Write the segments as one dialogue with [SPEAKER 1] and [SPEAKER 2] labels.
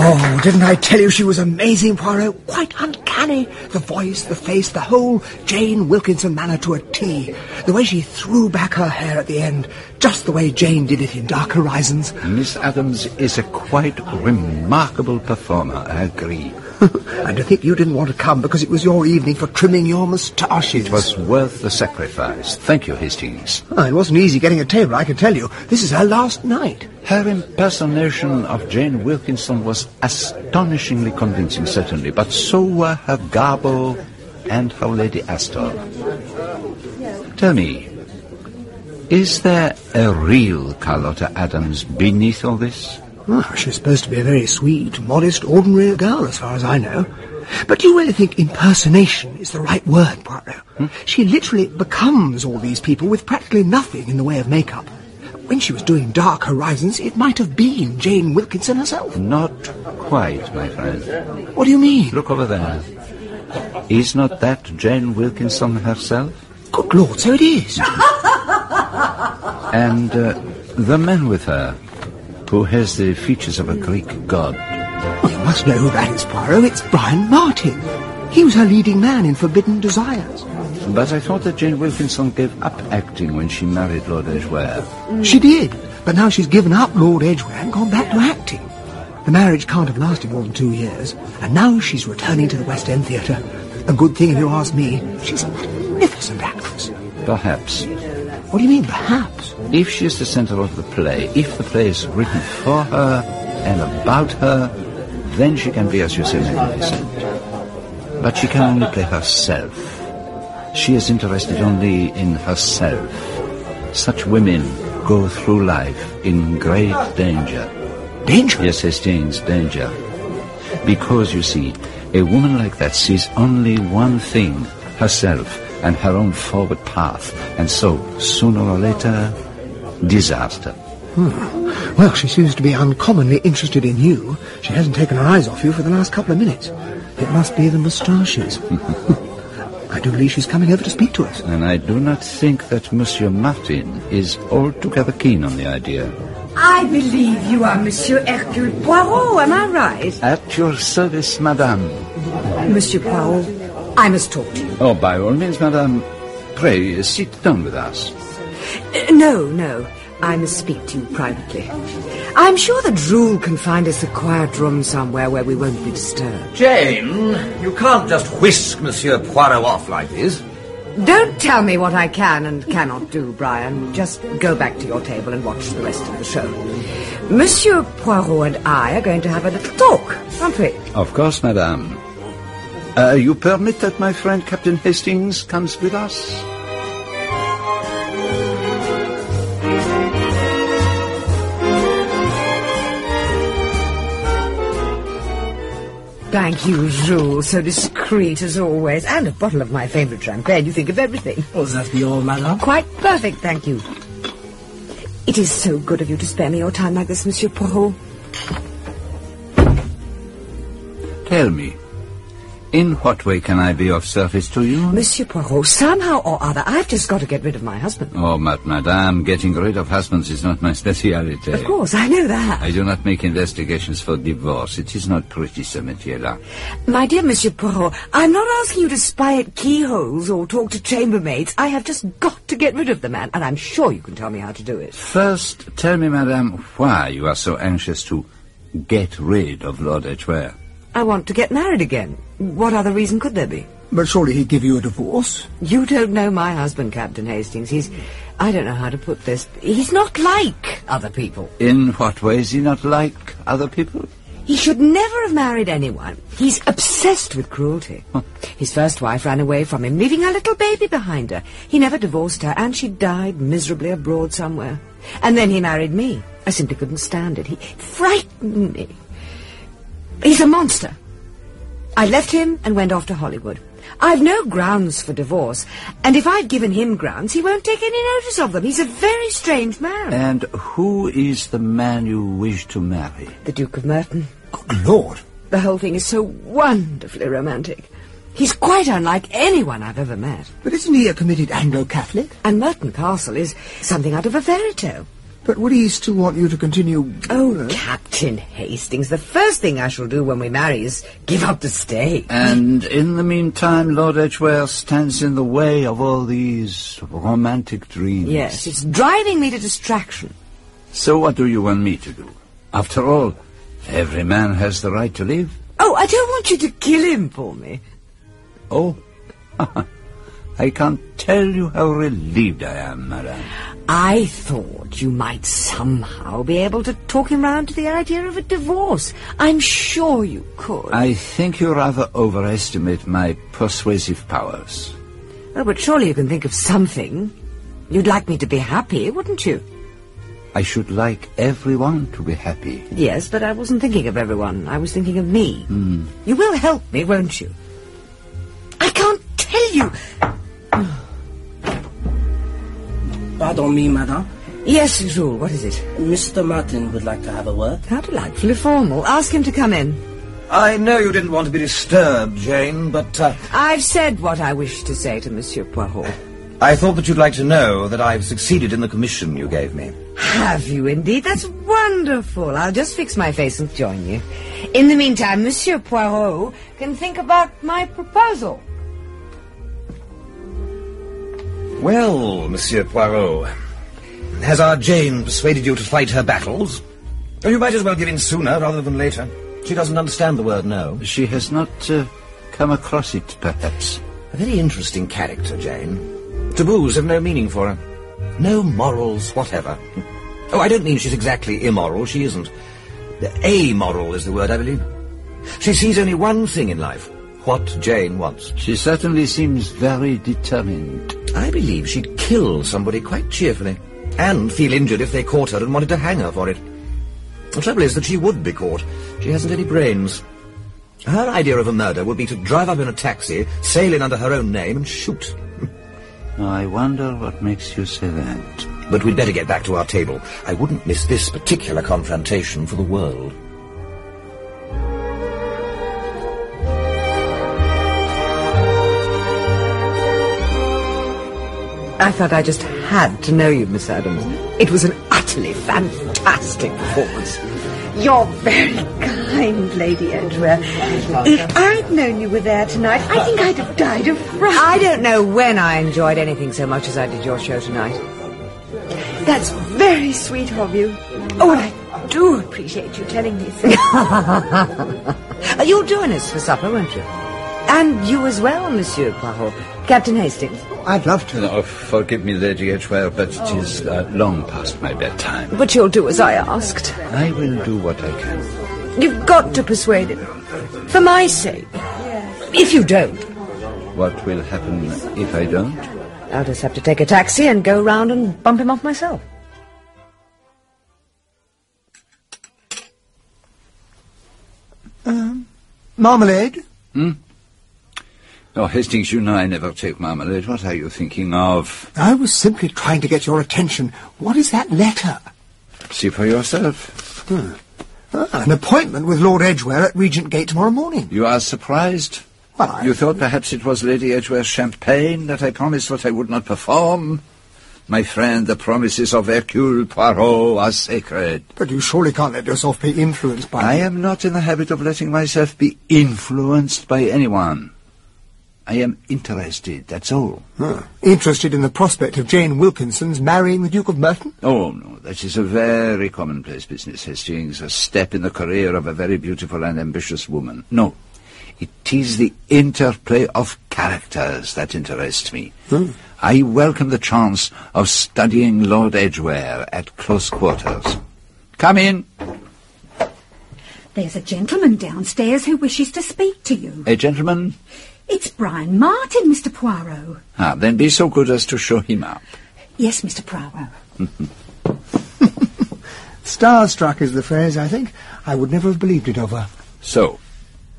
[SPEAKER 1] Oh, didn't I tell you she was amazing, Poirot? Quite uncanny. The voice, the face, the whole Jane Wilkinson manner to a T. The way she threw back her hair at the end, just the way Jane did it in Dark Horizons.
[SPEAKER 2] Miss Adams is a quite remarkable performer, I agree.
[SPEAKER 1] and to think you didn't want to come because it was your evening for trimming your moustaches.
[SPEAKER 2] It was worth the sacrifice. Thank you, Hastings.
[SPEAKER 1] Oh, ah, it wasn't easy getting a table, I can tell you. This is her last night.
[SPEAKER 2] Her impersonation of Jane Wilkinson was astonishingly convincing, certainly, but so were her Garbo and her Lady Astor. Tell me, is there a real Carlotta Adams beneath all this?
[SPEAKER 1] Oh, she's supposed to be a very sweet, modest, ordinary girl, as far as I know. But do you really think impersonation is the right word, Poirot? Hmm? She literally becomes all these people with practically nothing in the way of makeup. When she was doing Dark Horizons, it might have been Jane Wilkinson herself.
[SPEAKER 2] Not quite, my friend.
[SPEAKER 1] What do you mean?
[SPEAKER 2] Look over there. Is not that Jane Wilkinson herself?
[SPEAKER 1] Good Lord, so it is.
[SPEAKER 2] and uh, the man with her, who has the features of a Greek god.
[SPEAKER 1] Well, you must know who that is, Poirot. It's Brian Martin. He was her leading man in Forbidden Desires.
[SPEAKER 2] But I thought that Jane Wilkinson gave up acting when she married Lord Edgware.
[SPEAKER 1] She did, but now she's given up Lord Edgware and gone back to acting. The marriage can't have lasted more than two years, and now she's returning to the West End Theatre. A good thing, if you ask me. She's a magnificent actress.
[SPEAKER 2] Perhaps.
[SPEAKER 1] What do you mean, perhaps?
[SPEAKER 2] If she is the center of the play, if the play is written for her and about her, then she can be, as you say, magnificent. But she can only play herself. She is interested only in herself. Such women go through life in great danger.
[SPEAKER 1] Danger?
[SPEAKER 2] Yes, Hastings, danger. Because, you see, a woman like that sees only one thing, herself and her own forward path. And so, sooner or later, disaster.
[SPEAKER 1] Hmm. Well, she seems to be uncommonly interested in you. She hasn't taken her eyes off you for the last couple of minutes. It must be the moustaches. I do believe she's coming over to speak to us.
[SPEAKER 2] And I do not think that Monsieur Martin is altogether keen on the idea.
[SPEAKER 3] I believe you are Monsieur Hercule Poirot, am I right?
[SPEAKER 2] At your service, madame.
[SPEAKER 3] Monsieur Poirot, I must talk to you.
[SPEAKER 2] Oh, by all means, madame. Pray, sit down with us.
[SPEAKER 3] Uh, no, no. I must speak to you privately. I'm sure that Jules can find us a quiet room somewhere where we won't be disturbed.
[SPEAKER 4] Jane, you can't just whisk Monsieur Poirot off like this.
[SPEAKER 3] Don't tell me what I can and cannot do, Brian. Just go back to your table and watch the rest of the show. Monsieur Poirot and I are going to have a little talk, aren't we?
[SPEAKER 2] Of course, madame. Uh, you permit that my friend Captain Hastings comes with us?
[SPEAKER 3] Thank you, Jules. So discreet as always. And a bottle of my favourite champagne. You think of everything.
[SPEAKER 5] Was that the all, madame?
[SPEAKER 3] Quite perfect, thank you. It is so good of you to spare me your time like this, Monsieur Poirot.
[SPEAKER 2] Tell me, in what way can I be of service to you?
[SPEAKER 3] Monsieur Poirot, somehow or other, I've just got to get rid of my husband.
[SPEAKER 2] Oh, but madame, getting rid of husbands is not my speciality.
[SPEAKER 3] Of course, I know that.
[SPEAKER 2] I do not make investigations for divorce. It is not pretty, ce métier-là.
[SPEAKER 3] My dear Monsieur Poirot, I'm not asking you to spy at keyholes or talk to chambermaids. I have just got to get rid of the man, and I'm sure you can tell me how to do it.
[SPEAKER 2] First, tell me, madame, why you are so anxious to get rid of Lord Edgware.
[SPEAKER 3] I want to get married again. What other reason could there be?
[SPEAKER 1] But surely he'd give you a divorce?
[SPEAKER 3] You don't know my husband, Captain Hastings. He's... I don't know how to put this. He's not like other people.
[SPEAKER 2] In what way is he not like other people?
[SPEAKER 3] He should never have married anyone. He's obsessed with cruelty. Huh. His first wife ran away from him, leaving a little baby behind her. He never divorced her, and she died miserably abroad somewhere. And then he married me. I simply couldn't stand it. He frightened me. He's a monster. I left him and went off to Hollywood. I've no grounds for divorce, and if I'd given him grounds, he won't take any notice of them. He's a very strange man.
[SPEAKER 2] And who is the man you wish to marry?
[SPEAKER 3] The Duke of Merton.
[SPEAKER 1] Good Lord.
[SPEAKER 3] The whole thing is so wonderfully romantic. He's quite unlike anyone I've ever met.
[SPEAKER 1] But isn't he a committed Anglo-Catholic?
[SPEAKER 3] And Merton Castle is something out of a fairy tale.
[SPEAKER 1] But would he still want you to continue...
[SPEAKER 3] Oh, Captain Hastings, the first thing I shall do when we marry is give up the stage.
[SPEAKER 2] And in the meantime, Lord Edgware stands in the way of all these romantic dreams.
[SPEAKER 3] Yes, it's driving me to distraction.
[SPEAKER 2] So what do you want me to do? After all, every man has the right to live.
[SPEAKER 3] Oh, I don't want you to kill him for me.
[SPEAKER 2] Oh, I can't tell you how relieved I am, madame.
[SPEAKER 3] I thought you might somehow be able to talk him round to the idea of a divorce. I'm sure you could.
[SPEAKER 2] I think you rather overestimate my persuasive powers.
[SPEAKER 3] Oh, but surely you can think of something. You'd like me to be happy, wouldn't you?
[SPEAKER 2] I should like everyone to be happy.
[SPEAKER 3] Yes, but I wasn't thinking of everyone. I was thinking of me. Hmm. You will help me, won't you? I can't tell you.
[SPEAKER 5] Pardon me, madame.
[SPEAKER 3] Yes, Jules, what is it?
[SPEAKER 5] Mr. Martin would like to have a word.
[SPEAKER 3] How delightfully formal. Ask him to come in.
[SPEAKER 4] I know you didn't want to be disturbed, Jane, but uh,
[SPEAKER 3] I've said what I wish to say to Monsieur Poirot.
[SPEAKER 4] I thought that you'd like to know that I've succeeded in the commission you gave me.
[SPEAKER 3] Have you indeed? That's wonderful. I'll just fix my face and join you. In the meantime, Monsieur Poirot can think about my proposal.
[SPEAKER 4] Well, Monsieur Poirot, has our Jane persuaded you to fight her battles? Oh, you might as well give in sooner rather than later. She doesn't understand the word no.
[SPEAKER 2] She has not uh, come across it, perhaps.
[SPEAKER 4] A very interesting character, Jane. Taboos have no meaning for her. No morals whatever. Oh, I don't mean she's exactly immoral. She isn't. Amoral is the word, I believe. She sees only one thing in life. What Jane wants.
[SPEAKER 2] She certainly seems very determined.
[SPEAKER 4] I believe she'd kill somebody quite cheerfully. And feel injured if they caught her and wanted to hang her for it. The trouble is that she would be caught. She hasn't any brains. Her idea of a murder would be to drive up in a taxi, sail in under her own name, and shoot.
[SPEAKER 2] I wonder what makes you say that.
[SPEAKER 4] But we'd better get back to our table. I wouldn't miss this particular confrontation for the world.
[SPEAKER 3] I thought I just had to know you, Miss Adams. It was an utterly fantastic performance.
[SPEAKER 6] You're very kind, Lady Edgware. If I'd known you were there tonight, I think I'd have died of fright.
[SPEAKER 3] I don't know when I enjoyed anything so much as I did your show tonight.
[SPEAKER 6] That's very sweet of you. Oh, and I do appreciate you telling me so.
[SPEAKER 3] Uh, You'll join us for supper, won't you? And you as well, Monsieur Poirot. Captain Hastings.
[SPEAKER 1] I'd love to.
[SPEAKER 2] Oh, forgive me, Lady Edgware, but it is uh, long past my bedtime.
[SPEAKER 3] But you'll do as I asked.
[SPEAKER 2] I will do what I can.
[SPEAKER 3] You've got to persuade him. For my sake. If you don't,
[SPEAKER 2] What will happen if I don't?
[SPEAKER 3] I'll just have to take a taxi and go round and bump him off myself.
[SPEAKER 1] Marmalade?
[SPEAKER 2] Oh, Hastings, you know I never take marmalade. What are you thinking of?
[SPEAKER 1] I was simply trying to get your attention. What is that letter?
[SPEAKER 2] See for yourself.
[SPEAKER 1] Ah, an appointment with Lord Edgware at Regent Gate tomorrow morning.
[SPEAKER 2] You are surprised?
[SPEAKER 1] Well, I...
[SPEAKER 2] You thought perhaps it was Lady Edgware's champagne that I promised that I would not perform? My friend, the promises of Hercule Poirot are sacred.
[SPEAKER 1] But you surely can't let yourself be influenced by...
[SPEAKER 2] I am not in the habit of letting myself be influenced by anyone. I am interested, that's all.
[SPEAKER 1] Ah, interested in the prospect of Jane Wilkinson's marrying the Duke of Merton?
[SPEAKER 2] Oh, no, that is a very commonplace business, Hastings, a step in the career of a very beautiful and ambitious woman. No, it is the interplay of characters that interests me. I welcome the chance of studying Lord Edgware at close quarters. Come in.
[SPEAKER 7] There's a gentleman downstairs who wishes to speak to you.
[SPEAKER 2] A gentleman?
[SPEAKER 7] It's Brian Martin, Mr. Poirot.
[SPEAKER 2] Ah, then be so good as to show him up.
[SPEAKER 7] Yes, Mr. Poirot.
[SPEAKER 1] Starstruck is the phrase, I think. I would never have believed it of her.
[SPEAKER 2] So,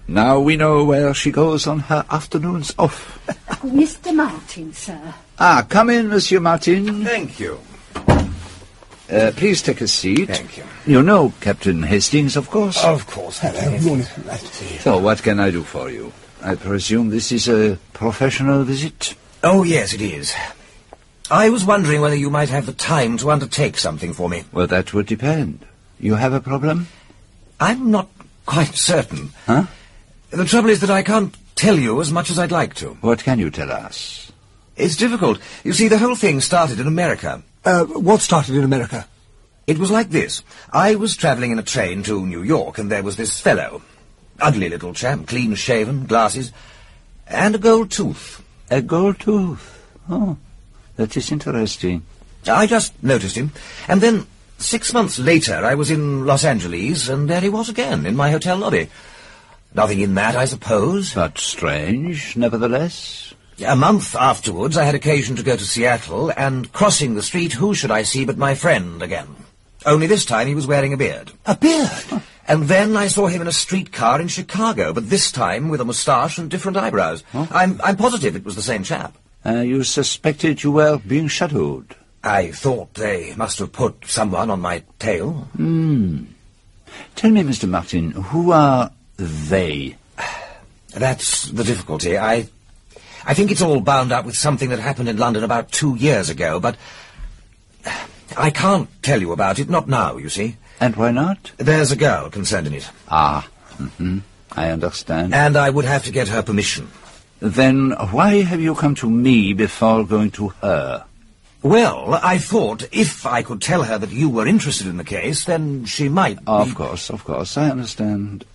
[SPEAKER 2] now we know where she goes on her afternoons off.
[SPEAKER 7] Mr. Martin, sir.
[SPEAKER 2] Ah, come in, Monsieur Martin.
[SPEAKER 4] Thank you.
[SPEAKER 2] Uh, please take a seat.
[SPEAKER 4] Thank you.
[SPEAKER 2] You know Captain Hastings, of course.
[SPEAKER 4] Of course.
[SPEAKER 1] Hello. Morning. Nice to see you.
[SPEAKER 2] So, what can I do for you? I presume this is a professional visit?
[SPEAKER 4] Oh, yes, it is. I was wondering whether you might have the time to undertake something for me.
[SPEAKER 2] Well, that would depend. You have a problem?
[SPEAKER 4] I'm not quite certain.
[SPEAKER 2] Huh?
[SPEAKER 4] The trouble is that I can't tell you as much as I'd like to.
[SPEAKER 2] What can you tell us?
[SPEAKER 4] It's difficult. You see, the whole thing started in America.
[SPEAKER 1] Uh, what started in America?
[SPEAKER 4] It was like this. I was travelling in a train to New York, and there was this fellow. Ugly little chap, clean-shaven, glasses, and a gold tooth.
[SPEAKER 2] A gold tooth. Oh, that is interesting.
[SPEAKER 4] I just noticed him, and then six months later I was in Los Angeles, and there he was again, in my hotel lobby. Nothing in that, I suppose.
[SPEAKER 2] But strange, nevertheless.
[SPEAKER 4] A month afterwards, I had occasion to go to Seattle, and crossing the street, who should I see but my friend again? Only this time he was wearing a beard.
[SPEAKER 1] A beard?
[SPEAKER 4] And then I saw him in a streetcar in Chicago, but this time with a moustache and different eyebrows. I'm, I'm positive it was the same chap.
[SPEAKER 2] Uh, you suspected you were being shadowed.
[SPEAKER 4] I thought they must have put someone on my tail. Hmm.
[SPEAKER 2] Tell me, Mr. Martin, who are they?
[SPEAKER 4] That's the difficulty. I, I think it's all bound up with something that happened in London about two years ago, but I can't tell you about it, not now, you see.
[SPEAKER 2] And why not?
[SPEAKER 4] There's a girl concerned in it,
[SPEAKER 2] Ah, hmm I understand.
[SPEAKER 4] and I would have to get her permission.
[SPEAKER 2] then why have you come to me before going to her?
[SPEAKER 4] Well, I thought if I could tell her that you were interested in the case, then she might
[SPEAKER 2] Of course, of course, I understand.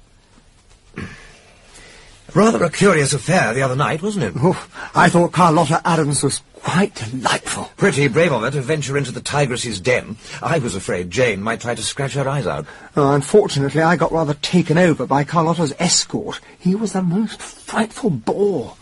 [SPEAKER 4] Rather a curious affair the other night, wasn't it?
[SPEAKER 1] Oh, I thought Carlotta Adams was quite delightful.
[SPEAKER 4] Pretty brave of her to venture into the tigress's den. I was afraid Jane might try to scratch her eyes out.
[SPEAKER 1] Oh, unfortunately, I got rather taken over by Carlotta's escort. He was the most frightful bore.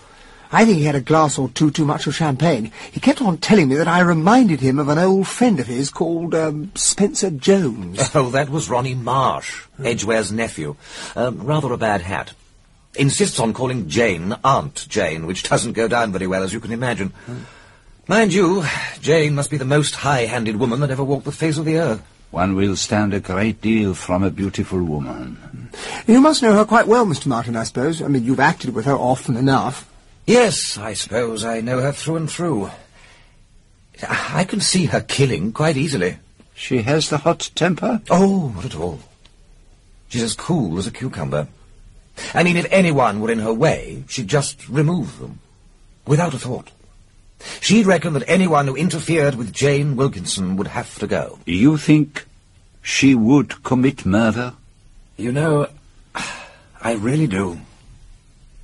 [SPEAKER 1] I think he had a glass or two too much of champagne. He kept on telling me that I reminded him of an old friend of his called um, Spencer Jones.
[SPEAKER 4] Oh, that was Ronnie Marsh, Edgware's nephew. Um, rather a bad hat. Insists on calling Jane Aunt Jane, which doesn't go down very well, as you can imagine. Mind you, Jane must be the most high-handed woman that ever walked the face of the earth.
[SPEAKER 2] One will stand a great deal from a beautiful woman.
[SPEAKER 1] You must know her quite well, Mr. Martin, I suppose. I mean, you've acted with her often enough.
[SPEAKER 4] Yes, I suppose I know her through and through. I can see her killing quite easily.
[SPEAKER 2] She has the hot temper?
[SPEAKER 4] Oh, not at all. She's as cool as a cucumber. I mean, if anyone were in her way, she'd just remove them. Without a thought. She'd reckon that anyone who interfered with Jane Wilkinson would have to go.
[SPEAKER 2] You think she would commit murder?
[SPEAKER 4] You know, I really do.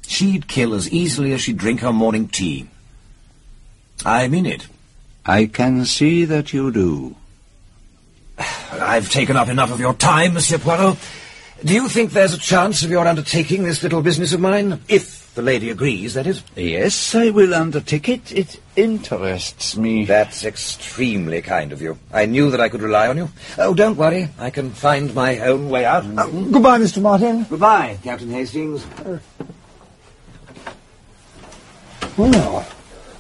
[SPEAKER 4] She'd kill as easily as she'd drink her morning tea. I mean it.
[SPEAKER 2] I can see that you do.
[SPEAKER 4] I've taken up enough of your time, Monsieur Poirot. Do you think there's a chance of your undertaking this little business of mine? If the lady agrees, that is.
[SPEAKER 2] Yes, I will undertake it. It interests me.
[SPEAKER 4] That's extremely kind of you. I knew that I could rely on you. Oh, don't worry. I can find my own way out.
[SPEAKER 1] Uh, goodbye, Mr. Martin.
[SPEAKER 4] Goodbye, Captain Hastings.
[SPEAKER 1] Well,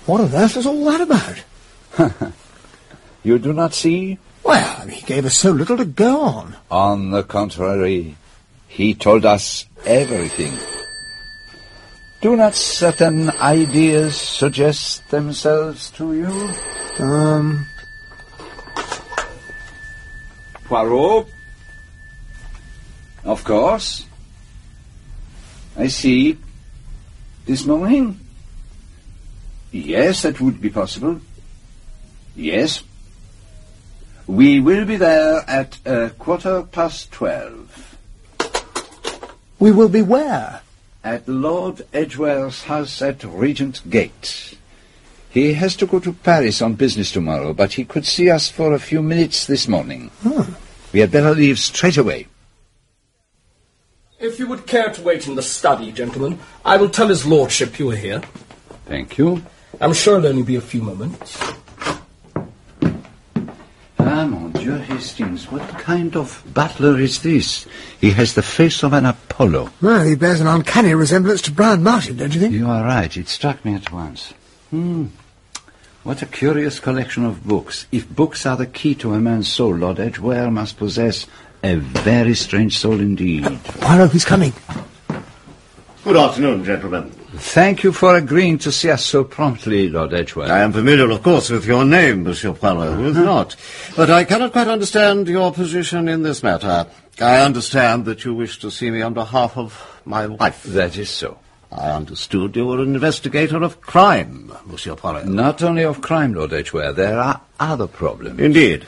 [SPEAKER 1] what on earth is all that about?
[SPEAKER 2] You do not see?
[SPEAKER 1] Well, he gave us so little to go on.
[SPEAKER 2] On the contrary, he told us everything. Do not certain ideas suggest themselves to you?
[SPEAKER 1] Um,
[SPEAKER 2] Poirot? Of course. I see. This morning? Yes, that would be possible. Yes. We will be there at a quarter past twelve.
[SPEAKER 1] We will be where?
[SPEAKER 2] At Lord Edgware's house at Regent Gate. He has to go to Paris on business tomorrow, but he could see us for a few minutes this morning. We had better leave straight away.
[SPEAKER 8] If you would care to wait in the study, gentlemen, I will tell his lordship you are here.
[SPEAKER 2] Thank you.
[SPEAKER 8] I'm sure it'll only be a few moments.
[SPEAKER 2] Ah, Hastings, what kind of butler is this? He has the face of an Apollo.
[SPEAKER 1] Well, he bears an uncanny resemblance to Brian Martin, don't you think?
[SPEAKER 2] You are right. It struck me at once. Hmm. What a curious collection of books. If books are the key to a man's soul, Lord Edgware must possess a very strange soul indeed.
[SPEAKER 1] Poirot, he's coming.
[SPEAKER 9] Good afternoon, gentlemen.
[SPEAKER 2] Thank you for agreeing to see us so promptly, Lord Edgware.
[SPEAKER 9] I am familiar, of course, with your name, Monsieur Poirot. Uh-huh. Who is not? But I cannot quite understand your position in this matter. I understand that you wish to see me on behalf of my wife.
[SPEAKER 2] That is so.
[SPEAKER 9] I understood you were an investigator of crime, Monsieur Poirot.
[SPEAKER 2] Not only of crime, Lord Edgware, there are other problems.
[SPEAKER 9] Indeed.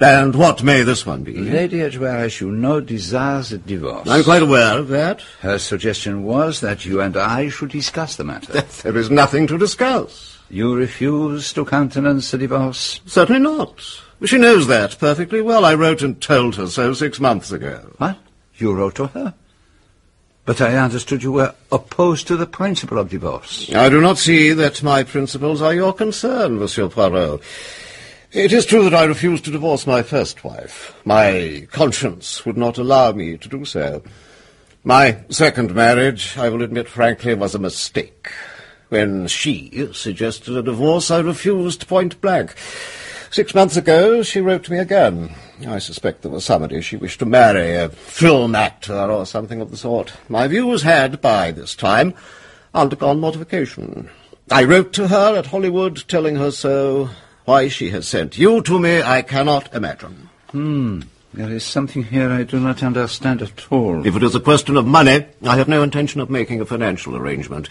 [SPEAKER 9] And what may this one be?
[SPEAKER 2] Lady you know, desires a divorce.
[SPEAKER 9] I'm quite aware of that.
[SPEAKER 2] Her suggestion was that you and I should discuss the matter.
[SPEAKER 9] There is nothing to discuss.
[SPEAKER 2] You refuse to countenance a divorce?
[SPEAKER 9] Certainly not. She knows that perfectly well. I wrote and told her so six months ago.
[SPEAKER 2] What? You wrote to her? But I understood you were opposed to the principle of divorce.
[SPEAKER 9] I do not see that my principles are your concern, Monsieur Poirot. It is true that I refused to divorce my first wife. My conscience would not allow me to do so. My second marriage, I will admit frankly, was a mistake. When she suggested a divorce, I refused point blank. Six months ago, she wrote to me again. I suspect there was somebody she wished to marry, a film actor or something of the sort. My views had, by this time, undergone modification. I wrote to her at Hollywood, telling her so. Why she has sent you to me, I cannot imagine.
[SPEAKER 2] Hmm. There is something here I do not understand at all.
[SPEAKER 9] If it is a question of money, I have no intention of making a financial arrangement.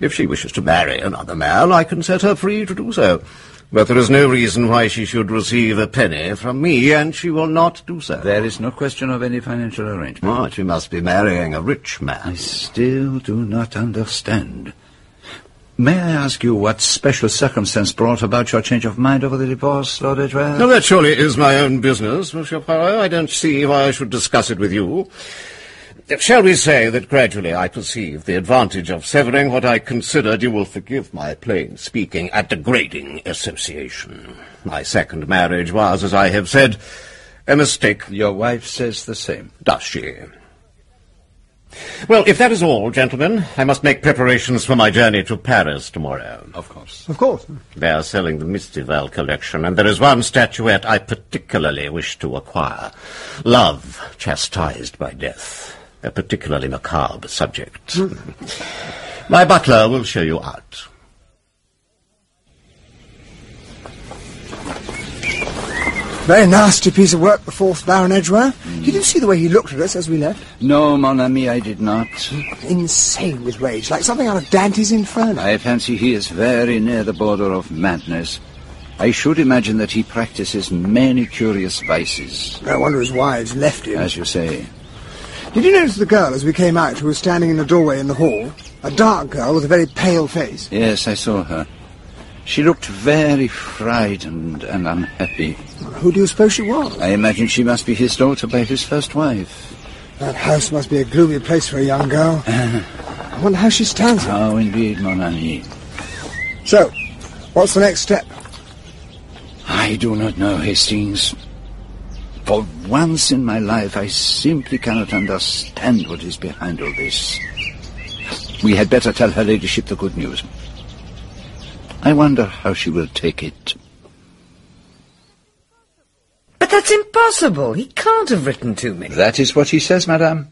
[SPEAKER 9] If she wishes to marry another man, I can set her free to do so. But there is no reason why she should receive a penny from me, and she will not do so.
[SPEAKER 2] There is no question of any financial arrangement.
[SPEAKER 9] Oh, she must be marrying a rich man.
[SPEAKER 2] I still do not understand. May I ask you what special circumstance brought about your change of mind over the divorce, Lord Edgware?
[SPEAKER 9] Now, that surely is my own business, Monsieur Poirot. I don't see why I should discuss it with you. Shall we say that gradually I perceive the advantage of severing what I considered, you will forgive my plain speaking, a degrading association. My second marriage was, as I have said, a mistake.
[SPEAKER 2] Your wife says the same.
[SPEAKER 9] Does she? Well, if that is all, gentlemen, I must make preparations for my journey to Paris tomorrow.
[SPEAKER 2] Of course.
[SPEAKER 1] Of course.
[SPEAKER 9] They are selling the Mistival collection, and there is one statuette I particularly wish to acquire. Love chastised by death. A particularly macabre subject. Hmm. my butler will show you out.
[SPEAKER 1] Very nasty piece of work, the fourth Baron Edgware. Hmm. Did you see the way he looked at us as we left?
[SPEAKER 2] No, mon ami, I did not.
[SPEAKER 1] Insane with rage, like something out of Dante's Inferno.
[SPEAKER 2] I fancy he is very near the border of madness. I should imagine that he practices many curious vices.
[SPEAKER 1] No wonder his wives left him.
[SPEAKER 2] As you say.
[SPEAKER 1] Did you notice the girl as we came out who was standing in the doorway in the hall? A dark girl with a very pale face.
[SPEAKER 2] Yes, I saw her. She looked very frightened and unhappy.
[SPEAKER 1] Who do you suppose she was?
[SPEAKER 2] I imagine she must be his daughter by his first wife.
[SPEAKER 1] That house must be a gloomy place for a young girl. I wonder how she stands it.
[SPEAKER 2] Oh, indeed, mon ami.
[SPEAKER 1] So, what's the next step?
[SPEAKER 2] I do not know, Hastings. For once in my life, I simply cannot understand what is behind all this. We had better tell her ladyship the good news. I wonder how she will take it.
[SPEAKER 3] But that's impossible. He can't have written to me.
[SPEAKER 2] That is what he says, madame.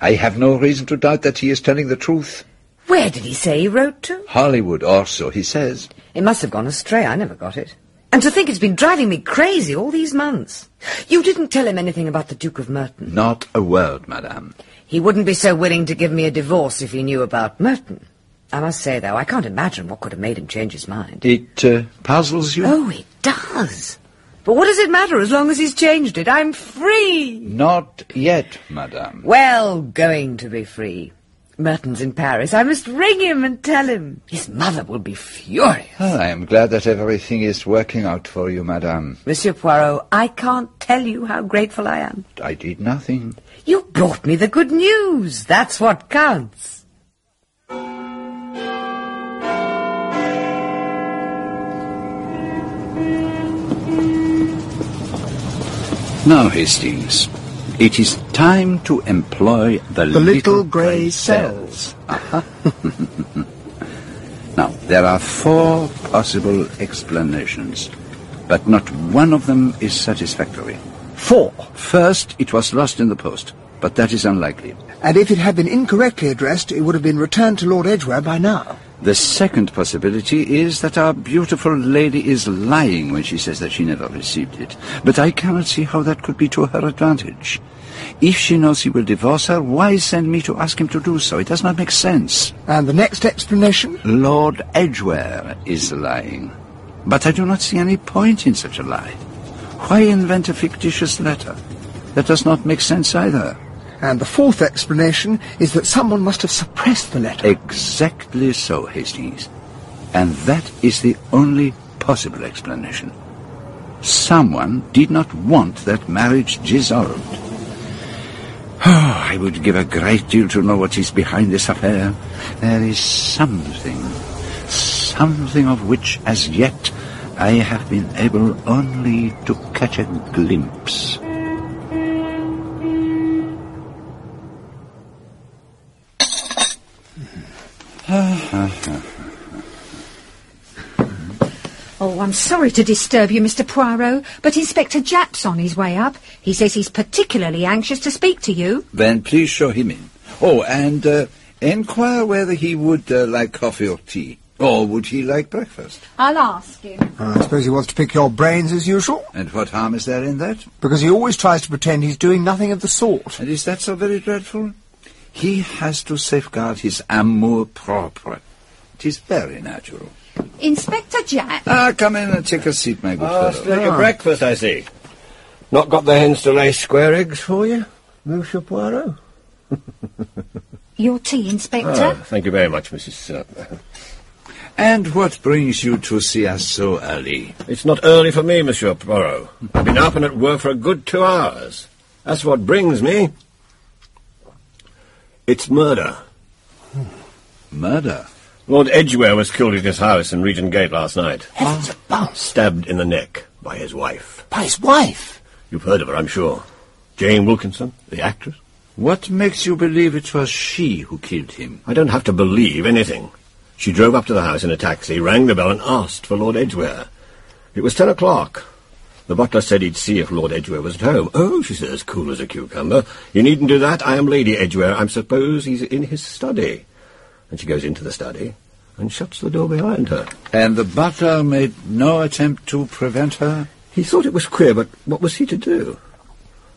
[SPEAKER 2] I have no reason to doubt that he is telling the truth.
[SPEAKER 3] Where did he say he wrote to?
[SPEAKER 2] Hollywood, or so he says.
[SPEAKER 3] It must have gone astray. I never got it. And to think it's been driving me crazy all these months. You didn't tell him anything about the Duke of Merton.
[SPEAKER 2] Not a word, madame.
[SPEAKER 3] He wouldn't be so willing to give me a divorce if he knew about Merton. I must say, though, I can't imagine what could have made him change his mind.
[SPEAKER 2] It uh, puzzles you?
[SPEAKER 3] Oh, it does. But what does it matter as long as he's changed it? I'm free.
[SPEAKER 2] Not yet, madame.
[SPEAKER 3] Well, going to be free. Merton's in Paris. I must ring him and tell him. His mother will be furious.
[SPEAKER 2] Oh, I am glad that everything is working out for you, madame.
[SPEAKER 3] Monsieur Poirot, I can't tell you how grateful I am.
[SPEAKER 2] I did nothing.
[SPEAKER 3] You brought me the good news. That's what counts.
[SPEAKER 2] Now, Hastings, it is time to employ the,
[SPEAKER 1] The little grey cells. Uh-huh.
[SPEAKER 2] Aha. now, there are four possible explanations, but not one of them is satisfactory.
[SPEAKER 1] Four.
[SPEAKER 2] First, it was lost in the post. but that is unlikely.
[SPEAKER 1] And if it had been incorrectly addressed, it would have been returned to Lord Edgware by now.
[SPEAKER 2] The second possibility is that our beautiful lady is lying when she says that she never received it. But I cannot see how that could be to her advantage. If she knows he will divorce her, why send me to ask him to do so? It does not make sense.
[SPEAKER 1] And the next explanation?
[SPEAKER 2] Lord Edgware is lying. But I do not see any point in such a lie. Why invent a fictitious letter? That does not make sense either.
[SPEAKER 1] And the fourth explanation is that someone must have suppressed the letter.
[SPEAKER 2] Exactly so, Hastings. And that is the only possible explanation. Someone did not want that marriage dissolved. Oh, I would give a great deal to know what is behind this affair. There is something, something of which as yet I have been able only to catch a glimpse.
[SPEAKER 7] Oh, I'm sorry to disturb you, Mr. Poirot, but Inspector Japp's on his way up. He says he's particularly anxious to speak to you.
[SPEAKER 2] Then please show him in. Oh, and uh, inquire whether he would uh, like coffee or tea. Or would he like breakfast?
[SPEAKER 7] I'll ask him.
[SPEAKER 1] I suppose he wants to pick your brains as usual,
[SPEAKER 2] And what harm is there in that?
[SPEAKER 1] because he always tries to pretend he's doing nothing of the sort.
[SPEAKER 2] And is that so very dreadful? He has to safeguard his amour propre. It is very natural.
[SPEAKER 7] Inspector Japp.
[SPEAKER 2] Ah, come in and take a seat, my good
[SPEAKER 10] Ah,
[SPEAKER 2] fellow.
[SPEAKER 10] still your breakfast, I see. Not got the hens to lay square eggs for you, Monsieur Poirot?
[SPEAKER 7] Your tea, Inspector?
[SPEAKER 10] Ah, thank you very much, Mrs. Uh,
[SPEAKER 2] And what brings you to see us so early?
[SPEAKER 10] it's not early for me, Monsieur Poirot. I've been up and at work for a good two hours. That's what brings me. It's murder.
[SPEAKER 2] Murder.
[SPEAKER 10] Lord Edgware was killed at his house in Regent Gate last night.
[SPEAKER 1] Heavens above!
[SPEAKER 10] Stabbed in the neck by his wife.
[SPEAKER 1] By his wife!
[SPEAKER 10] You've heard of her, I'm sure. Jane Wilkinson, the actress.
[SPEAKER 2] What makes you believe it was she who killed him?
[SPEAKER 10] I don't have to believe anything. She drove up to the house in a taxi, rang the bell, and asked for Lord Edgware. It was ten o'clock. The butler said he'd see if Lord Edgware was at home. Oh, she says, cool as a cucumber. You needn't do that. I am Lady Edgware. I suppose he's in his study. And she goes into the study and shuts the door behind her.
[SPEAKER 2] And the butler made no attempt to prevent her?
[SPEAKER 10] He thought it was queer, but what was he to do?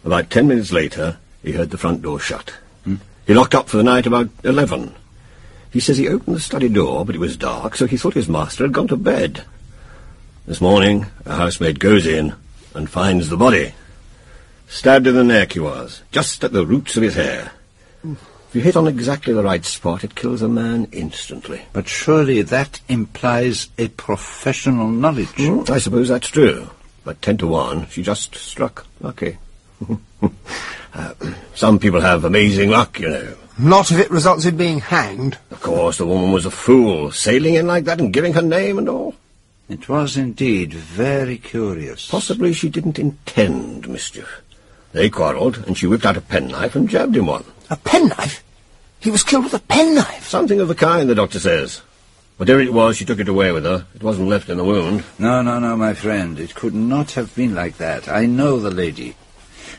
[SPEAKER 10] About ten minutes later, he heard the front door shut. Hmm? He locked up for the night about eleven. He says he opened the study door, but it was dark, so he thought his master had gone to bed. This morning, a housemaid goes in and finds the body. Stabbed in the neck he was, just at the roots of his hair. If you hit on exactly the right spot, it kills a man instantly.
[SPEAKER 2] But surely that implies a professional knowledge.
[SPEAKER 10] Mm, I suppose that's true. But ten to one, she just struck lucky. uh, some people have amazing luck, you know.
[SPEAKER 1] Not if it results in being hanged.
[SPEAKER 10] Of course, the woman was a fool, sailing in like that and giving her name and all.
[SPEAKER 2] It was indeed very curious.
[SPEAKER 10] Possibly she didn't intend mischief. They quarrelled, and she whipped out a penknife and jabbed him one.
[SPEAKER 1] A penknife? He was killed with a penknife.
[SPEAKER 10] Something of the kind, the doctor says. Whatever it was, she took it away with her. It wasn't left in the wound.
[SPEAKER 2] No, no, no, my friend. It could not have been like that. I know the lady.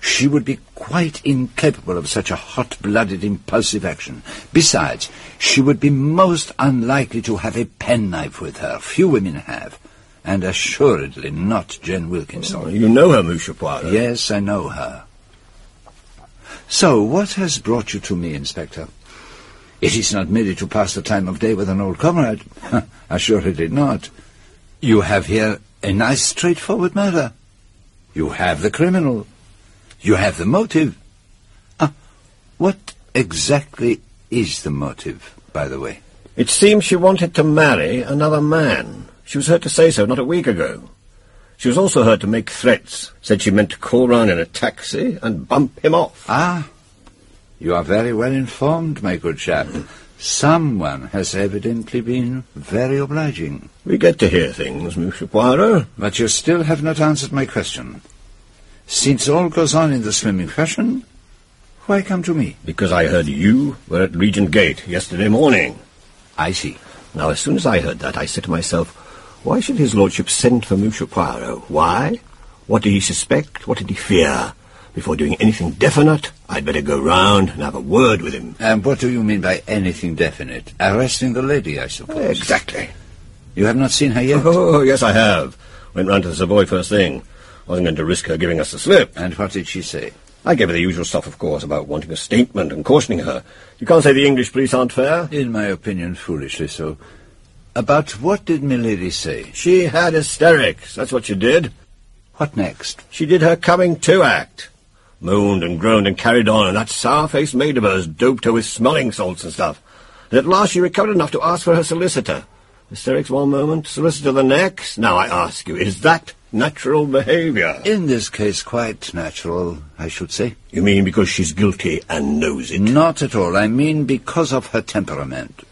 [SPEAKER 2] She would be quite incapable of such a hot-blooded, impulsive action. Besides, she would be most unlikely to have a penknife with her. Few women have. And assuredly not Jen Wilkinson.
[SPEAKER 10] Oh, you know her, Monsieur Poirot.
[SPEAKER 2] Yes, I know her. So, what has brought you to me, Inspector? It is not merely to pass the time of day with an old comrade. Assuredly not. You have here a nice straightforward murder. You have the criminal. You have the motive. Ah, what exactly is the motive, by the way?
[SPEAKER 10] It seems she wanted to marry another man. She was heard to say so not a week ago. She was also heard to make threats. Said she meant to call round in a taxi and bump him off.
[SPEAKER 2] Ah, you are very well informed, my good chap. Someone has evidently been very obliging.
[SPEAKER 10] We get to hear things, Monsieur Poirot.
[SPEAKER 2] But you still have not answered my question. Since all goes on in the swimming fashion, why come to me?
[SPEAKER 10] Because I heard you were at Regent Gate yesterday morning.
[SPEAKER 2] I see.
[SPEAKER 10] Now, as soon as I heard that, I said to myself, why should his lordship send for Monsieur Poirot? Why? What did he suspect? What did he fear? Before doing anything definite, I'd better go round and have a word with him.
[SPEAKER 2] And what do you mean by anything definite? Arresting the lady, I suppose.
[SPEAKER 10] Exactly.
[SPEAKER 2] You have not seen her yet?
[SPEAKER 10] Oh, yes, I have. Went round to the Savoy first thing. Wasn't going to risk her giving us the slip.
[SPEAKER 2] And what did she say?
[SPEAKER 10] I gave her the usual stuff, of course, about wanting a statement and cautioning her. You can't say the English police aren't fair.
[SPEAKER 2] In my opinion, foolishly so. About what did Milady say?
[SPEAKER 10] She had hysterics. That's what she did.
[SPEAKER 2] What next?
[SPEAKER 10] She did her coming to act. Moaned and groaned and carried on, and that sour-faced maid of hers doped her with smelling salts and stuff. And at last she recovered enough to ask for her solicitor. Hysterics one moment, solicitor the next. Now I ask you, is that natural behaviour?
[SPEAKER 2] In this case, quite natural, I should say.
[SPEAKER 10] You mean because she's guilty and knows it?
[SPEAKER 2] Not at all. I mean because of her temperament.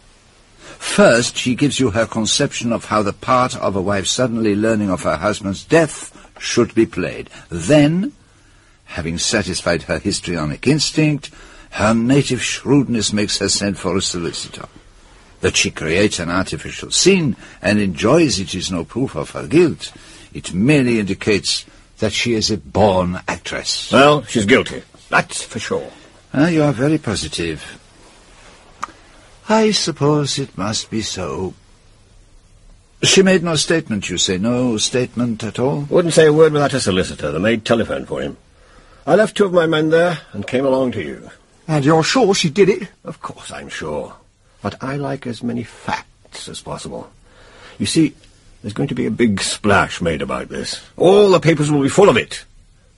[SPEAKER 2] First, she gives you her conception of how the part of a wife suddenly learning of her husband's death should be played. Then, having satisfied her histrionic instinct, her native shrewdness makes her send for a solicitor. That she creates an artificial scene and enjoys it is no proof of her guilt. It merely indicates that she is a born actress.
[SPEAKER 10] Well, she's guilty. That's for sure.
[SPEAKER 2] Ah, you are very positive. I suppose it must be so. She made no statement, you say? No statement at all?
[SPEAKER 10] Wouldn't say a word without a solicitor. The maid telephoned for him. I left two of my men there and came along to you.
[SPEAKER 1] And you're sure she did it?
[SPEAKER 10] Of course I'm sure. But I like as many facts as possible. You see, there's going to be a big splash made about this. All the papers will be full of it.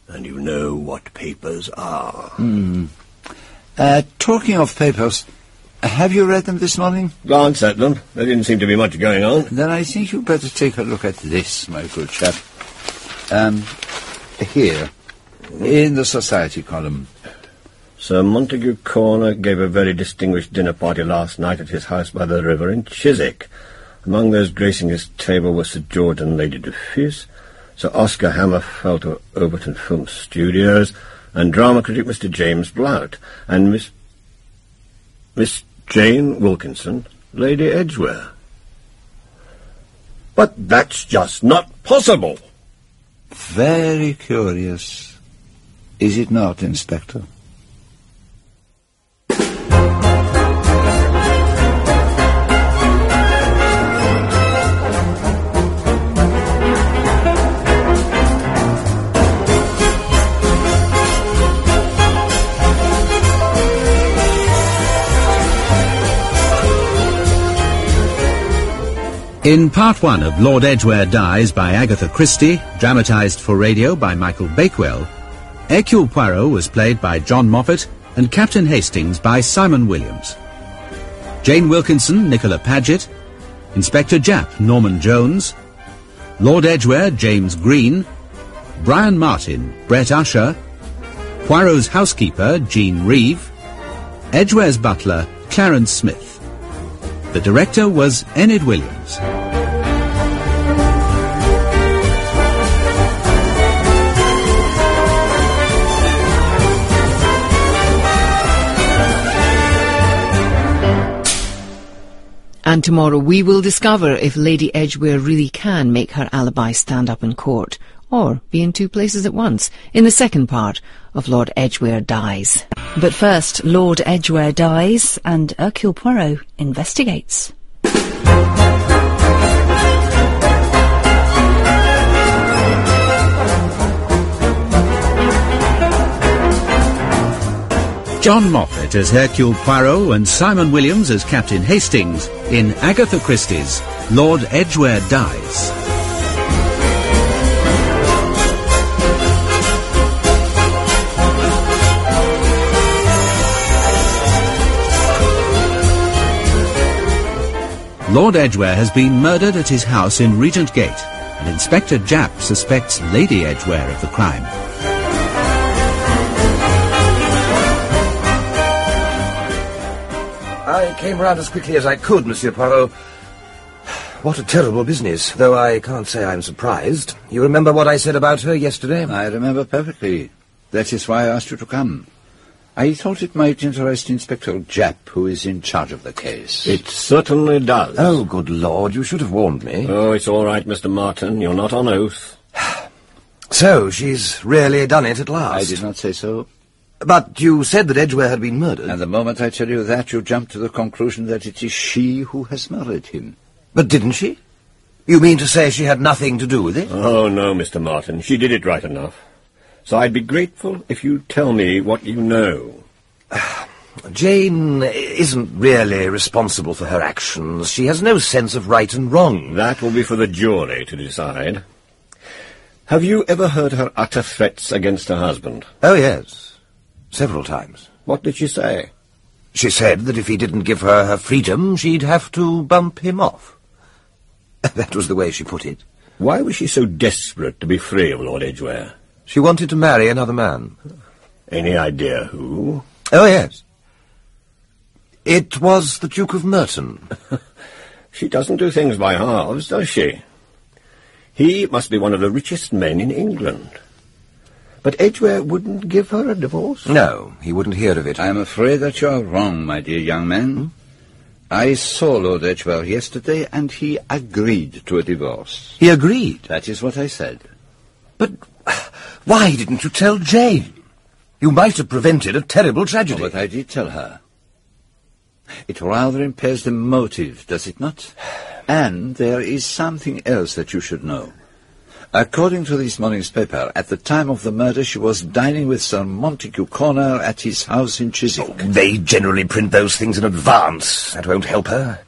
[SPEAKER 10] And you know what papers are.
[SPEAKER 2] Hmm. Uh, talking of papers, have you read them this morning?
[SPEAKER 10] Glanced at them. There didn't seem to be much going on.
[SPEAKER 2] Then I think you'd better take a look at this, my good chap. Um, here, in the society column.
[SPEAKER 10] Sir Montague Corner gave a very distinguished dinner party last night at his house by the river in Chiswick. Among those gracing his table were Sir George and Lady Defuse, Sir Oscar Hammerfelt of Overton Film Studios, and drama critic Mr. James Blount, and Miss... Miss Jane Wilkinson, Lady Edgware. But that's just not possible.
[SPEAKER 2] Very curious. Is it not, Inspector?
[SPEAKER 11] In part one of Lord Edgware Dies by Agatha Christie, dramatised for radio by Michael Bakewell, Hercule Poirot was played by John Moffat and Captain Hastings by Simon Williams. Jane Wilkinson, Nicola Paget, Inspector Japp, Norman Jones, Lord Edgware, James Green, Brian Martin, Brett Usher, Poirot's housekeeper, Jean Reeve, Edgware's butler, Clarence Smith. The director was Enid Williams.
[SPEAKER 12] And tomorrow we will discover if Lady Edgware really can make her alibi stand up in court, or be in two places at once, in the second part of Lord Edgware Dies.
[SPEAKER 13] But first, Lord Edgware dies and Hercule Poirot investigates.
[SPEAKER 11] John Moffat as Hercule Poirot and Simon Williams as Captain Hastings in Agatha Christie's Lord Edgware Dies. Lord Edgware has been murdered at his house in Regent Gate, and Inspector Japp suspects Lady Edgware of the crime.
[SPEAKER 4] Came round as quickly as I could, Monsieur Poirot. What a terrible business, though I can't say I'm surprised. You remember what I said about her yesterday?
[SPEAKER 2] I remember perfectly. That is why I asked you to come. I thought it might interest Inspector Japp, who is in charge of the case.
[SPEAKER 10] It certainly does.
[SPEAKER 4] Oh, good Lord, you should have warned me.
[SPEAKER 10] Oh, it's all right, Mr. Martin. You're not on oath.
[SPEAKER 4] So, she's really done it at last.
[SPEAKER 2] I did not say so.
[SPEAKER 4] But you said that Edgware had been murdered.
[SPEAKER 2] And the moment I tell you that, you jump to the conclusion that it is she who has murdered him.
[SPEAKER 4] But didn't she? You mean to say she had nothing to do with it?
[SPEAKER 10] Oh, no, Mr. Martin. She did it right enough. So I'd be grateful if you'd tell me what you know.
[SPEAKER 4] Jane isn't really responsible for her actions. She has no sense of right and wrong.
[SPEAKER 10] That will be for the jury to decide. Have you ever heard her utter threats against her husband?
[SPEAKER 4] Oh, yes. Several times.
[SPEAKER 10] What did she say?
[SPEAKER 4] She said that if he didn't give her her freedom, she'd have to bump him off. That was the way she put it.
[SPEAKER 10] Why was she so desperate to be free of Lord Edgware?
[SPEAKER 4] She wanted to marry another man.
[SPEAKER 10] Any idea who?
[SPEAKER 4] Oh, yes. It was the Duke of Merton.
[SPEAKER 10] she doesn't do things by halves, does she? He must be one of the richest men in England. But Edgware wouldn't give her a divorce?
[SPEAKER 4] No, he wouldn't hear of it.
[SPEAKER 2] I am afraid that you are wrong, my dear young man. Hmm? I saw Lord Edgware yesterday, and he agreed to a divorce.
[SPEAKER 4] He agreed?
[SPEAKER 2] That is what I said.
[SPEAKER 4] But why didn't you tell Jane? You might have prevented a terrible tragedy.
[SPEAKER 2] Oh, but I did tell her. It rather impairs the motive, does it not? And there is something else that you should know. According to this morning's paper, at the time of the murder she was dining with Sir Montague Corner at his house in Chiswick.
[SPEAKER 4] Oh, they generally print those things in advance. That won't help her.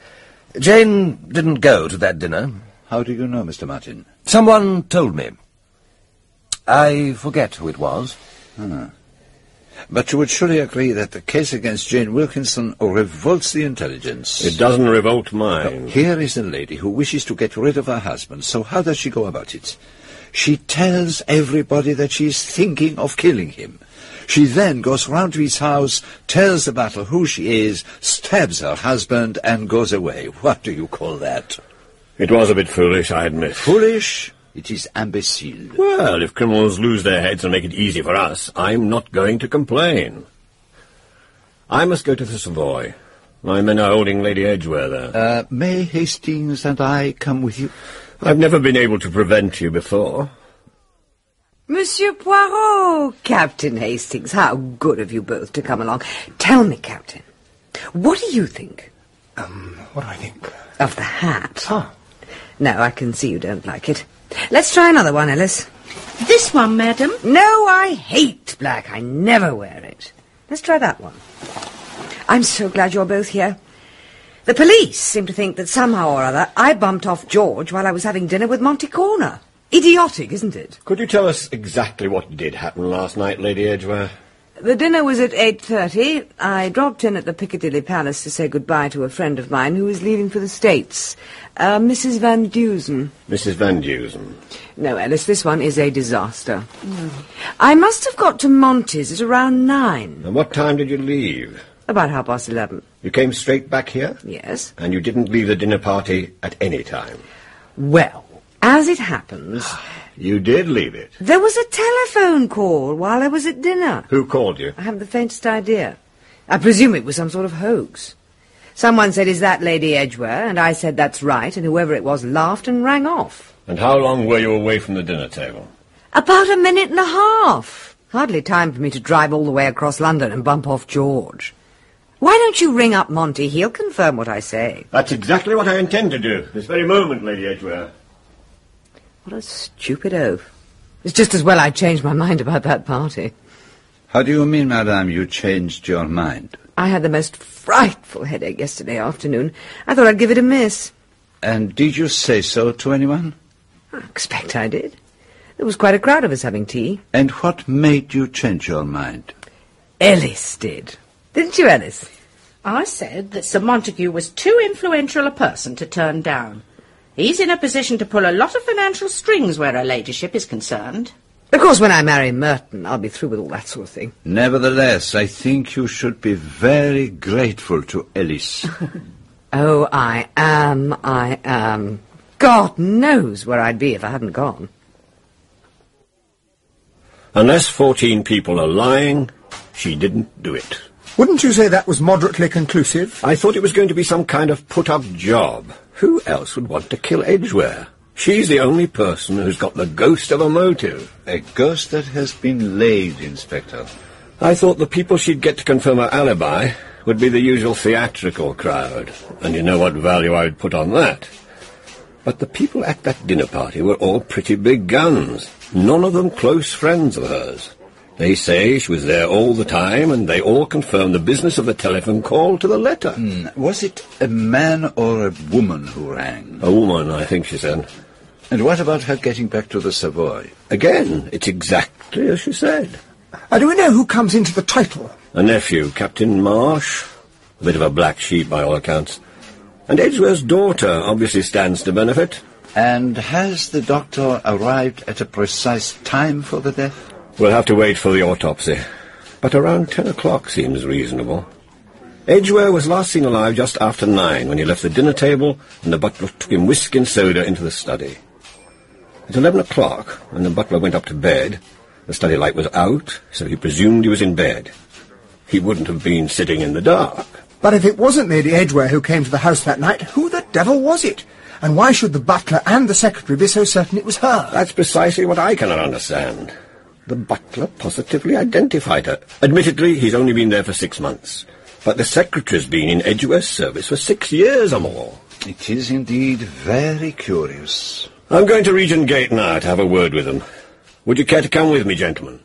[SPEAKER 4] Jane didn't go to that dinner.
[SPEAKER 2] How do you know, Mr. Martin?
[SPEAKER 4] Someone told me. I forget who it was.
[SPEAKER 2] Ah. But you would surely agree that the case against Jane Wilkinson revolts the intelligence.
[SPEAKER 10] It doesn't revolt mine.
[SPEAKER 2] Here is a lady who wishes to get rid of her husband, so how does she go about it? She tells everybody that she is thinking of killing him. She then goes round to his house, tells the battle who she is, stabs her husband, and goes away. What do you call that?
[SPEAKER 10] It was a bit foolish, I admit.
[SPEAKER 2] Foolish? It is imbecile.
[SPEAKER 10] Well, if criminals lose their heads and make it easy for us, I'm not going to complain. I must go to the Savoy. My men are holding Lady Edgware there.
[SPEAKER 2] Uh, may Hastings and I come with you?
[SPEAKER 10] I've never been able to prevent you before.
[SPEAKER 3] Monsieur Poirot! Captain Hastings, how good of you both to come along. Tell me, Captain, what do you think?
[SPEAKER 1] Um, what do I think?
[SPEAKER 3] Of the hat.
[SPEAKER 1] Ah.
[SPEAKER 3] No, I can see you don't like it. Let's try another one, Ellis.
[SPEAKER 6] This one, madam?
[SPEAKER 3] No, I hate black. I never wear it. Let's try that one. I'm so glad you're both here. The police seem to think that somehow or other I bumped off George while I was having dinner with Monty Corner. Idiotic, isn't it?
[SPEAKER 10] Could you tell us exactly what did happen last night, Lady Edgware?
[SPEAKER 3] The dinner was at 8.30. I dropped in at the Piccadilly Palace to say goodbye to a friend of mine who was leaving for the States. Uh, Mrs. Van Dusen.
[SPEAKER 10] Mrs. Van Dusen.
[SPEAKER 3] No, Ellis, this one is a disaster. Mm. I must have got to Monty's at around nine.
[SPEAKER 10] And what time did you leave?
[SPEAKER 3] About half past eleven.
[SPEAKER 10] You came straight back here?
[SPEAKER 3] Yes.
[SPEAKER 10] And you didn't leave the dinner party at any time?
[SPEAKER 3] Well, as it happens...
[SPEAKER 10] you did leave it?
[SPEAKER 3] There was a telephone call while I was at dinner.
[SPEAKER 10] Who called you?
[SPEAKER 3] I haven't the faintest idea. I presume it was some sort of hoax. Someone said, is that Lady Edgware? And I said, that's right, and whoever it was laughed and rang off.
[SPEAKER 10] And how long were you away from the dinner table?
[SPEAKER 3] About a minute and a half. Hardly time for me to drive all the way across London and bump off George. Why don't you ring up Monty? He'll confirm what I say.
[SPEAKER 10] That's exactly what I intend to do, this very moment, Lady Edgware.
[SPEAKER 3] What a stupid oath. It's just as well I changed my mind about that party.
[SPEAKER 2] How do you mean, madame, you changed your mind?
[SPEAKER 3] I had the most frightful headache yesterday afternoon. I thought I'd give it a miss.
[SPEAKER 2] And did you say so to anyone?
[SPEAKER 3] I expect I did. There was quite a crowd of us having tea.
[SPEAKER 2] And what made you change your mind?
[SPEAKER 3] Ellis did. Didn't you, Ellis?
[SPEAKER 14] I said that Sir Montague was too influential a person to turn down. He's in a position to pull a lot of financial strings where her ladyship is concerned.
[SPEAKER 3] Of course, when I marry Merton, I'll be through with all that sort of thing.
[SPEAKER 2] Nevertheless, I think you should be very grateful to Ellis.
[SPEAKER 3] oh, I am, I am. God knows where I'd be if I hadn't gone.
[SPEAKER 10] Unless fourteen people are lying, she didn't do it.
[SPEAKER 1] Wouldn't you say that was moderately conclusive?
[SPEAKER 10] I thought it was going to be some kind of put-up job. Who else would want to kill Edgware? She's the only person who's got the ghost of a motive.
[SPEAKER 2] A ghost that has been laid, Inspector.
[SPEAKER 10] I thought the people she'd get to confirm her alibi would be the usual theatrical crowd, and you know what value I would put on that. But the people at that dinner party were all pretty big guns, none of them close friends of hers. They say she was there all the time, and they all confirm the business of the telephone call to the letter.
[SPEAKER 2] Hmm. Was it a man or a woman who rang?
[SPEAKER 10] A woman, I think she said.
[SPEAKER 2] And what about her getting back to the Savoy?
[SPEAKER 10] Again, it's exactly as she said.
[SPEAKER 1] Uh, do we know who comes into the title?
[SPEAKER 10] A nephew, Captain Marsh. A bit of a black sheep by all accounts. And Edgware's daughter obviously stands to benefit.
[SPEAKER 2] And has the doctor arrived at a precise time for the death?
[SPEAKER 10] We'll have to wait for the autopsy. But around ten o'clock seems reasonable. Edgware was last seen alive just after nine when he left the dinner table and the butler took him whisky and soda into the study. At eleven o'clock, when the butler went up to bed, the study light was out, so he presumed he was in bed. He wouldn't have been sitting in the dark.
[SPEAKER 1] But if it wasn't Lady Edgware who came to the house that night, who the devil was it? And why should the butler and the secretary be so certain it was her?
[SPEAKER 10] That's precisely what I cannot understand. The butler positively identified her. Admittedly, he's only been there for six months. But the secretary's been in Edgware's service for six years or more.
[SPEAKER 2] It is indeed very curious.
[SPEAKER 10] I'm going to Regent Gate now to have a word with them. Would you care to come with me, gentlemen?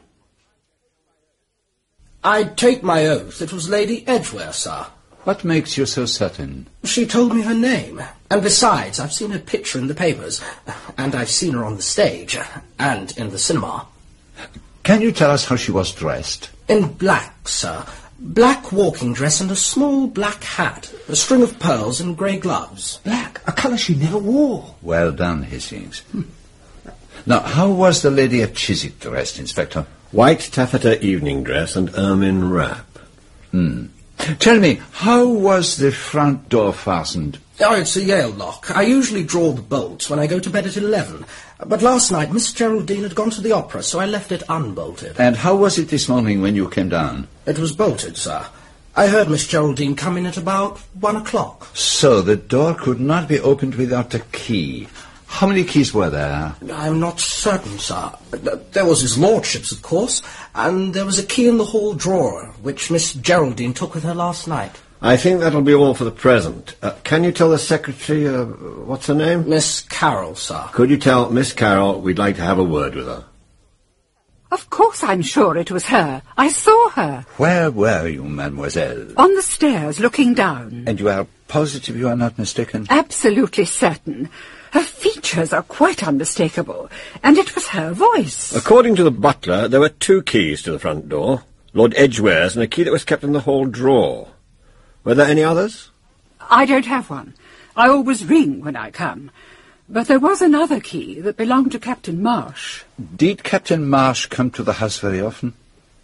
[SPEAKER 8] I take my oath it was Lady Edgware, sir.
[SPEAKER 2] What makes you so certain?
[SPEAKER 8] She told me her name. And besides, I've seen her picture in the papers. And I've seen her on the stage. And in the cinema.
[SPEAKER 2] Can you tell us how she was dressed?
[SPEAKER 8] In black, sir. Black walking dress and a small black hat. A string of pearls and grey gloves.
[SPEAKER 1] Black, a colour she never wore.
[SPEAKER 2] Well done, Hastings. Now, how was the lady at Chiswick dressed, Inspector?
[SPEAKER 10] White taffeta evening dress and ermine wrap.
[SPEAKER 2] Hmm. Tell me, how was the front door fastened?
[SPEAKER 8] Oh, it's a Yale lock. I usually draw the bolts when I go to bed at eleven. But last night Miss Geraldine had gone to the opera, so I left it unbolted.
[SPEAKER 2] And how was it this morning when you came down?
[SPEAKER 8] It was bolted, sir. I heard Miss Geraldine come in at about one o'clock.
[SPEAKER 2] So the door could not be opened without a key. How many keys were there?
[SPEAKER 8] I'm not certain, sir. There was his lordship's, of course, and there was a key in the hall drawer, which Miss Geraldine took with her last night.
[SPEAKER 10] I think that'll be all for the present. Uh, can you tell the secretary, uh, what's her name?
[SPEAKER 8] Miss Carroll, sir.
[SPEAKER 10] Could you tell Miss Carroll we'd like to have a word with her?
[SPEAKER 15] Of course I'm sure it was her. I saw her.
[SPEAKER 2] Where were you, mademoiselle?
[SPEAKER 15] On the stairs, looking down.
[SPEAKER 2] And you are positive you are not mistaken?
[SPEAKER 15] Absolutely certain. Her features are quite unmistakable, and it was her voice.
[SPEAKER 10] According to the butler, there were two keys to the front door. Lord Edgware's and a key that was kept in the hall drawer. Were there any others?
[SPEAKER 15] I don't have one. I always ring when I come. But there was another key that belonged to Captain Marsh.
[SPEAKER 2] Did Captain Marsh come to the house very often?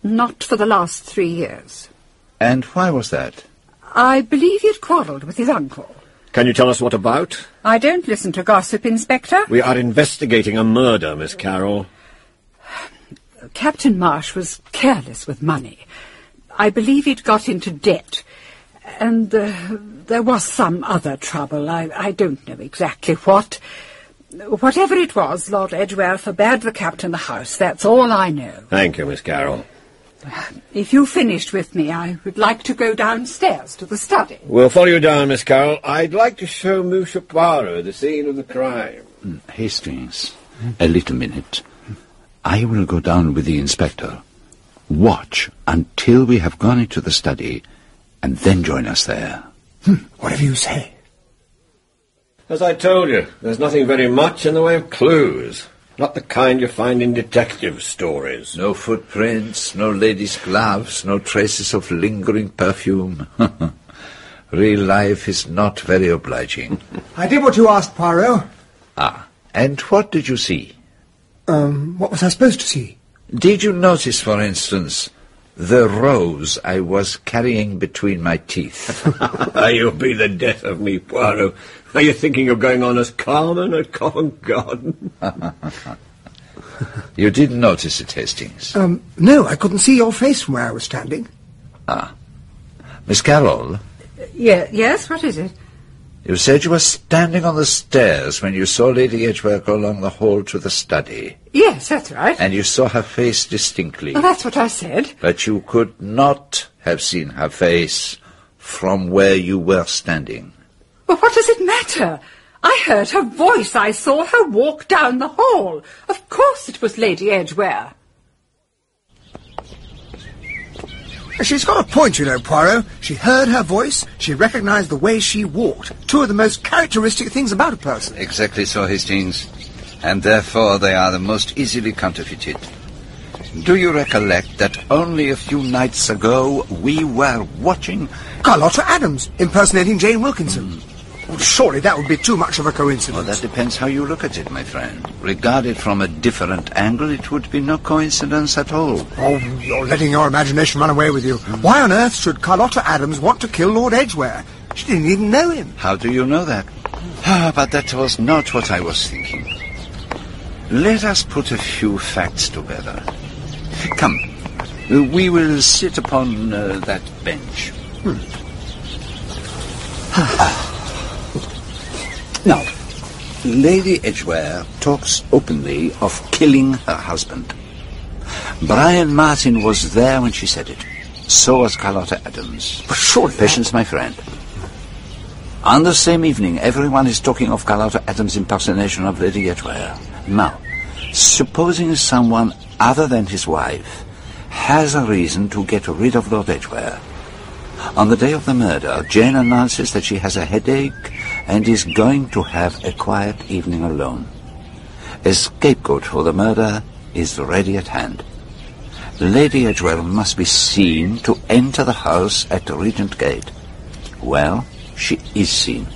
[SPEAKER 15] Not for the last three years.
[SPEAKER 2] And why was that?
[SPEAKER 15] I believe he'd quarrelled with his uncle.
[SPEAKER 10] Can you tell us what about?
[SPEAKER 15] I don't listen to gossip, Inspector.
[SPEAKER 10] We are investigating a murder, Miss Carroll.
[SPEAKER 15] Captain Marsh was careless with money. I believe he'd got into debt. And uh, there was some other trouble. I, I don't know exactly what. Whatever it was, Lord Edgware forbade the captain the house. That's all I know.
[SPEAKER 10] Thank you, Miss Carroll.
[SPEAKER 15] If you finished with me, I would like to go downstairs to the study.
[SPEAKER 10] We'll follow you down, Miss Carroll. I'd like to show Monsieur Poirot the scene of the crime.
[SPEAKER 2] Hastings, a little minute. I will go down with the inspector. Watch until we have gone into the study, and then join us there.
[SPEAKER 1] Hmm, whatever you say.
[SPEAKER 10] As I told you, there's nothing very much in the way of clues. Not the kind you find in detective stories.
[SPEAKER 2] No footprints, no ladies' gloves, no traces of lingering perfume. Real life is not very obliging.
[SPEAKER 1] I did what you asked, Poirot.
[SPEAKER 2] Ah, and what did you see?
[SPEAKER 1] Um, what was I supposed to see?
[SPEAKER 2] Did you notice, for instance, the rose I was carrying between my teeth?
[SPEAKER 10] You'll be the death of me, Poirot. Are you thinking of going on as calm Carmen at Covent Garden?
[SPEAKER 2] you didn't notice it, Hastings?
[SPEAKER 1] Um, no, I couldn't see your face from where I was standing.
[SPEAKER 2] Ah. Miss Carroll?
[SPEAKER 15] Yeah, yes, what is it?
[SPEAKER 2] You said you were standing on the stairs when you saw Lady Edgware go along the hall to the study.
[SPEAKER 15] Yes, that's right.
[SPEAKER 2] And you saw her face distinctly.
[SPEAKER 15] Well, that's what I said.
[SPEAKER 2] But you could not have seen her face from where you were standing.
[SPEAKER 15] Well, what does it matter? I heard her voice. I saw her walk down the hall. Of course it was Lady Edgware.
[SPEAKER 1] She's got a point, you know, Poirot. She heard her voice, she recognized the way she walked. Two of the most characteristic things about a person.
[SPEAKER 2] Exactly so, Hastings. And therefore they are the most easily counterfeited. Do you recollect that only a few nights ago we were watching...
[SPEAKER 1] Carlotta Adams impersonating Jane Wilkinson. Hmm. Well, surely that would be too much of a coincidence.
[SPEAKER 2] Well, that depends how you look at it, my friend. Regarded from a different angle, it would be no coincidence at all.
[SPEAKER 1] Oh, you're letting your imagination run away with you. Why on earth should Carlotta Adams want to kill Lord Edgware? She didn't even know him.
[SPEAKER 2] How do you know that? Ah, but that was not what I was thinking. Let us put a few facts together. Come, we will sit upon uh, that bench. Now, Lady Edgware talks openly of killing her husband. Brian Martin was there when she said it. So was Carlotta Adams.
[SPEAKER 1] But surely...
[SPEAKER 2] Patience, my friend. On the same evening, everyone is talking of Carlotta Adams' impersonation of Lady Edgware. Now, supposing someone other than his wife has a reason to get rid of Lord Edgware. On the day of the murder, Jane announces that she has a headache and is going to have a quiet evening alone. A scapegoat for the murder is ready at hand. Lady Edgware must be seen to enter the house at Regent Gate. Well, she is seen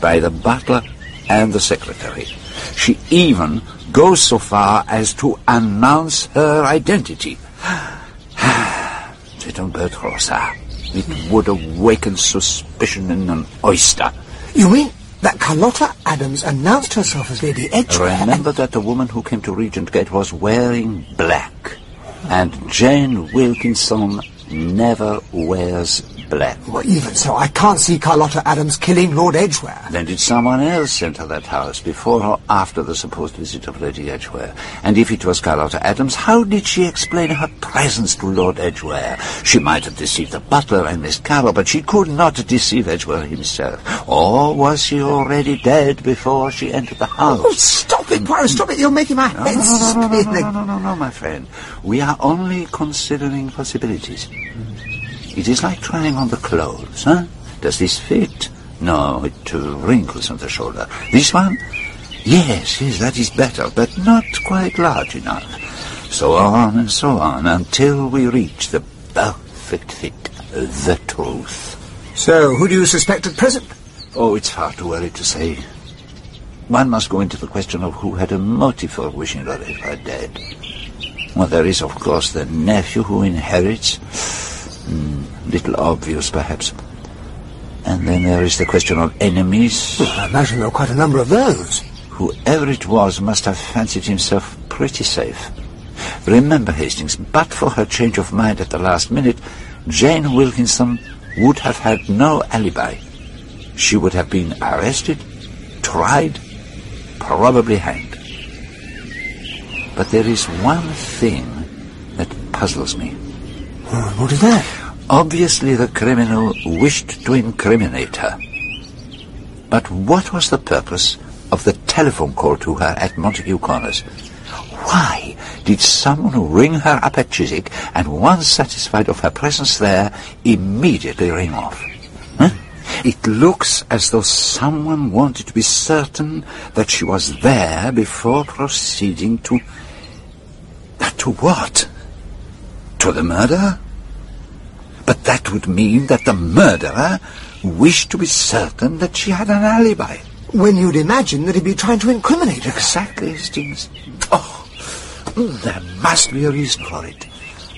[SPEAKER 2] by the butler and the secretary. She even goes so far as to announce her identity. Peu trop ça. It would awaken suspicion in an oyster.
[SPEAKER 1] You mean that Carlotta Adams announced herself as Lady Edgware?
[SPEAKER 2] Remember that the woman who came to Regent Gate was wearing black. And Jane Wilkinson never wears black.
[SPEAKER 1] Well, even so, I can't see Carlotta Adams killing Lord Edgware.
[SPEAKER 2] Then did someone else enter that house before or after the supposed visit of Lady Edgware? And if it was Carlotta Adams, how did she explain her presence to Lord Edgware? She might have deceived the butler and Miss Carroll, but she could not deceive Edgware himself. Or was she already dead before she entered the house?
[SPEAKER 1] Oh, stop it, Poirot, stop it. You're making my head
[SPEAKER 2] no, no, no, no, no, my friend. We are only considering possibilities. It is like trying on the clothes, huh? Does this fit? No, it uh, wrinkles on the shoulder. This one? Yes, yes, that is better, but not quite large enough. So on and so on until we reach the perfect fit, the truth.
[SPEAKER 1] So, who do you suspect at present?
[SPEAKER 2] Oh, it's far too early to say. One must go into the question of who had a motive for wishing Lord Edgware dead. Well, there is, of course, the nephew who inherits. Hmm, little obvious, perhaps. And then there is the question of enemies.
[SPEAKER 1] Well, I imagine there are quite a number of those.
[SPEAKER 2] Whoever it was must have fancied himself pretty safe. Remember, Hastings, but for her change of mind at the last minute, Jane Wilkinson would have had no alibi. She would have been arrested, tried, probably hanged. But there is one thing that puzzles me.
[SPEAKER 1] What is that?
[SPEAKER 2] Obviously, the criminal wished to incriminate her. But what was the purpose of the telephone call to her at Montague Corner's? Why did someone ring her up at Chiswick and once satisfied of her presence there, immediately ring off? It looks as though someone wanted to be certain that she was there before proceeding to... To what? To the murder? But that would mean that the murderer wished to be certain that she had an alibi.
[SPEAKER 1] When you'd imagine that he'd be trying to incriminate her.
[SPEAKER 2] Exactly, Hastings. Oh, there must be a reason for it.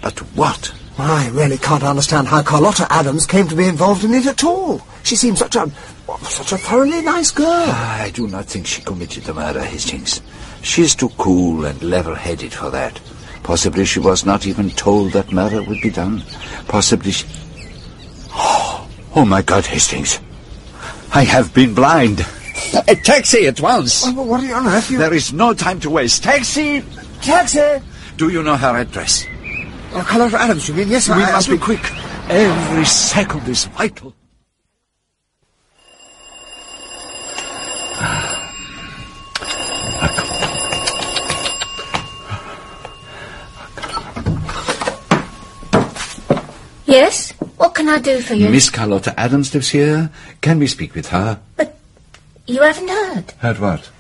[SPEAKER 2] But what?
[SPEAKER 1] I really can't understand how Carlotta Adams came to be involved in it at all. She seems such a such a thoroughly nice girl.
[SPEAKER 2] I do not think she committed the murder, Hastings. She is too cool and level-headed for that. Possibly she was not even told that murder would be done. Possibly she... Oh, oh my God, Hastings. I have been blind. A taxi at once.
[SPEAKER 1] Oh, what are you on earth? You...
[SPEAKER 2] There is no time to waste. Taxi! Taxi! Do you know her address?
[SPEAKER 1] Oh, Carlotta Adams, you mean? Yes,
[SPEAKER 2] we
[SPEAKER 1] I,
[SPEAKER 2] must
[SPEAKER 1] I,
[SPEAKER 2] be quick. Every second is vital.
[SPEAKER 16] Yes? What can I do for you?
[SPEAKER 2] Miss Carlotta Adams lives here. Can we speak with her?
[SPEAKER 16] But you haven't heard?
[SPEAKER 2] Heard what?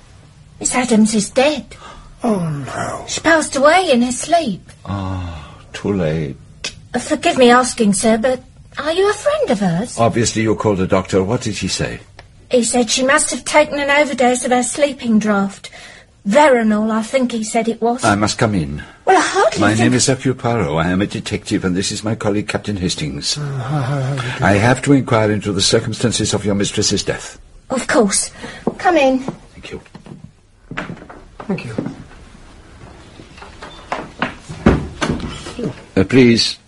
[SPEAKER 16] Miss Adams is dead.
[SPEAKER 1] Oh, no.
[SPEAKER 16] She passed away in her sleep.
[SPEAKER 2] Ah, too late.
[SPEAKER 16] Uh, forgive me asking, sir, but are you a friend of hers?
[SPEAKER 2] Obviously you called the doctor. What did he say?
[SPEAKER 16] He said she must have taken an overdose of her sleeping draught. Veronal, I think he said it was.
[SPEAKER 2] I must come in.
[SPEAKER 16] Well, I hardly
[SPEAKER 2] My
[SPEAKER 16] think...
[SPEAKER 2] name is Hercule Poirot. I am a detective, and this is my colleague, Captain Hastings.
[SPEAKER 1] Oh, how, how, how?
[SPEAKER 2] I have to inquire into the circumstances of your mistress's death.
[SPEAKER 16] Of course. Come in.
[SPEAKER 2] Thank you.
[SPEAKER 1] Thank you.
[SPEAKER 2] Uh, please,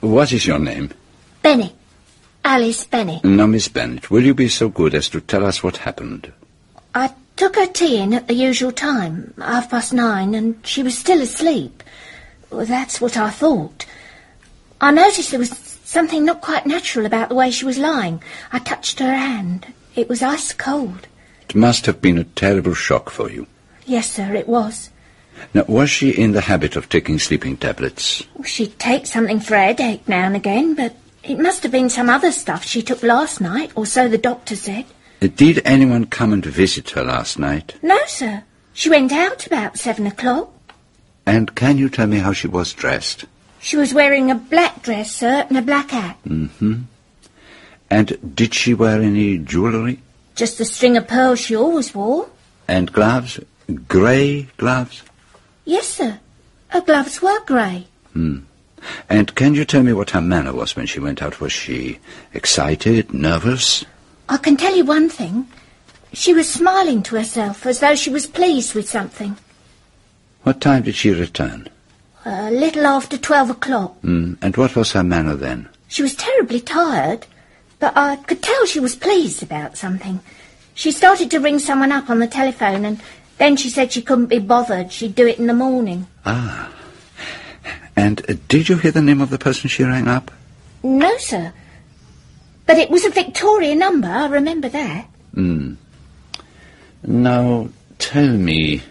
[SPEAKER 2] what is your name?
[SPEAKER 16] Bennett. Alice Bennett.
[SPEAKER 2] Now, Miss Bennett, will you be so good as to tell us what happened?
[SPEAKER 16] I took her tea in at the usual time, half past nine, and she was still asleep. Well, that's what I thought. I noticed there was something not quite natural about the way she was lying. I touched her hand. It was ice cold.
[SPEAKER 2] It must have been a terrible shock for you.
[SPEAKER 16] Yes, sir, it was.
[SPEAKER 2] Now, was she in the habit of taking sleeping tablets?
[SPEAKER 16] She'd take something for a headache now and again, but it must have been some other stuff she took last night, or so the doctor said.
[SPEAKER 2] Uh, Did anyone come and visit her last night?
[SPEAKER 16] No, sir. She went out about seven o'clock.
[SPEAKER 2] And can you tell me how she was dressed?
[SPEAKER 16] She was wearing a black dress, sir, and a black hat.
[SPEAKER 2] Mm-hmm. And did she wear any jewellery?
[SPEAKER 16] Just the string of pearls she always wore.
[SPEAKER 2] And gloves? Grey gloves?
[SPEAKER 16] Yes, sir. Her gloves were grey.
[SPEAKER 2] Hmm. And can you tell me what her manner was when she went out? Was she excited, nervous?
[SPEAKER 16] I can tell you one thing. She was smiling to herself as though she was pleased with something.
[SPEAKER 2] What time did she return?
[SPEAKER 16] A little after twelve o'clock.
[SPEAKER 2] Hmm. And what was her manner then?
[SPEAKER 16] She was terribly tired, but I could tell she was pleased about something. She started to ring someone up on the telephone, and then she said she couldn't be bothered. She'd do it in the morning.
[SPEAKER 2] Ah. And uh, did you hear the name of the person she rang up?
[SPEAKER 16] No, sir. But it was a Victoria number, I remember that.
[SPEAKER 2] Hmm. Now, tell me,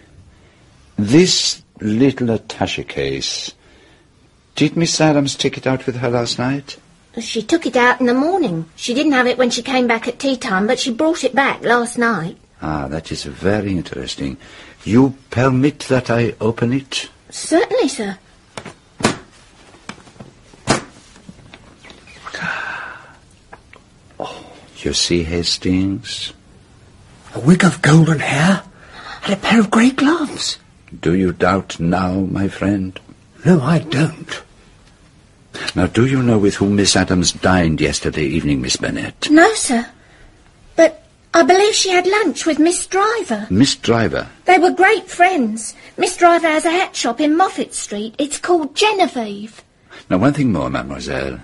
[SPEAKER 2] this little attache case, did Miss Adams take it out with her last night?
[SPEAKER 16] She took it out in the morning. She didn't have it when she came back at tea time, but she brought it back last night.
[SPEAKER 2] Ah, that is very interesting. You permit that I open it?
[SPEAKER 16] Certainly, sir.
[SPEAKER 2] You see, Hastings?
[SPEAKER 1] A wig of golden hair and a pair of grey gloves.
[SPEAKER 2] Do you doubt now, my friend?
[SPEAKER 1] No, I don't.
[SPEAKER 2] Now, do you know with whom Miss Adams dined yesterday evening, Miss Bennett?
[SPEAKER 16] No, sir. But I believe she had lunch with Miss Driver.
[SPEAKER 2] Miss Driver.
[SPEAKER 16] They were great friends. Miss Driver has a hat shop in Moffat Street. It's called Genevieve.
[SPEAKER 2] Now, one thing more, mademoiselle.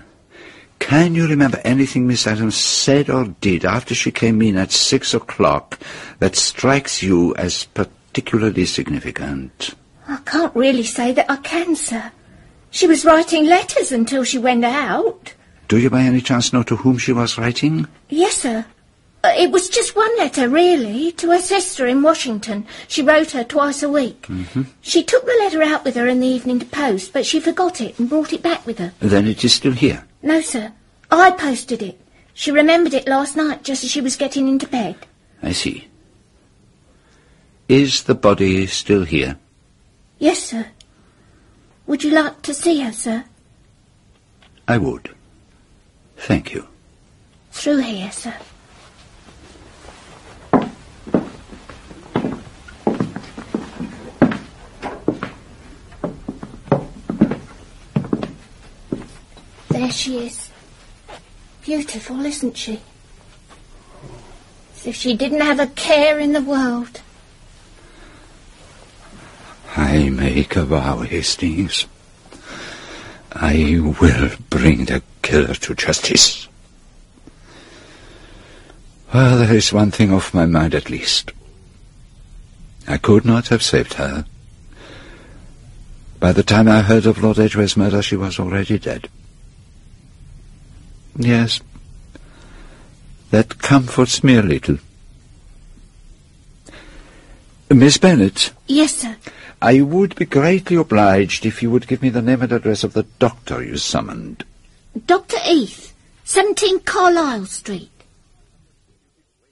[SPEAKER 2] Can you remember anything Miss Adams said or did after she came in at six o'clock that strikes you as particularly significant?
[SPEAKER 16] I can't really say that I can, sir. She was writing letters until she went out.
[SPEAKER 2] Do you by any chance know to whom she was writing?
[SPEAKER 16] Yes, sir. Uh, it was just one letter, really, to her sister in Washington. She wrote her twice a week.
[SPEAKER 2] Mm-hmm.
[SPEAKER 16] She took the letter out with her in the evening to post, but she forgot it and brought it back with her.
[SPEAKER 2] Then it is still here.
[SPEAKER 16] No, sir. I posted it. She remembered it last night just as she was getting into bed.
[SPEAKER 2] I see. Is the body still here?
[SPEAKER 16] Yes, sir. Would you like to see her, sir?
[SPEAKER 2] I would. Thank you.
[SPEAKER 16] Through here, sir. There she is. Beautiful, isn't she? As if she didn't have a care in the world.
[SPEAKER 2] I make a vow, Hastings. I will bring the killer to justice. Well, there is one thing off my mind at least. I could not have saved her. By the time I heard of Lord Edgware's murder, she was already dead. Yes, that comforts me a little. Miss Bennett,
[SPEAKER 16] Yes, sir.
[SPEAKER 2] I would be greatly obliged if you would give me the name and address of the doctor you summoned.
[SPEAKER 16] Dr. Heath, 17 Carlisle Street.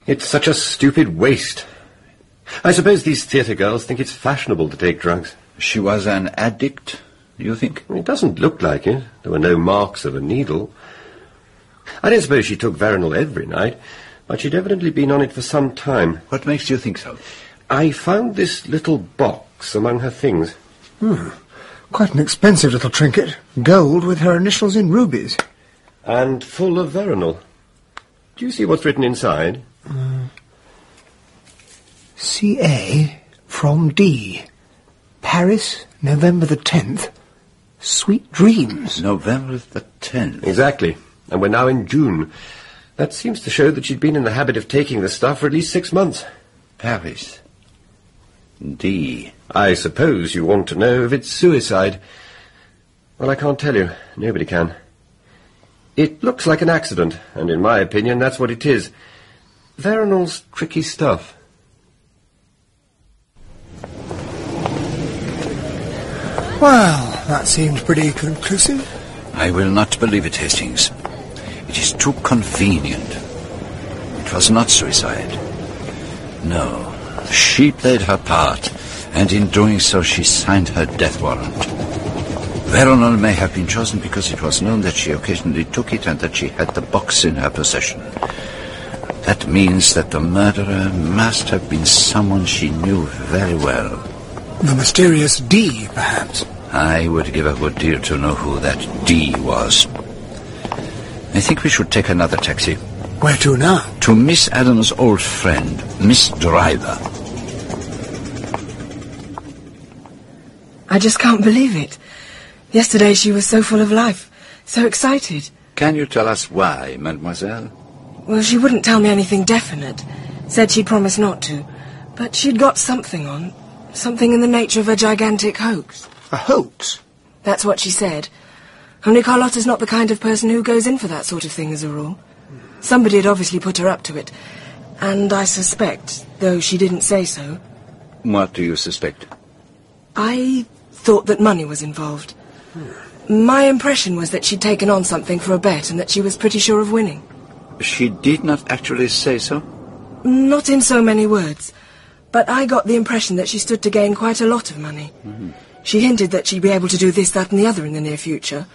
[SPEAKER 10] It's such a stupid waste. I suppose these theatre girls think it's fashionable to take drugs.
[SPEAKER 2] She was an addict, do you think?
[SPEAKER 10] It doesn't look like it. There were no marks of a needle. I don't suppose she took Veronal every night, but she'd evidently been on it for some time.
[SPEAKER 2] What makes you think so?
[SPEAKER 10] I found this little box among her things.
[SPEAKER 1] Hmm. Quite an expensive little trinket. Gold with her initials in rubies.
[SPEAKER 10] And full of Veronal. Do you see what's written inside?
[SPEAKER 1] Uh, C.A. from D. Paris, November the 10th. Sweet dreams.
[SPEAKER 2] November the 10th.
[SPEAKER 10] Exactly. And we're now in June. That seems to show that she'd been in the habit of taking the stuff for at least six months.
[SPEAKER 2] Paris. D.
[SPEAKER 10] I suppose you want to know if it's suicide. Well, I can't tell you. Nobody can. It looks like an accident, and in my opinion, that's what it is. Veronal's tricky stuff.
[SPEAKER 1] Well, that seems pretty conclusive.
[SPEAKER 2] I will not believe it, Hastings. It is too convenient. It was not suicide. No. She played her part, and in doing so she signed her death warrant. Veronal may have been chosen because it was known that she occasionally took it and that she had the box in her possession. That means that the murderer must have been someone she knew very well.
[SPEAKER 1] The mysterious D, perhaps.
[SPEAKER 2] I would give a good deal to know who that D was. I think we should take another taxi.
[SPEAKER 1] Where to now?
[SPEAKER 2] To Miss Adams' old friend, Miss Driver.
[SPEAKER 17] I just can't believe it. Yesterday she was so full of life, so excited.
[SPEAKER 2] Can you tell us why, mademoiselle?
[SPEAKER 17] Well, she wouldn't tell me anything definite. Said she'd promised not to. But she'd got something on. Something in the nature of a gigantic hoax.
[SPEAKER 1] A hoax?
[SPEAKER 17] That's what she said. Only Carlotta's not the kind of person who goes in for that sort of thing as a rule. Somebody had obviously put her up to it. And I suspect, though she didn't say so,
[SPEAKER 2] What do you suspect?
[SPEAKER 17] I thought that money was involved. My impression was that she'd taken on something for a bet and that she was pretty sure of winning.
[SPEAKER 2] She did not actually say so?
[SPEAKER 17] Not in so many words. But I got the impression that she stood to gain quite a lot of money. Mm-hmm. She hinted that she'd be able to do this, that, and the other in the near future.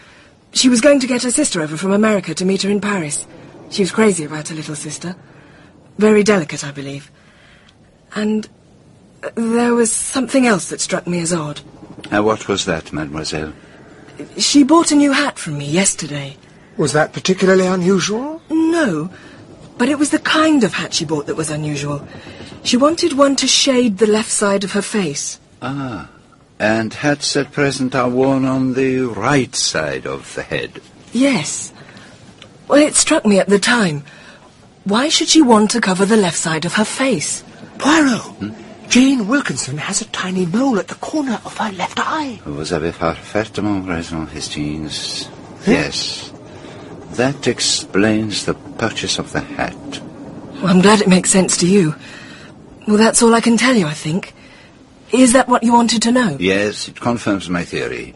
[SPEAKER 17] She was going to get her sister over from America to meet her in Paris. She was crazy about her little sister. Very delicate, I believe. And uh, there was something else that struck me as odd.
[SPEAKER 2] Uh, what was that, mademoiselle?
[SPEAKER 17] She bought a new hat from me yesterday.
[SPEAKER 1] Was that particularly unusual?
[SPEAKER 17] No, but it was the kind of hat she bought that was unusual. She wanted one to shade the left side of her face.
[SPEAKER 2] Ah, and hats at present are worn on the right side of the head.
[SPEAKER 17] Yes. Well, it struck me at the time. Why should she want to cover the left side of her face?
[SPEAKER 1] Poirot, Jane Wilkinson has a tiny mole at the corner of her left eye.
[SPEAKER 2] Vous avez parfaitement raison, Hastings. Yes. That explains the purchase of the hat.
[SPEAKER 17] Well, I'm glad it makes sense to you. Well, that's all I can tell you, I think. Is that what you wanted to know?
[SPEAKER 2] Yes, it confirms my theory.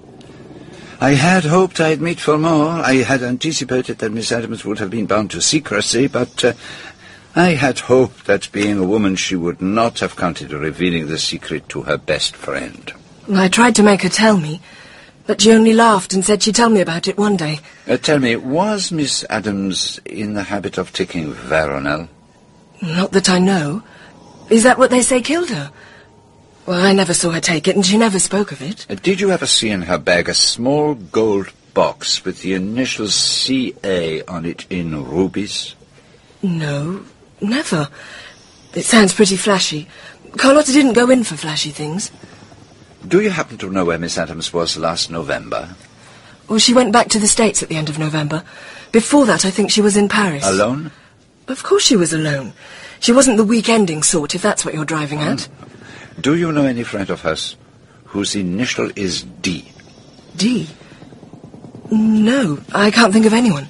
[SPEAKER 2] I had hoped I'd meet for more. I had anticipated that Miss Adams would have been bound to secrecy, but uh, I had hoped that being a woman she would not have counted on revealing the secret to her best friend.
[SPEAKER 17] I tried to make her tell me, but she only laughed and said she'd tell me about it one day.
[SPEAKER 2] Uh, tell me, was Miss Adams in the habit of taking Veronal?
[SPEAKER 17] Not that I know. Is that what they say killed her? Well, I never saw her take it, and she never spoke of it.
[SPEAKER 2] Uh, did you ever see in her bag a small gold box with the initials C.A. on it in rubies?
[SPEAKER 17] No, never. It sounds pretty flashy. Carlotta didn't go in for flashy things.
[SPEAKER 2] Do you happen to know where Miss Adams was last November?
[SPEAKER 17] Well, she went back to the States at the end of November. Before that, I think she was in Paris.
[SPEAKER 2] Alone?
[SPEAKER 17] Of course she was alone. She wasn't the week-ending sort, if that's what you're driving at.
[SPEAKER 2] Do you know any friend of hers whose initial is D?
[SPEAKER 17] D? No, I can't think of anyone.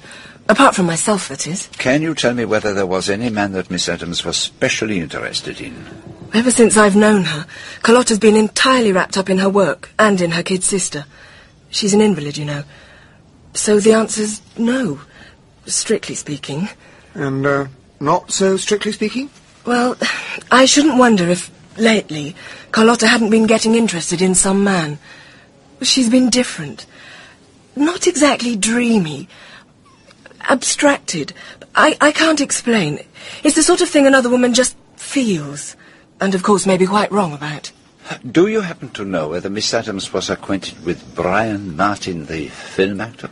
[SPEAKER 17] Apart from myself, that is.
[SPEAKER 2] Can you tell me whether there was any man that Miss Adams was specially interested in?
[SPEAKER 17] Ever since I've known her, Carlotta's been entirely wrapped up in her work and in her kid sister. She's an invalid, you know. So the answer's no, strictly speaking.
[SPEAKER 1] And, uh, not so strictly speaking?
[SPEAKER 17] Well, I shouldn't wonder if, lately, Carlotta hadn't been getting interested in some man. She's been different. Not exactly dreamy. Abstracted. I, I can't explain. It's the sort of thing another woman just feels. And of course may be quite wrong about.
[SPEAKER 2] Do you happen to know whether Miss Adams was acquainted with Brian Martin, the film actor?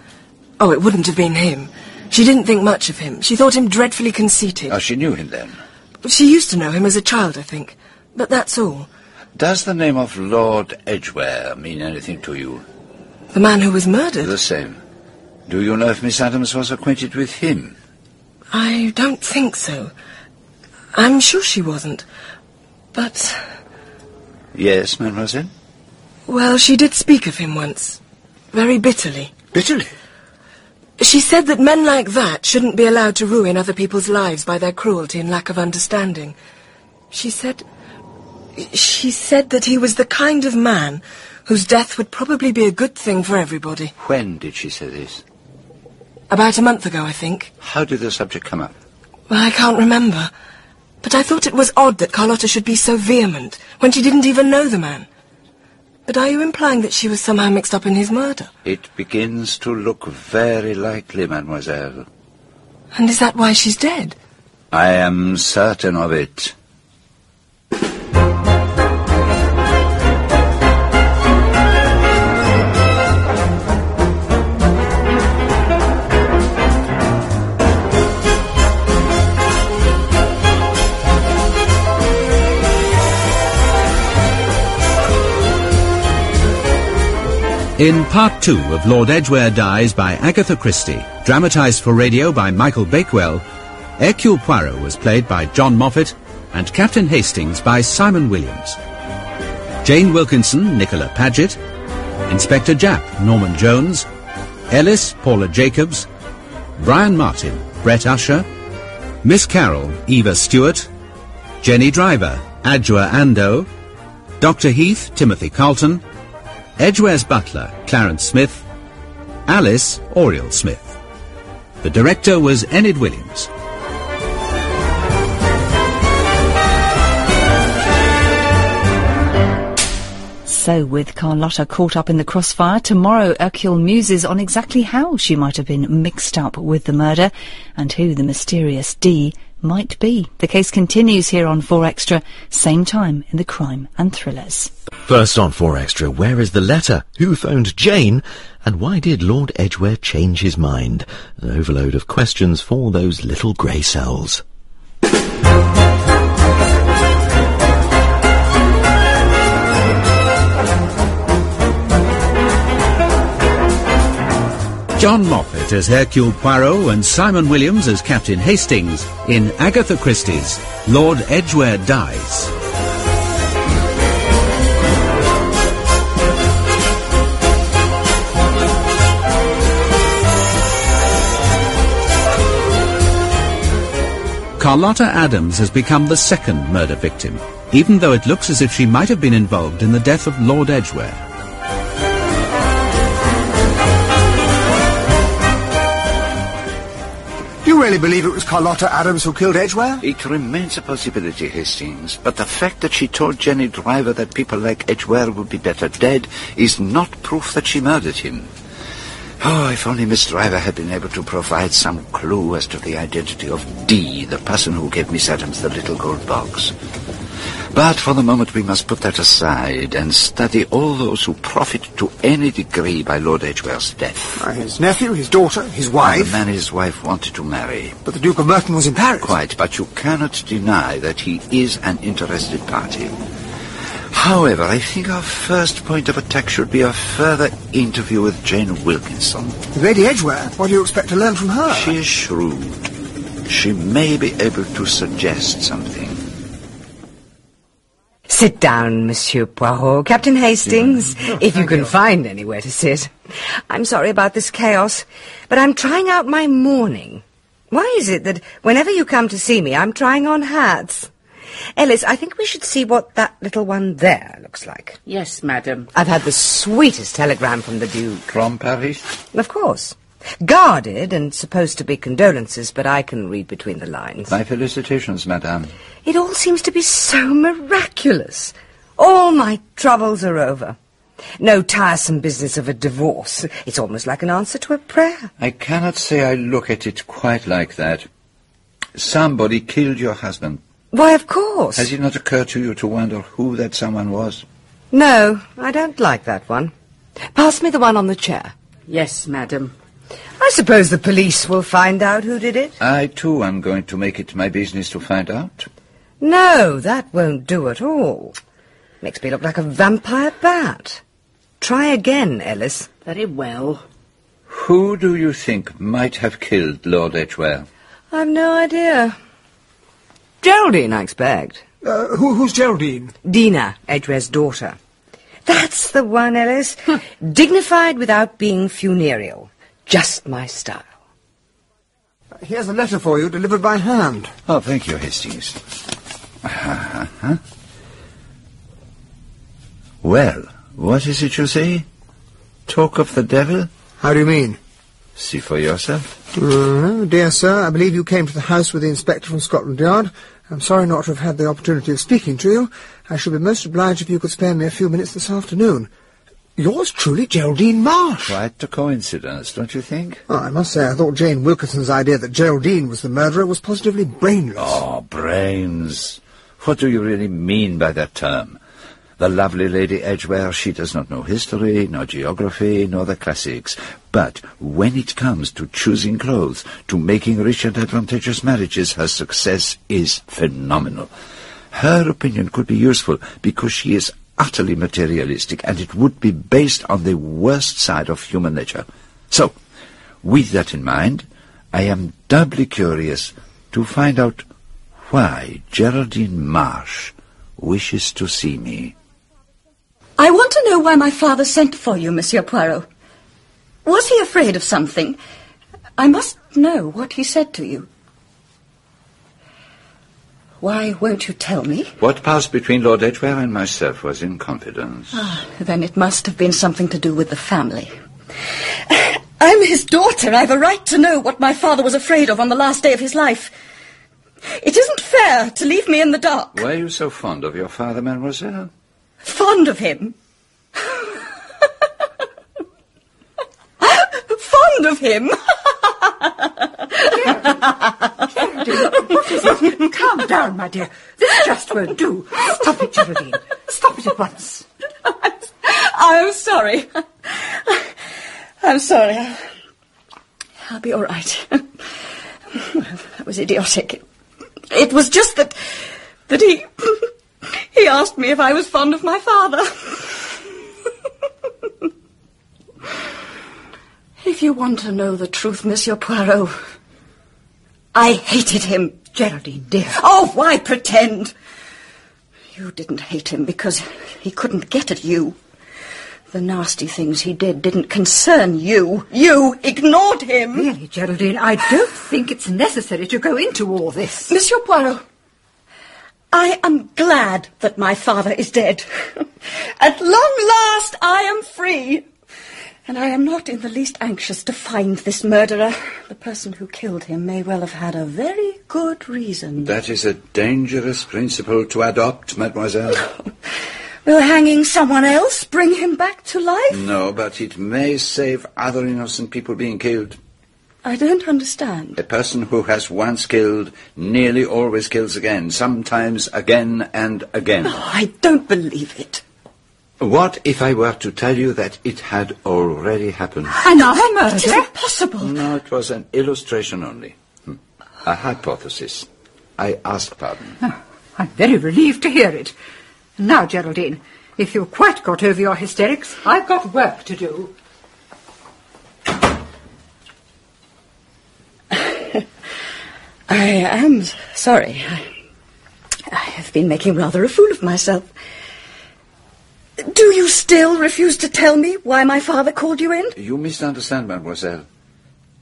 [SPEAKER 17] Oh, it wouldn't have been him. She didn't think much of him. She thought him dreadfully conceited.
[SPEAKER 2] Oh, she knew him then.
[SPEAKER 17] She used to know him as a child, I think. But that's all.
[SPEAKER 2] Does the name of Lord Edgware mean anything to you?
[SPEAKER 17] The man who was murdered?
[SPEAKER 2] The same. Do you know if Miss Adams was acquainted with him?
[SPEAKER 17] I don't think so. I'm sure she wasn't. But,
[SPEAKER 2] Yes, mademoiselle?
[SPEAKER 17] well, she did speak of him once. Very bitterly.
[SPEAKER 2] Bitterly?
[SPEAKER 17] She said that men like that shouldn't be allowed to ruin other people's lives by their cruelty and lack of understanding. She said... She said that he was the kind of man whose death would probably be a good thing for everybody.
[SPEAKER 2] When did she say this?
[SPEAKER 17] About a month ago, I think.
[SPEAKER 2] How did the subject come up?
[SPEAKER 17] Well, I can't remember. But I thought it was odd that Carlotta should be so vehement when she didn't even know the man. But are you implying that she was somehow mixed up in his murder?
[SPEAKER 2] It begins to look very likely, mademoiselle.
[SPEAKER 17] And is that why she's dead?
[SPEAKER 2] I am certain of it.
[SPEAKER 11] In part two of Lord Edgware Dies by Agatha Christie, dramatised for radio by Michael Bakewell, Hercule Poirot was played by John Moffat and Captain Hastings by Simon Williams. Jane Wilkinson, Nicola Pagett, Inspector Japp, Norman Jones, Ellis, Paula Jacobs, Brian Martin, Brett Usher, Miss Carroll, Eva Stewart, Jenny Driver, Adjoa Andoh, Dr. Heath, Timothy Carlton, Edgware's butler, Clarence Smith, Alice, Auriol Smith. The director was Enid Williams.
[SPEAKER 13] So, with Carlotta caught up in the crossfire, tomorrow Hercule muses on exactly how she might have been mixed up with the murder and who the mysterious D might be. The case continues here on 4 Extra, same time in the crime and thrillers.
[SPEAKER 18] First on 4 Extra, where is the letter? Who phoned Jane? And why did Lord Edgware change his mind? An overload of questions for those little grey cells.
[SPEAKER 11] John Moffat as Hercule Poirot and Simon Williams as Captain Hastings in Agatha Christie's Lord Edgware Dies. Carlotta Adams has become the second murder victim, even though it looks as if she might have been involved in the death of Lord Edgware.
[SPEAKER 1] You really believe it was Carlotta Adams who killed Edgware?
[SPEAKER 2] It remains a possibility, Hastings, but the fact that she told Jenny Driver that people like Edgware would be better dead is not proof that she murdered him. Oh, if only Miss Driver had been able to provide some clue as to the identity of D, the person who gave Miss Adams the little gold box. But for the moment we must put that aside and study all those who profit to any degree by Lord Edgware's death.
[SPEAKER 1] Uh, his nephew, his daughter, his wife.
[SPEAKER 2] The man his wife wanted to marry.
[SPEAKER 1] But the Duke of Merton was in Paris.
[SPEAKER 2] Quite, but you cannot deny that he is an interested party. However, I think our first point of attack should be a further interview with Jane Wilkinson.
[SPEAKER 1] Lady Edgware, what do you expect to learn from her?
[SPEAKER 2] She is shrewd. She may be able to suggest something.
[SPEAKER 3] Sit down, Monsieur Poirot. Captain Hastings, if you can find anywhere to sit. I'm sorry about this chaos, but I'm trying out my mourning. Why is it that whenever you come to see me, I'm trying on hats? Ellis, I think we should see what that little one there looks like.
[SPEAKER 14] Yes, madam.
[SPEAKER 3] I've had the sweetest telegram from the Duke.
[SPEAKER 2] From Paris?
[SPEAKER 3] Of course. Guarded and supposed to be condolences, but I can read between the lines.
[SPEAKER 2] My felicitations, madame.
[SPEAKER 3] It all seems to be so miraculous. All my troubles are over. No tiresome business of a divorce. It's almost like an answer to a prayer.
[SPEAKER 2] I cannot say I look at it quite like that. Somebody killed your husband.
[SPEAKER 3] Why, of course.
[SPEAKER 2] Has it not occurred to you to wonder who that someone was?
[SPEAKER 3] No, I don't like that one. Pass me the one on the chair.
[SPEAKER 14] Yes, madam.
[SPEAKER 3] I suppose the police will find out who did it.
[SPEAKER 2] I, too, am going to make it my business to find out.
[SPEAKER 3] No, that won't do at all. Makes me look like a vampire bat. Try again, Ellis.
[SPEAKER 14] Very well.
[SPEAKER 2] Who do you think might have killed Lord Edgware?
[SPEAKER 3] I've no idea. Geraldine, I expect.
[SPEAKER 1] Uh, who, who's Geraldine?
[SPEAKER 3] Dina, Edgware's daughter. That's the one, Ellis. Dignified without being funereal. Just my style.
[SPEAKER 1] Here's a letter for you, delivered by hand.
[SPEAKER 2] Oh, thank you, Hastings. Uh-huh. Well, what is it you say? Talk of the devil?
[SPEAKER 1] How do you mean?
[SPEAKER 2] See for yourself.
[SPEAKER 1] Uh, dear sir, I believe you came to the house with the inspector from Scotland Yard. I'm sorry not to have had the opportunity of speaking to you. I should be most obliged if you could spare me a few minutes this afternoon. Yours truly, Geraldine Marsh.
[SPEAKER 2] Quite a coincidence, don't you think?
[SPEAKER 1] Oh, I must say, I thought Jane Wilkinson's idea that Geraldine was the murderer was positively brainless.
[SPEAKER 2] Oh, brains. What do you really mean by that term? The lovely Lady Edgware, she does not know history, nor geography, nor the classics. But when it comes to choosing clothes, to making rich and advantageous marriages, her success is phenomenal. Her opinion could be useful because she is utterly materialistic and it would be based on the worst side of human nature. So, with that in mind, I am doubly curious to find out why Geraldine Marsh wishes to see me.
[SPEAKER 19] I want to know why my father sent for you, Monsieur Poirot. Was he afraid of something? I must know what he said to you. Why won't you tell me?
[SPEAKER 2] What passed between Lord Edgware and myself was in confidence.
[SPEAKER 19] Ah, then it must have been something to do with the family. I'm his daughter. I've a right to know what my father was afraid of on the last day of his life. It isn't fair to leave me in the dark.
[SPEAKER 2] Why are you so fond of your father, mademoiselle?
[SPEAKER 19] Fond of him. fond of him.
[SPEAKER 15] Calm down, my dear. This just won't do. Stop it, Geraldine. Stop it at once.
[SPEAKER 19] I'm sorry. I'm sorry. I'll be all right. that was idiotic. It was just that that he he asked me if I was fond of my father. If you want to know the truth, Monsieur Poirot, I hated him.
[SPEAKER 15] Geraldine, dear.
[SPEAKER 19] Oh, why pretend? You didn't hate him because he couldn't get at you. The nasty things he did didn't concern you. You ignored him.
[SPEAKER 15] Really, Geraldine, I don't think it's necessary to go into all this.
[SPEAKER 19] Monsieur Poirot, I am glad that my father is dead. At long last, I am free. And I am not in the least anxious to find this murderer. The person who killed him may well have had a very good reason.
[SPEAKER 2] That is a dangerous principle to adopt, mademoiselle.
[SPEAKER 19] Will hanging someone else bring him back to life?
[SPEAKER 2] No, but it may save other innocent people being killed.
[SPEAKER 19] I don't understand.
[SPEAKER 2] A person who has once killed nearly always kills again, sometimes again and again.
[SPEAKER 19] Oh, I don't believe it.
[SPEAKER 2] What if I were to tell you that it had already happened?
[SPEAKER 15] Another murder?
[SPEAKER 19] It isn't possible.
[SPEAKER 2] No, it was an illustration only. Hmm. A hypothesis. I ask pardon.
[SPEAKER 15] Oh, I'm very relieved to hear it. Now, Geraldine, if you've quite got over your hysterics, I've got work to do.
[SPEAKER 19] I am sorry. I, I have been making rather a fool of myself. Do you still refuse to tell me why my father called you in?
[SPEAKER 2] You misunderstand, mademoiselle.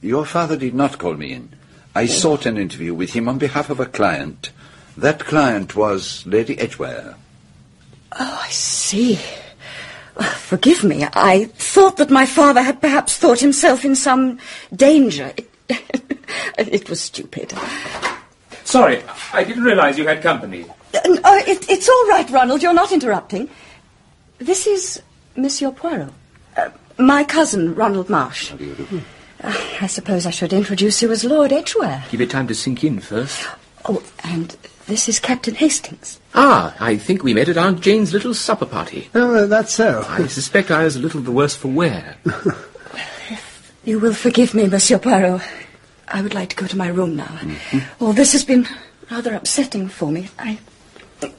[SPEAKER 2] Your father did not call me in. I sought an interview with him on behalf of a client. That client was Lady Edgware.
[SPEAKER 19] Oh, I see. Forgive me. I thought that my father had perhaps thought himself in some danger. It, it was stupid.
[SPEAKER 20] Sorry, I didn't realize you had company.
[SPEAKER 19] Uh, uh, it, it's all right, Ronald. You're not interrupting. This is Monsieur Poirot. Uh, my cousin, Ronald Marsh. How do you do? Uh, I suppose I should introduce you as Lord Edgware.
[SPEAKER 20] Give it time to sink in first.
[SPEAKER 19] Oh, and this is Captain Hastings.
[SPEAKER 20] Ah, I think we met at Aunt Jane's little supper party.
[SPEAKER 1] Oh, that's so.
[SPEAKER 20] I suspect I was a little the worse for wear.
[SPEAKER 19] well, If you will forgive me, Monsieur Poirot. I would like to go to my room now. Oh, this has been rather upsetting for me. I,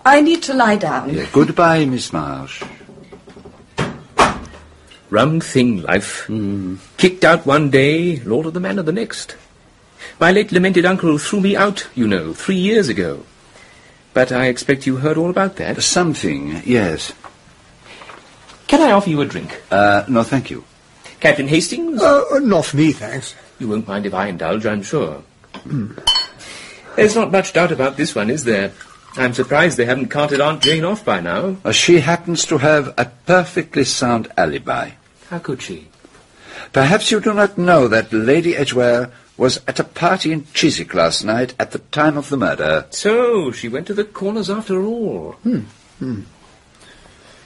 [SPEAKER 19] I need to lie down.
[SPEAKER 2] Yeah, goodbye, Miss Marsh.
[SPEAKER 20] Rum thing, life. Kicked out one day, lord of the manor the next. My late lamented uncle threw me out, you know, three years ago. But I expect you heard all about that.
[SPEAKER 2] Something, yes.
[SPEAKER 20] Can I offer you a drink?
[SPEAKER 2] Uh, no, thank you.
[SPEAKER 20] Captain Hastings?
[SPEAKER 1] Uh, not for me, thanks.
[SPEAKER 20] You won't mind if I indulge, I'm sure. There's not much doubt about this one, is there? I'm surprised they haven't carted Aunt Jane off by now.
[SPEAKER 2] Uh, she happens to have a perfectly sound alibi.
[SPEAKER 20] How could she?
[SPEAKER 2] Perhaps you do not know that Lady Edgware was at a party in Chiswick last night at the time of the murder.
[SPEAKER 20] So, she went to the corners after all.
[SPEAKER 1] Hmm. Hmm.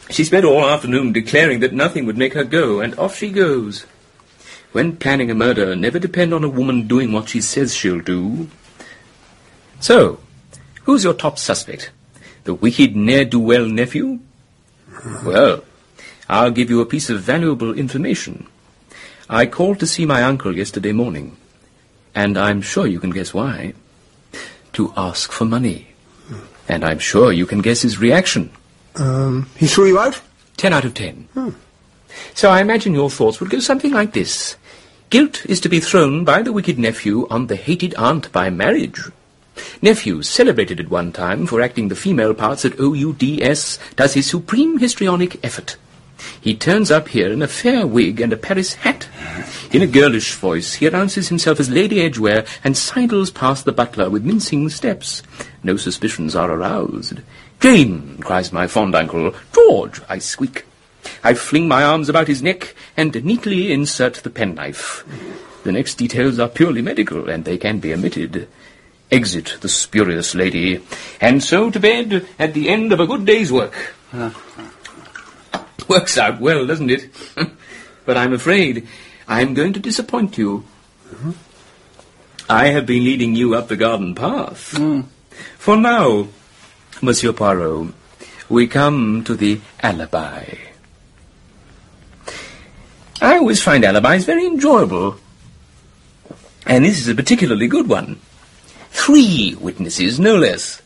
[SPEAKER 20] She spent all afternoon declaring that nothing would make her go, and off she goes. When planning a murder, never depend on a woman doing what she says she'll do. So, who's your top suspect? The wicked ne'er-do-well nephew? Well, I'll give you a piece of valuable information. I called to see my uncle yesterday morning, and I'm sure you can guess why. To ask for money. And I'm sure you can guess his reaction.
[SPEAKER 1] Um, he threw you out?
[SPEAKER 20] Ten out of ten.
[SPEAKER 1] Hmm.
[SPEAKER 20] So I imagine your thoughts would go something like this. Guilt is to be thrown by the wicked nephew on the hated aunt by marriage. Nephew, celebrated at one time for acting the female parts at OUDS, does his supreme histrionic effort. He turns up here in a fair wig and a Paris hat. In a girlish voice, he announces himself as Lady Edgware and sidles past the butler with mincing steps. No suspicions are aroused. Jane, cries my fond uncle. George, I squeak. I fling my arms about his neck and neatly insert the penknife. The next details are purely medical, and they can be omitted. Exit the spurious lady, and so to bed at the end of a good day's work. Works out well, doesn't it? but I'm afraid I'm going to disappoint you. I have been leading you up the garden path. Hmm. For now, Monsieur Poirot, we come to the alibi. I always find alibis very enjoyable. And this is a particularly good one. Three witnesses, no less.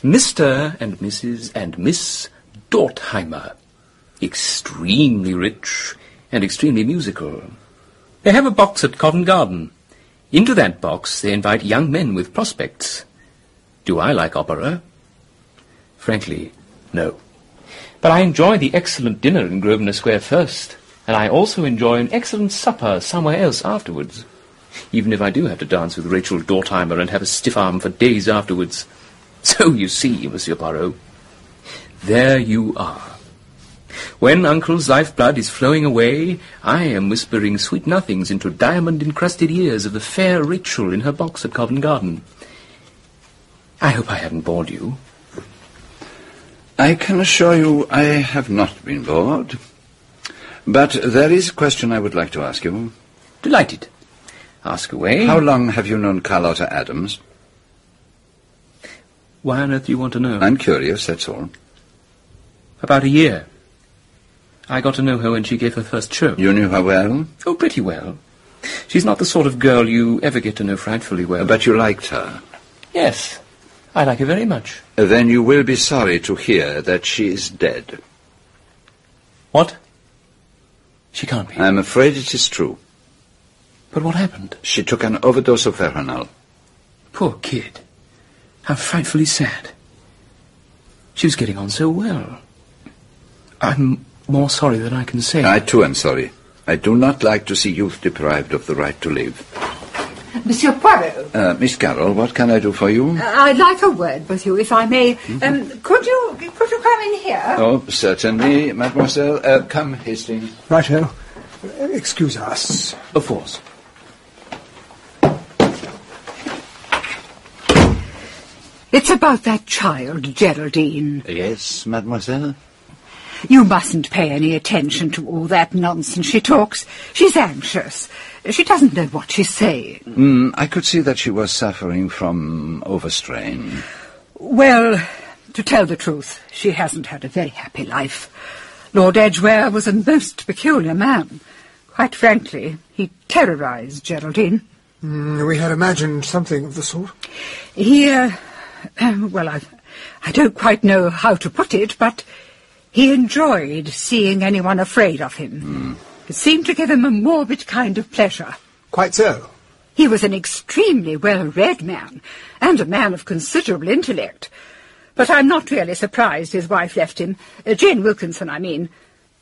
[SPEAKER 20] Mr. and Mrs. and Miss Dortheimer. Extremely rich and extremely musical. They have a box at Covent Garden. Into that box they invite young men with prospects. Do I like opera? Frankly, no. But I enjoy the excellent dinner in Grosvenor Square first, and I also enjoy an excellent supper somewhere else afterwards. Even if I do have to dance with Rachel Dortheimer and have a stiff arm for days afterwards. So you see, Monsieur Poirot, there you are. When Uncle's lifeblood is flowing away, I am whispering sweet nothings into diamond-encrusted ears of the fair Rachel in her box at Covent Garden. I hope I haven't bored you.
[SPEAKER 2] I can assure you I have not been bored. But there is a question I would like to ask you.
[SPEAKER 20] Delighted. Ask away.
[SPEAKER 2] How long have you known Carlotta Adams?
[SPEAKER 20] Why on earth do you want to know?
[SPEAKER 2] I'm curious, that's all.
[SPEAKER 20] About a year. I got to know her when she gave her first show.
[SPEAKER 2] You knew her well?
[SPEAKER 20] Oh, pretty well. She's not the sort of girl you ever get to know frightfully well.
[SPEAKER 2] But you liked her?
[SPEAKER 20] Yes. I like her very much.
[SPEAKER 2] Then you will be sorry to hear that she is dead.
[SPEAKER 20] What? She can't be.
[SPEAKER 2] I'm afraid it is true.
[SPEAKER 20] But what happened?
[SPEAKER 2] She took an overdose of Veronal.
[SPEAKER 20] Poor kid. How frightfully sad. She was getting on so well. I'm more sorry than I can say.
[SPEAKER 2] I too am sorry. I do not like to see youth deprived of the right to live.
[SPEAKER 15] Monsieur Poirot,
[SPEAKER 2] Uh, Miss Carroll, what can I do for you?
[SPEAKER 15] uh, I'd like a word with you, if I may. Um, could you could you come in here?
[SPEAKER 2] Oh, certainly, mademoiselle. Uh, come, Hastings.
[SPEAKER 1] Righto. Excuse us.
[SPEAKER 20] Of course.
[SPEAKER 15] It's about that child, Geraldine.
[SPEAKER 2] Yes, mademoiselle?
[SPEAKER 15] You mustn't pay any attention to all that nonsense she talks. She's anxious. She doesn't know what she's saying.
[SPEAKER 2] Mm, I could see that she was suffering from overstrain.
[SPEAKER 15] Well, to tell the truth, she hasn't had a very happy life. Lord Edgware was a most peculiar man. Quite frankly, he terrorized Geraldine.
[SPEAKER 1] Mm, we had imagined something of the sort.
[SPEAKER 15] He, uh, well, I, I don't quite know how to put it, but he enjoyed seeing anyone afraid of him. It seemed to give him a morbid kind of pleasure.
[SPEAKER 1] Quite so.
[SPEAKER 15] He was an extremely well-read man, and a man of considerable intellect. But I'm not really surprised his wife left him. Uh, Jane Wilkinson, I mean.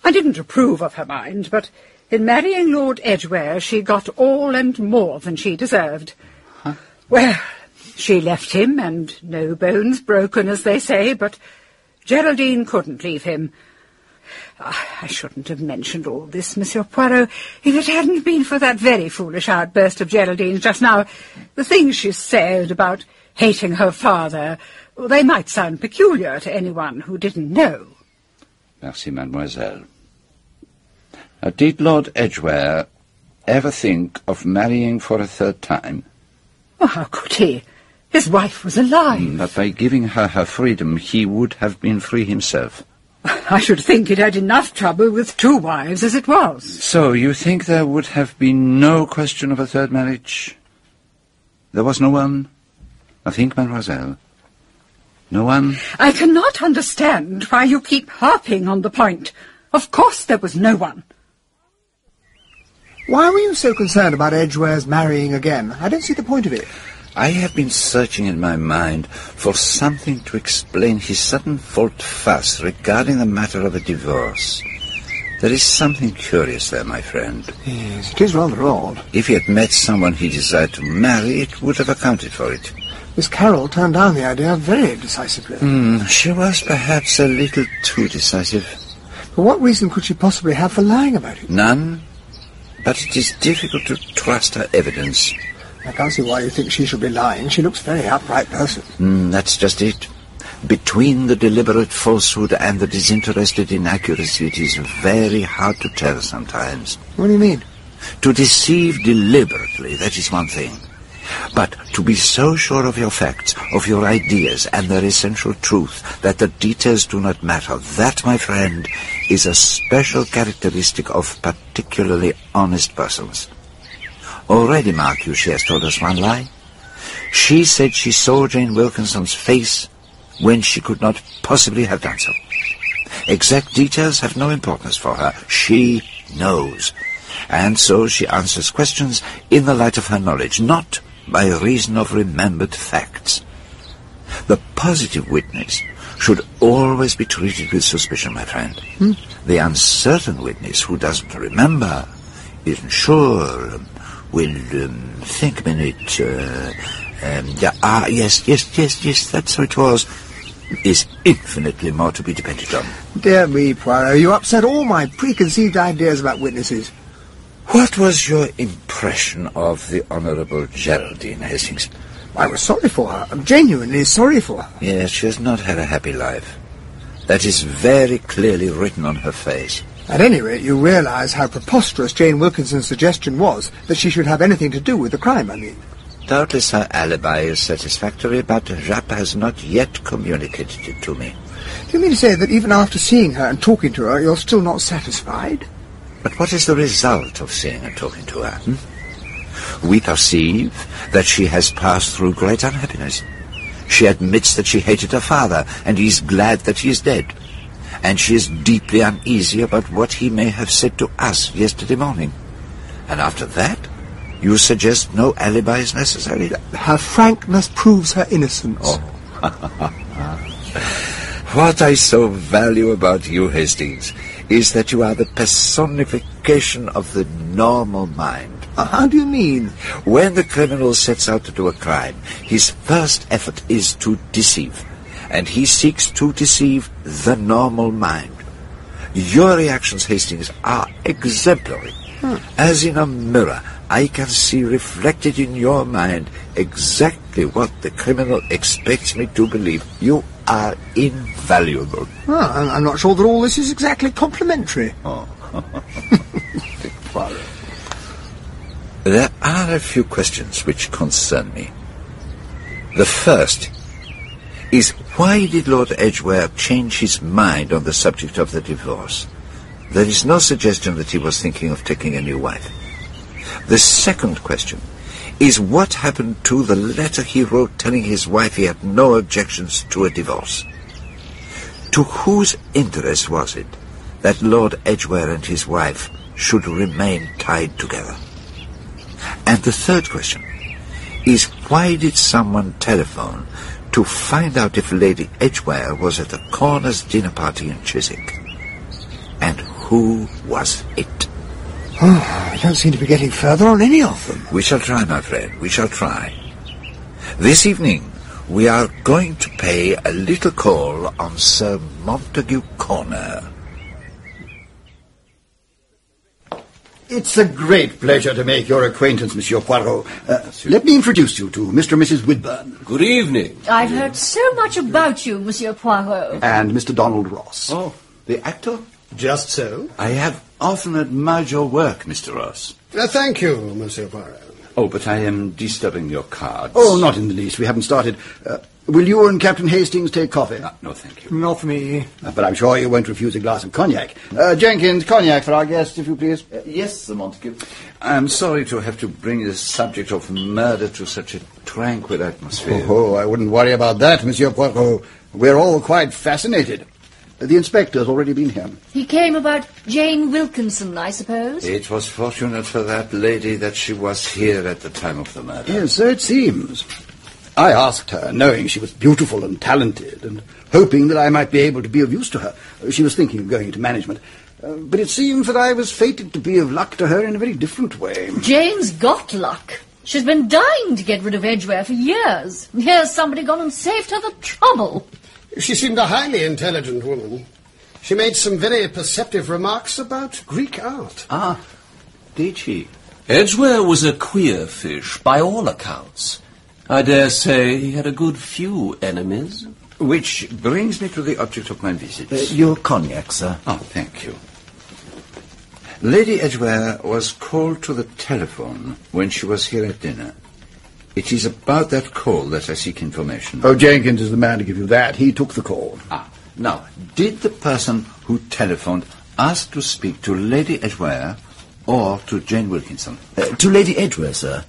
[SPEAKER 15] I didn't approve of her mind, but in marrying Lord Edgware she got all and more than she deserved. Well, she left him, and no bones broken, as they say, but Geraldine couldn't leave him. Ah, I shouldn't have mentioned all this, Monsieur Poirot, if it hadn't been for that very foolish outburst of Geraldine's just now. The things she said about hating her father, they might sound peculiar to anyone who didn't know.
[SPEAKER 2] Merci, mademoiselle. Uh, did Lord Edgware ever think of marrying for a third time?
[SPEAKER 15] Oh, how could he? His wife was alive.
[SPEAKER 2] Mm, But by giving her her freedom, he would have been free himself.
[SPEAKER 15] I should think he'd had enough trouble with two wives as it was.
[SPEAKER 2] So, you think there would have been no question of a third marriage? There was no one? I think, mademoiselle. No one?
[SPEAKER 15] I cannot understand why you keep harping on the point. Of course there was no one.
[SPEAKER 1] Why were you so concerned about Edgware's marrying again? I don't see the point of it.
[SPEAKER 2] I have been searching in my mind for something to explain his sudden volte-face regarding the matter of a divorce. There is something curious there, my friend.
[SPEAKER 1] Yes, it is rather odd.
[SPEAKER 2] If he had met someone he desired to marry, it would have accounted for it.
[SPEAKER 1] Miss Carroll turned down the idea very decisively.
[SPEAKER 2] Hmm, she was perhaps a little too decisive.
[SPEAKER 1] But what reason could she possibly have for lying about it?
[SPEAKER 2] None. But it is difficult to trust her evidence.
[SPEAKER 1] I can't see why you think she should be lying. She looks a very upright person.
[SPEAKER 2] Mm, that's just it. Between the deliberate falsehood and the disinterested inaccuracy, it is very hard to tell sometimes.
[SPEAKER 1] What do you mean?
[SPEAKER 2] To deceive deliberately, that is one thing. But to be so sure of your facts, of your ideas, and their essential truth, that the details do not matter, that, my friend, is a special characteristic of particularly honest persons. Already, mark you, she has told us one lie. She said she saw Jane Wilkinson's face when she could not possibly have done so. Exact details have no importance for her. She knows. And so she answers questions in the light of her knowledge, not by reason of remembered facts. The positive witness should always be treated with suspicion, my friend.
[SPEAKER 1] Hmm?
[SPEAKER 2] The uncertain witness who doesn't remember, isn't sure, will um, think a minute. Uh, um, yeah, ah, yes, yes, yes, yes, that's how it was. Is infinitely more to be depended on.
[SPEAKER 1] Dear me, Poirot, you upset all my preconceived ideas about witnesses.
[SPEAKER 2] What was your impression of the Honourable Geraldine Hastings?
[SPEAKER 1] I was sorry for her. I'm genuinely sorry for her.
[SPEAKER 2] Yes, she has not had a happy life. That is very clearly written on her face.
[SPEAKER 1] At any rate, you realize how preposterous Jane Wilkinson's suggestion was that she should have anything to do with the crime, I mean.
[SPEAKER 2] Doubtless her alibi is satisfactory, but Japp has not yet communicated it to me.
[SPEAKER 1] Do you mean to say that even after seeing her and talking to her, you're still not satisfied?
[SPEAKER 2] But what is the result of seeing and talking to her? hmm? We perceive that she has passed through great unhappiness. She admits that she hated her father, and is glad that he is dead. And she is deeply uneasy about what he may have said to us yesterday morning. And after that, You suggest no alibi is necessary?
[SPEAKER 1] Her frankness proves her innocence.
[SPEAKER 2] Oh. what I so value about you, Hastings, is that you are the personification of the normal mind.
[SPEAKER 1] Uh, how do you mean?
[SPEAKER 2] When the criminal sets out to do a crime, his first effort is to deceive, and he seeks to deceive the normal mind. Your reactions, Hastings, are exemplary.
[SPEAKER 1] Hmm.
[SPEAKER 2] As in a mirror, I can see reflected in your mind exactly what the criminal expects me to believe. You are invaluable.
[SPEAKER 1] Well, I'm, I'm not sure that all this is exactly complimentary.
[SPEAKER 2] Oh. there are a few questions which concern me. The first is why did Lord Edgware change his mind on the subject of the divorce? There is no suggestion that he was thinking of taking a new wife. The second question is what happened to the letter he wrote telling his wife he had no objections to a divorce? To whose interest was it that Lord Edgware and his wife should remain tied together? And the third question is why did someone telephone to find out if Lady Edgware was at the Corners dinner party in Chiswick? And who was it?
[SPEAKER 1] Oh, I don't seem to be getting further on any of them.
[SPEAKER 2] We shall try, my friend. We shall try. This evening, we are going to pay a little call on Sir Montague Corner.
[SPEAKER 21] It's a great pleasure to make your acquaintance, Monsieur Poirot. Uh, let me introduce you to Mr. and Mrs. Widburn.
[SPEAKER 22] Good evening.
[SPEAKER 23] I've heard so much about you, Monsieur Poirot.
[SPEAKER 21] And Mr. Donald Ross.
[SPEAKER 2] Oh, the actor?
[SPEAKER 21] Just so.
[SPEAKER 2] I have often admired your work, Mr. Ross.
[SPEAKER 21] Uh, thank you, Monsieur Poirot.
[SPEAKER 2] Oh, but I am disturbing your cards.
[SPEAKER 21] Oh, not in the least. We haven't started. Uh, will you and Captain Hastings take coffee?
[SPEAKER 2] Uh, no, thank you.
[SPEAKER 1] Not for me.
[SPEAKER 21] Uh, but I'm sure you won't refuse a glass of cognac. Uh, Jenkins, cognac for our guest, if you please.
[SPEAKER 2] yes, Sir Montague. I'm sorry to have to bring the subject of murder to such a tranquil atmosphere.
[SPEAKER 21] Oh, I wouldn't worry about that, Monsieur Poirot. We're all quite fascinated. The inspector's already been here.
[SPEAKER 23] He came about Jane Wilkinson, I suppose.
[SPEAKER 2] It was fortunate for that lady that she was here at the time of the murder.
[SPEAKER 21] Yes, so it seems. I asked her, knowing she was beautiful and talented, and hoping that I might be able to be of use to her. She was thinking of going into management. Uh, but it seems that I was fated to be of luck to her in a very different way.
[SPEAKER 23] Jane's got luck. She's been dying to get rid of Edgware for years. Here's somebody gone and saved her the trouble.
[SPEAKER 24] She seemed a highly intelligent woman. She made some very perceptive remarks about Greek art.
[SPEAKER 2] Ah, did she?
[SPEAKER 22] Edgware was a queer fish, by all accounts. I dare say he had a good few enemies.
[SPEAKER 2] Which brings me to the object of my visit.
[SPEAKER 21] Uh, your cognac, sir.
[SPEAKER 2] Oh, thank you. Lady Edgware was called to the telephone when she was here at dinner. It is about that call that I seek information.
[SPEAKER 21] Oh, Jenkins is the man to give you that. He took the call.
[SPEAKER 2] Ah, now, did the person who telephoned ask to speak to Lady Edgware or to Jane Wilkinson?
[SPEAKER 21] Uh, to Lady Edgware, sir.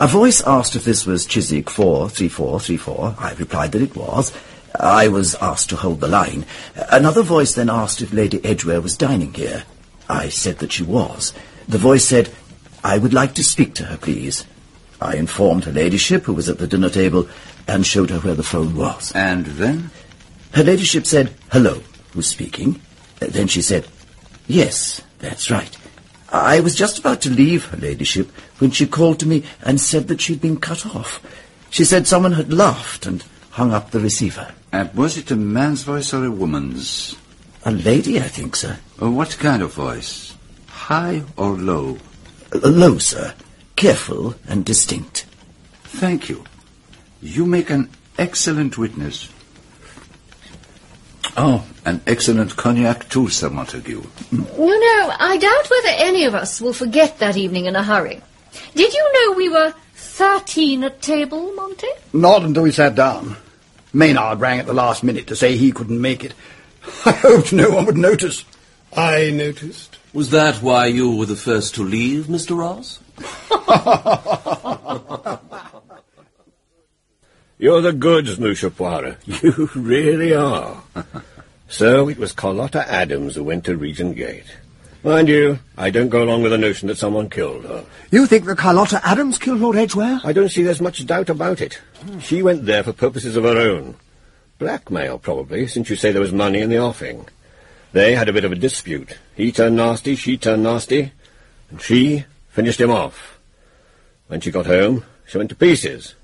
[SPEAKER 21] A voice asked if this was Chiswick 43434. I replied that it was. I was asked to hold the line. Another voice then asked if Lady Edgware was dining here. I said that she was. The voice said, I would like to speak to her, please. I informed her ladyship, who was at the dinner table, and showed her where the phone was.
[SPEAKER 2] And then?
[SPEAKER 21] Her ladyship said, hello, who's speaking? Then she said, yes, that's right. I was just about to leave her ladyship when she called to me and said that she'd been cut off. She said someone had laughed and hung up the receiver.
[SPEAKER 2] And was it a man's voice or a woman's?
[SPEAKER 21] A lady, I think, sir.
[SPEAKER 2] What kind of voice? High or low?
[SPEAKER 21] Uh, low, sir. Careful and distinct.
[SPEAKER 2] Thank you. You make an excellent witness. Oh, an excellent cognac too, Sir Montague.
[SPEAKER 23] You know, I doubt whether any of us will forget that evening in a hurry. Did you know we were thirteen at table, Monty?
[SPEAKER 21] Not until we sat down. Maynard rang at the last minute to say he couldn't make it. I hoped no one would notice.
[SPEAKER 24] I noticed.
[SPEAKER 22] Was that why you were the first to leave, Mr. Ross?
[SPEAKER 10] You're the goods, Poirot. You really are. so it was Carlotta Adams who went to Regent Gate. Mind you, I don't go along with the notion that someone killed her.
[SPEAKER 1] You think that Carlotta Adams killed Lord Edgware?
[SPEAKER 10] I don't see there's much doubt about it. Hmm. She went there for purposes of her own. Blackmail, probably, since you say there was money in the offing. They had a bit of a dispute. He turned nasty, she turned nasty, and she finished him off. When she got home, she went to pieces.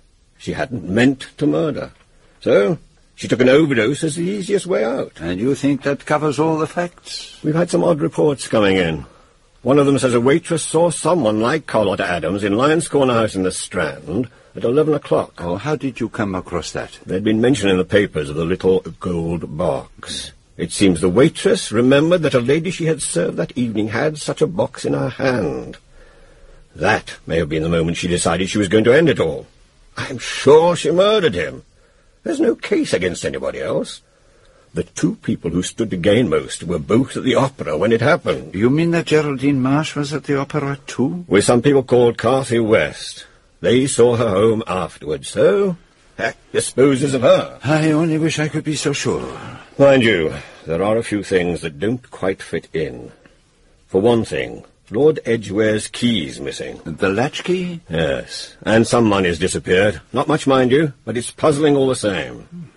[SPEAKER 10] She hadn't meant to murder. So, she took an overdose as the easiest way out.
[SPEAKER 2] And you think that covers all the facts?
[SPEAKER 10] We've had some odd reports coming in. One of them says a waitress saw someone like Carlotta Adams in Lyons Corner House in the Strand at 11 o'clock.
[SPEAKER 2] Oh, how did you come across that?
[SPEAKER 10] There'd been mention in the papers of the little gold box. It seems the waitress remembered that a lady she had served that evening had such a box in her hand. That may have been the moment she decided she was going to end it all. I'm sure she murdered him. There's no case against anybody else. The two people who stood to gain most were both at the opera when it happened.
[SPEAKER 2] You mean that Geraldine Marsh was at the opera too?
[SPEAKER 10] With some people called Carthew West. They saw her home afterwards, so that disposes of her.
[SPEAKER 2] I only wish I could be so sure.
[SPEAKER 10] Mind you, there are a few things that don't quite fit in. For one thing, Lord Edgware's key's missing.
[SPEAKER 2] The latch key?
[SPEAKER 10] Yes, and some money's disappeared. Not much, mind you, but it's puzzling all the same.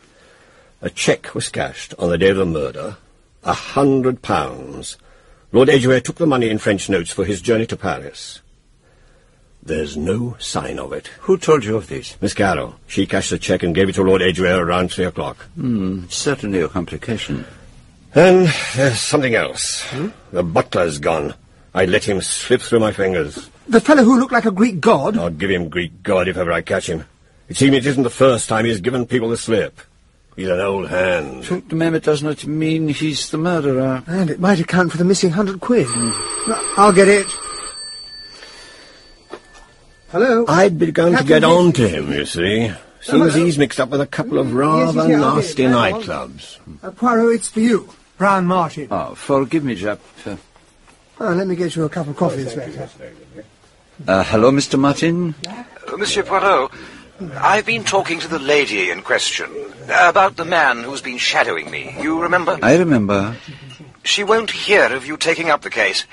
[SPEAKER 10] A cheque was cashed on the day of the murder. A hundred pounds. Lord Edgware took the money in French notes for his journey to Paris. There's no sign of it.
[SPEAKER 2] Who told you of this?
[SPEAKER 10] Miss Carroll. She cashed the cheque and gave it to Lord Edgware around three o'clock.
[SPEAKER 2] Hmm, certainly a complication.
[SPEAKER 10] And there's something else. The butler's gone. I let him slip through my fingers.
[SPEAKER 1] The fellow who looked like a Greek god?
[SPEAKER 10] I'll give him Greek god if ever I catch him. It seems it isn't the first time he's given people the slip. He's an old hand.
[SPEAKER 2] But ma'am, it does not mean he's the murderer.
[SPEAKER 1] And it might account for the missing hundred quid. I'll get it. Hello?
[SPEAKER 10] I'd begun
[SPEAKER 1] Captain
[SPEAKER 10] to get on to him, you see. Seems
[SPEAKER 1] hello?
[SPEAKER 10] he's mixed up with a couple of rather
[SPEAKER 1] here, I'll
[SPEAKER 10] nasty
[SPEAKER 1] get it. Hang on.
[SPEAKER 10] nightclubs.
[SPEAKER 1] Uh, Poirot, it's for you. Bryan Martin.
[SPEAKER 2] Oh, forgive me, Japp. Uh,
[SPEAKER 1] Oh, let me get you a cup of coffee, Inspector.
[SPEAKER 2] uh, hello, Mr. Martin.
[SPEAKER 25] Uh, Monsieur Poirot, I've been talking to the lady in question about the man who's been shadowing me. You remember?
[SPEAKER 2] I remember.
[SPEAKER 25] She won't hear of you taking up the case.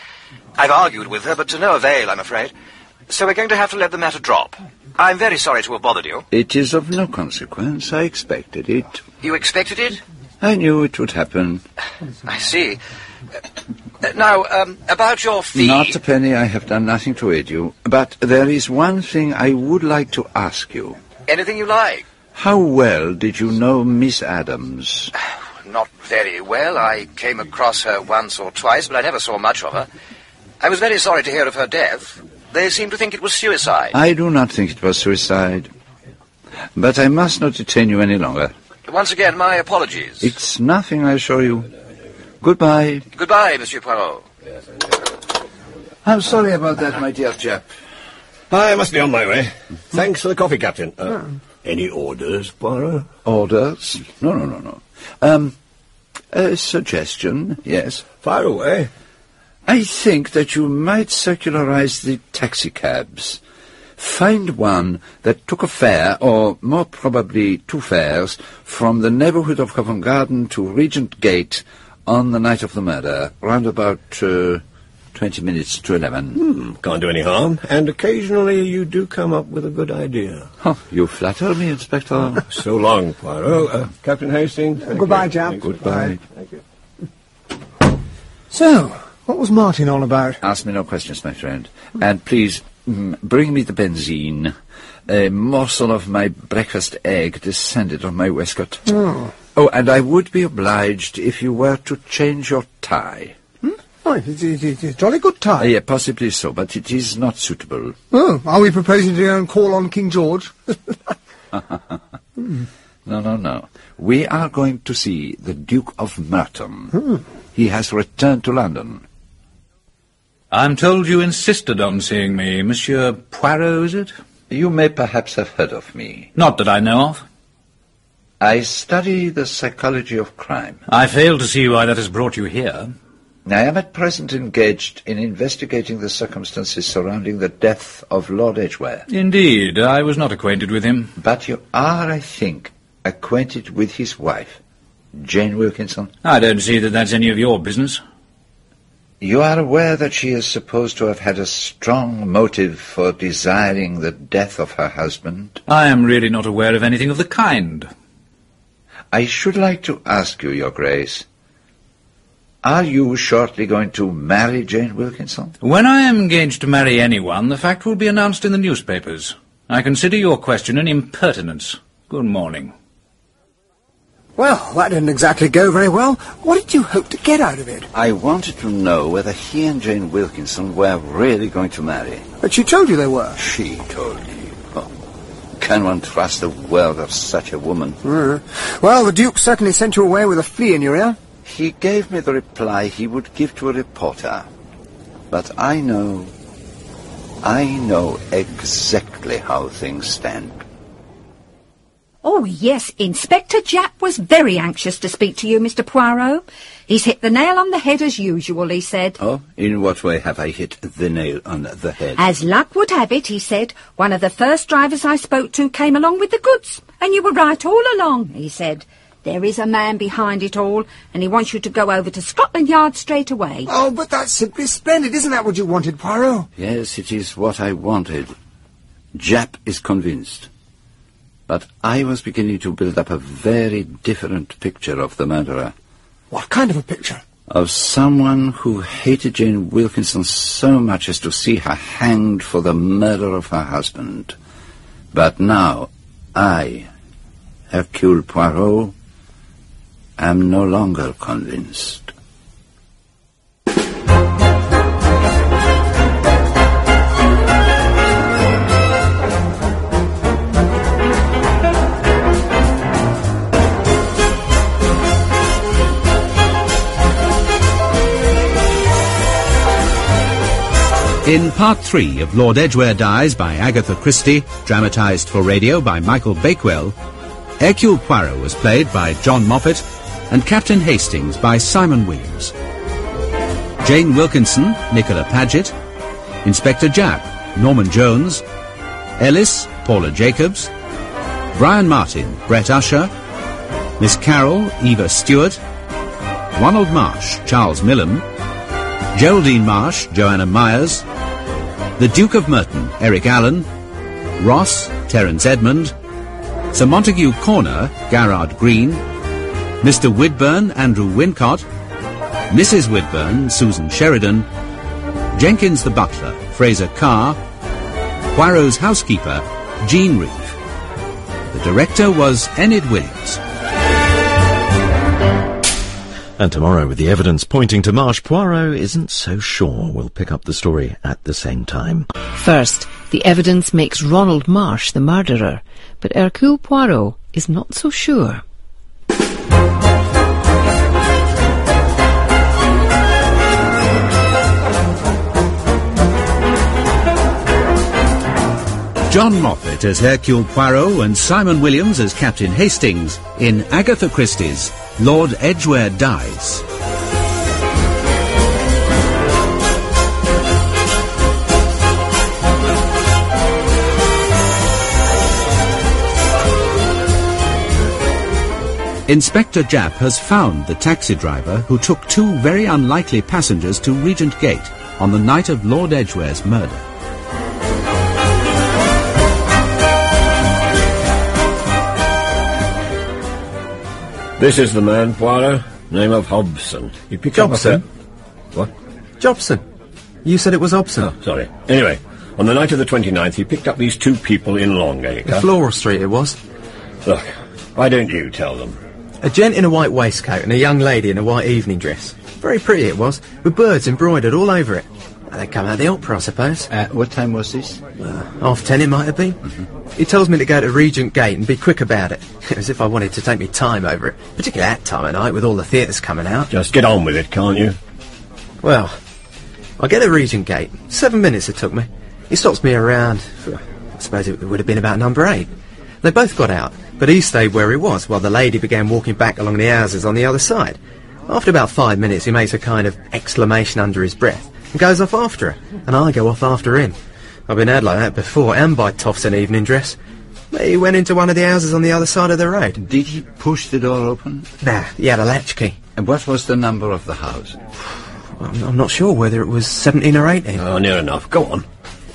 [SPEAKER 25] I've argued with her, but to no avail, I'm afraid. So we're going to have to let the matter drop. I'm very sorry to have bothered you.
[SPEAKER 2] It is of no consequence. I expected it.
[SPEAKER 25] You expected it?
[SPEAKER 2] I knew it would happen.
[SPEAKER 25] I see. Now, um, about your fee.
[SPEAKER 2] Not a penny. I have done nothing to aid you. But there is one thing I would like to ask you.
[SPEAKER 25] Anything you like.
[SPEAKER 2] How well did you know Miss Adams?
[SPEAKER 25] Not very well. I came across her once or twice, but I never saw much of her. I was very sorry to hear of her death. They seem to think it was suicide.
[SPEAKER 2] I do not think it was suicide. But I must not detain you any longer.
[SPEAKER 25] Once again, my apologies.
[SPEAKER 2] It's nothing, I assure you. Goodbye.
[SPEAKER 25] Goodbye, Monsieur Poirot.
[SPEAKER 2] I'm sorry about that, my dear chap.
[SPEAKER 10] I must be on my way. Thanks for the coffee, Captain. Uh, Any orders, Poirot?
[SPEAKER 2] Orders? No, no, no, no. Um, a suggestion, yes.
[SPEAKER 10] Fire away.
[SPEAKER 2] I think that you might circularize the taxicabs. Find one that took a fare, or more probably two fares, from the neighborhood of Covent Garden to Regent Gate on the night of the murder, round about uh, twenty minutes to eleven.
[SPEAKER 10] Hmm, can't do any harm. And occasionally you do come up with a good idea.
[SPEAKER 2] Oh, you flatter me, Inspector.
[SPEAKER 10] so long, Poirot. Uh, Captain Hastings. thank
[SPEAKER 1] Goodbye,
[SPEAKER 10] you.
[SPEAKER 1] Goodbye.
[SPEAKER 10] Thank you.
[SPEAKER 2] Goodbye.
[SPEAKER 1] So, what was Martin on about?
[SPEAKER 2] Ask me no questions, my friend. And please, mm, bring me the benzine. A morsel of my breakfast egg descended on my waistcoat.
[SPEAKER 1] Oh.
[SPEAKER 2] Oh, and I would be obliged if you were to change your tie.
[SPEAKER 1] Oh, it's, it's, it's a jolly good
[SPEAKER 2] Uh,
[SPEAKER 1] time.
[SPEAKER 2] yeah, possibly so, but it is not suitable.
[SPEAKER 1] Oh, are we proposing to go and call on King George?
[SPEAKER 2] No, no, no. We are going to see the Duke of Merton. He has returned to London.
[SPEAKER 26] I'm told you insisted on seeing me, Monsieur Poirot, is it?
[SPEAKER 2] You may perhaps have heard of me.
[SPEAKER 26] Not that I know of.
[SPEAKER 2] I study the psychology of crime.
[SPEAKER 26] I fail to see why that has brought you here.
[SPEAKER 2] I am at present engaged in investigating the circumstances surrounding the death of Lord Edgware.
[SPEAKER 26] Indeed, I was not acquainted with him.
[SPEAKER 2] But you are, I think, acquainted with his wife, Jane Wilkinson.
[SPEAKER 26] I don't see that that's any of your business.
[SPEAKER 2] You are aware that she is supposed to have had a strong motive for desiring the death of her husband?
[SPEAKER 26] I am really not aware of anything of the kind.
[SPEAKER 2] I should like to ask you, Your Grace, are you shortly going to marry Jane Wilkinson?
[SPEAKER 26] When I am engaged to marry anyone, the fact will be announced in the newspapers. I consider your question an impertinence. Good morning.
[SPEAKER 1] Well, that didn't exactly go very well. What did you hope to get out of it?
[SPEAKER 2] I wanted to know whether he and Jane Wilkinson were really going to marry.
[SPEAKER 1] But she told you they were.
[SPEAKER 2] She told you. Can one trust the word of such a woman?
[SPEAKER 1] Mm. Well, the Duke certainly sent you away with a flea in your ear.
[SPEAKER 2] He gave me the reply he would give to a reporter. But I know... I know exactly how things stand.
[SPEAKER 27] Oh, yes, Inspector Japp was very anxious to speak to you, Mr. Poirot. He's hit the nail on the head as usual, he said.
[SPEAKER 2] Oh, in what way have I hit the nail on the head?
[SPEAKER 27] As luck would have it, he said, one of the first drivers I spoke to came along with the goods, and you were right all along, he said. There is a man behind it all, and he wants you to go over to Scotland Yard straight away.
[SPEAKER 1] Oh, but that's simply splendid. Isn't that what you wanted, Poirot?
[SPEAKER 2] Yes, it is what I wanted. Japp is convinced. But I was beginning to build up a very different picture of the murderer.
[SPEAKER 1] What kind of a picture?
[SPEAKER 2] Of someone who hated Jane Wilkinson so much as to see her hanged for the murder of her husband. But now, I, Hercule Poirot, am no longer convinced.
[SPEAKER 11] In part three of Lord Edgware Dies by Agatha Christie, dramatised for radio by Michael Bakewell, Hercule Poirot was played by John Moffat and Captain Hastings by Simon Williams. Jane Wilkinson, Nicola Pagett, Inspector Japp, Norman Jones, Ellis, Paula Jacobs, Bryan Martin, Brett Usher, Miss Carroll, Eva Stewart, Ronald Marsh, Charles Millam, Geraldine Marsh, Joanna Myers, the Duke of Merton, Eric Allen, Ross, Terence Edmund, Sir Montague Corner, Garrard Green, Mr. Widburn, Andrew Wincott, Mrs. Widburn, Susan Sheridan, Jenkins the butler, Fraser Carr, Poirot's housekeeper, Jean Reeve. The director was Enid Williams.
[SPEAKER 18] And tomorrow, with the evidence pointing to Marsh, Poirot isn't so sure we'll pick up the story at the same time.
[SPEAKER 28] First, the evidence makes Ronald Marsh the murderer, but Hercule Poirot is not so sure.
[SPEAKER 11] John Moffat as Hercule Poirot and Simon Williams as Captain Hastings in Agatha Christie's Lord Edgware Dies. Inspector Japp has found the taxi driver who took two very unlikely passengers to Regent Gate on the night of Lord Edgware's murder.
[SPEAKER 10] This is the man, Poirot. Name of Hobson. You picked
[SPEAKER 29] Jobson.
[SPEAKER 10] up a... What?
[SPEAKER 29] Jobson. You said it was Hobson.
[SPEAKER 10] Oh, sorry. Anyway, on the night of the 29th, he picked up these two people in Longacre.
[SPEAKER 29] Floral Street it was.
[SPEAKER 10] Look, why don't you tell them?
[SPEAKER 29] A gent in a white waistcoat and a young lady in a white evening dress. Very pretty it was, with birds embroidered all over it. They come out of the opera, I suppose.
[SPEAKER 2] Uh, what time was this?
[SPEAKER 29] Uh, half ten it might have been. He tells me to go to Regent Gate and be quick about it. As if I wanted to take me time over it. Particularly that time of night with all the theatres coming out.
[SPEAKER 10] Just get on with it, can't you?
[SPEAKER 29] Well, I get to Regent Gate. Seven minutes it took me. He stops me around. I suppose it would have been about number eight. They both got out, but he stayed where he was while the lady began walking back along the houses on the other side. After about five minutes, he makes a kind of exclamation under his breath and goes off after her, and I go off after him. I've been had like that before, and by toffs in evening dress. He went into one of the houses on the other side of the road.
[SPEAKER 2] Did he push the door open?
[SPEAKER 29] Nah, he had a latchkey.
[SPEAKER 2] And what was the number of the house?
[SPEAKER 29] I'm, I'm not sure whether it was 17 or 18.
[SPEAKER 10] Oh, near enough. Go on.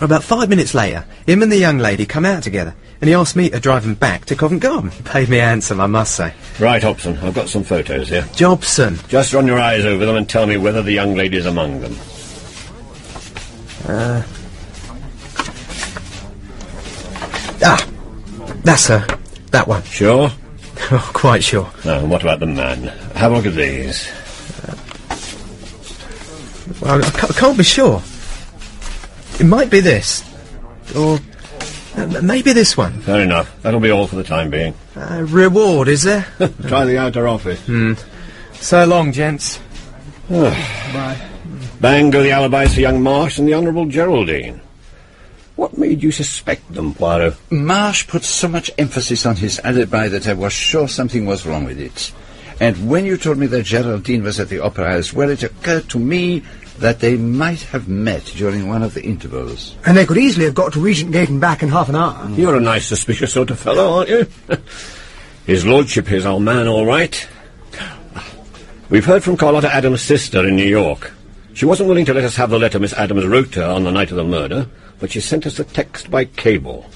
[SPEAKER 29] About five minutes later, him and the young lady come out together, and he asked me to drive him back to Covent Garden. Paid me handsome, I must say.
[SPEAKER 10] Right, Hobson, I've got some photos here.
[SPEAKER 29] Jobson.
[SPEAKER 10] Just run your eyes over them and tell me whether the young lady's among them.
[SPEAKER 29] Uh, ah, that's her. That one.
[SPEAKER 10] Sure?
[SPEAKER 29] Oh, quite sure.
[SPEAKER 10] Now, what about the man? Have a look at these.
[SPEAKER 29] Well, I ca- I can't be sure. It might be this. Or uh, maybe this one.
[SPEAKER 10] Fair enough. That'll be all for the time being.
[SPEAKER 29] Uh, reward, is there?
[SPEAKER 10] Try the outer office.
[SPEAKER 29] Hmm. So long, gents.
[SPEAKER 10] Bye. Bang go the alibis for young Marsh and the Honourable Geraldine. What made you suspect them, Poirot?
[SPEAKER 2] Marsh put so much emphasis on his alibi that I was sure something was wrong with it. And when you told me that Geraldine was at the opera house, well, it occurred to me that they might have met during one of the intervals.
[SPEAKER 1] And they could easily have got to Regent Gate and back in half an hour. Mm.
[SPEAKER 10] You're a nice, suspicious sort of fellow, aren't you? His lordship is our man, all right. We've heard from Carlotta Adams' sister in New York. She wasn't willing to let us have the letter Miss Adams wrote her on the night of the murder, but she sent us the text by cable.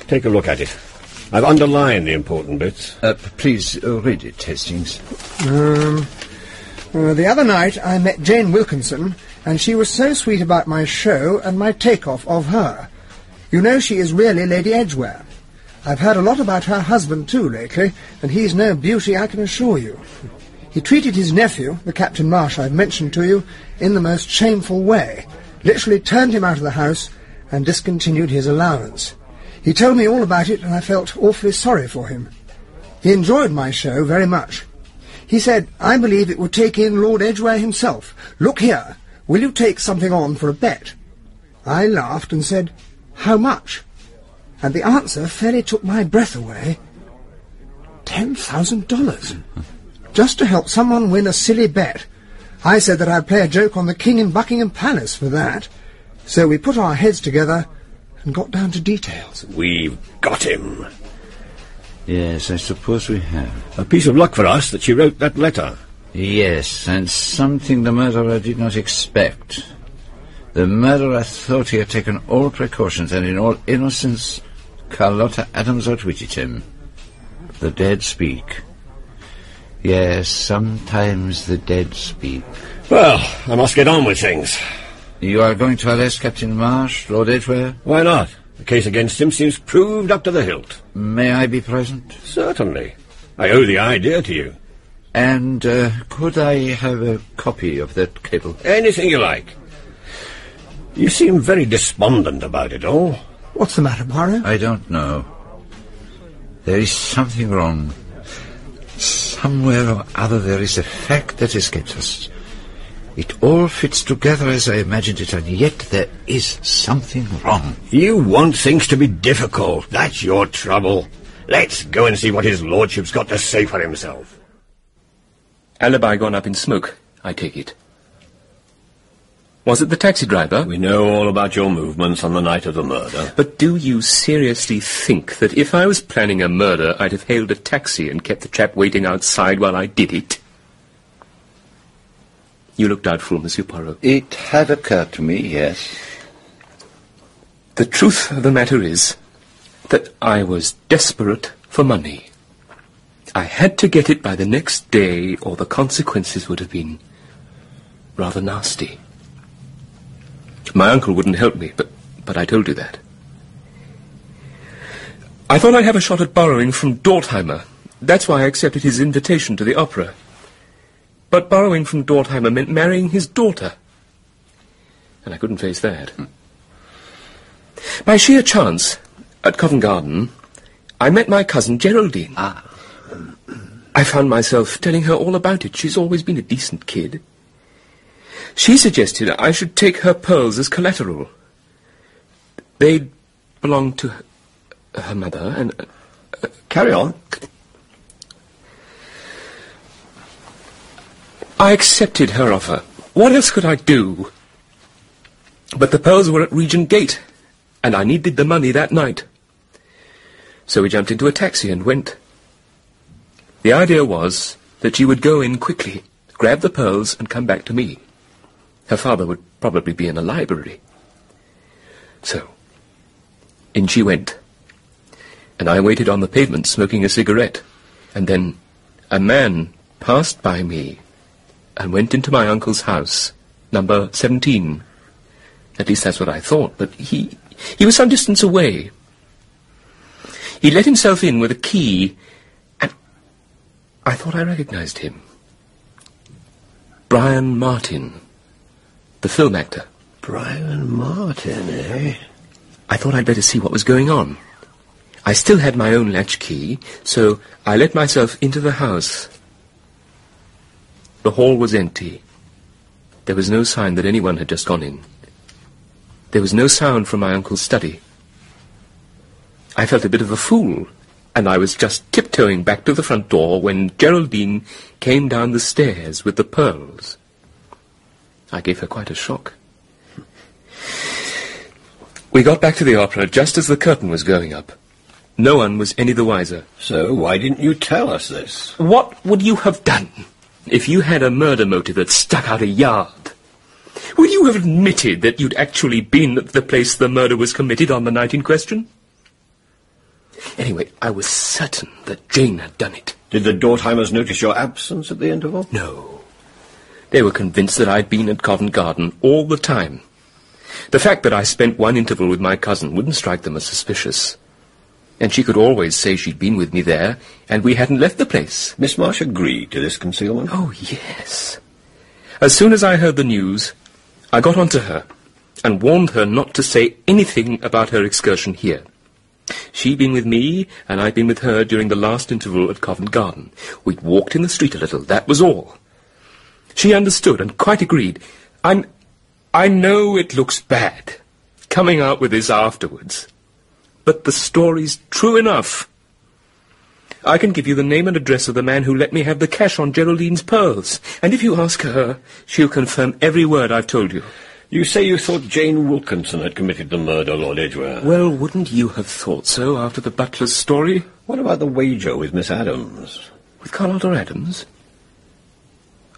[SPEAKER 10] Take a look at it. I've underlined the important bits.
[SPEAKER 2] Uh, please uh, read it, Hastings.
[SPEAKER 1] Um, uh, the other night I met Jane Wilkinson, and she was so sweet about my show and my take-off of her. You know she is really Lady Edgware. I've heard a lot about her husband too lately, and he's no beauty, I can assure you. He treated his nephew, the Captain Marsh I've mentioned to you, in the most shameful way. Literally turned him out of the house and discontinued his allowance. He told me all about it, and I felt awfully sorry for him. He enjoyed my show very much. He said, I believe it would take in Lord Edgware himself. Look here, will you take something on for a bet? I laughed and said, How much? And the answer fairly took my breath away. Ten thousand dollars. Just to help someone win a silly bet. I said that I'd play a joke on the King in Buckingham Palace for that. So we put our heads together and got down to details.
[SPEAKER 10] We've got him.
[SPEAKER 2] Yes, I suppose we have.
[SPEAKER 10] A piece of luck for us that she wrote that letter.
[SPEAKER 2] Yes, and something the murderer did not expect. The murderer thought he had taken all precautions, and in all innocence, Carlotta Adams outwitted him. The dead speak. Yes, sometimes the dead speak.
[SPEAKER 10] Well, I must get on with things.
[SPEAKER 2] You are going to arrest Captain Marsh, Lord Edgware?
[SPEAKER 10] Why not? The case against him seems proved up to the hilt.
[SPEAKER 2] May I be present?
[SPEAKER 10] Certainly. I owe the idea to you.
[SPEAKER 2] And uh, could I have a copy of that cable?
[SPEAKER 10] Anything you like. You seem very despondent about it all.
[SPEAKER 1] What's the matter, Poirot?
[SPEAKER 2] I don't know. There is something wrong. Somewhere or other there is a fact that escapes us. It all fits together as I imagined it, and yet there is something wrong.
[SPEAKER 10] You want things to be difficult. That's your trouble. Let's go and see what his lordship's got to say for himself.
[SPEAKER 20] Alibi gone up in smoke, I take it. Was it the taxi driver?
[SPEAKER 10] We know all about your movements on the night of the murder.
[SPEAKER 20] But do you seriously think that if I was planning a murder, I'd have hailed a taxi and kept the chap waiting outside while I did it? You look doubtful, Monsieur Poirot.
[SPEAKER 2] It had occurred to me, yes.
[SPEAKER 20] The truth of the matter is that I was desperate for money. I had to get it by the next day, or the consequences would have been rather nasty. My uncle wouldn't help me, but, but I told you that. I thought I'd have a shot at borrowing from Dortheimer. That's why I accepted his invitation to the opera. But borrowing from Dortheimer meant marrying his daughter. And I couldn't face that. By sheer chance, at Covent Garden, I met my cousin Geraldine.
[SPEAKER 2] Ah.
[SPEAKER 20] I found myself telling her all about it. She's always been a decent kid. She suggested I should take her pearls as collateral. They belonged to her, her mother, and... Uh,
[SPEAKER 10] Carry on.
[SPEAKER 20] I accepted her offer. What else could I do? But the pearls were at Regent Gate, and I needed the money that night. So we jumped into a taxi and went. The idea was that she would go in quickly, grab the pearls, and come back to me. Her father would probably be in a library. So, in she went. And I waited on the pavement smoking a cigarette. And then a man passed by me and went into my uncle's house, number 17. At least that's what I thought, but he, he was some distance away. He let himself in with a key, and I thought I recognized him. Bryan Martin, the film actor.
[SPEAKER 10] Bryan Martin, eh?
[SPEAKER 20] I thought I'd better see what was going on. I still had my own latchkey, so I let myself into the house. The hall was empty. There was no sign that anyone had just gone in. There was no sound from my uncle's study. I felt a bit of a fool, and I was just tiptoeing back to the front door when Geraldine came down the stairs with the pearls. I gave her quite a shock. We got back to the opera just as the curtain was going up. No one was any the wiser.
[SPEAKER 10] So why didn't you tell us this?
[SPEAKER 20] What would you have done if you had a murder motive that stuck out a yard? Would you have admitted that you'd actually been at the place the murder was committed on the night in question? Anyway, I was certain that Jane had done it.
[SPEAKER 10] Did the Dortheimers notice your absence at the interval?
[SPEAKER 20] No. They were convinced that I'd been at Covent Garden all the time. The fact that I spent one interval with my cousin wouldn't strike them as suspicious. And she could always say she'd been with me there, and we hadn't left the place.
[SPEAKER 10] Miss Marsh agreed to this concealment?
[SPEAKER 20] Oh, yes. As soon as I heard the news, I got on to her and warned her not to say anything about her excursion here. She'd been with me, and I'd been with her during the last interval at Covent Garden. We'd walked in the street a little, that was all. She understood and quite agreed. I'm... I know it looks bad, coming out with this afterwards. But the story's true enough. I can give you the name and address of the man who let me have the cash on Geraldine's pearls. And if you ask her, she'll confirm every word I've told you.
[SPEAKER 10] You say you thought Jane Wilkinson had committed the murder, Lord Edgware.
[SPEAKER 20] Well, wouldn't you have thought so after the butler's story?
[SPEAKER 10] What about the wager with Miss Adams?
[SPEAKER 20] With Carlotta Adams?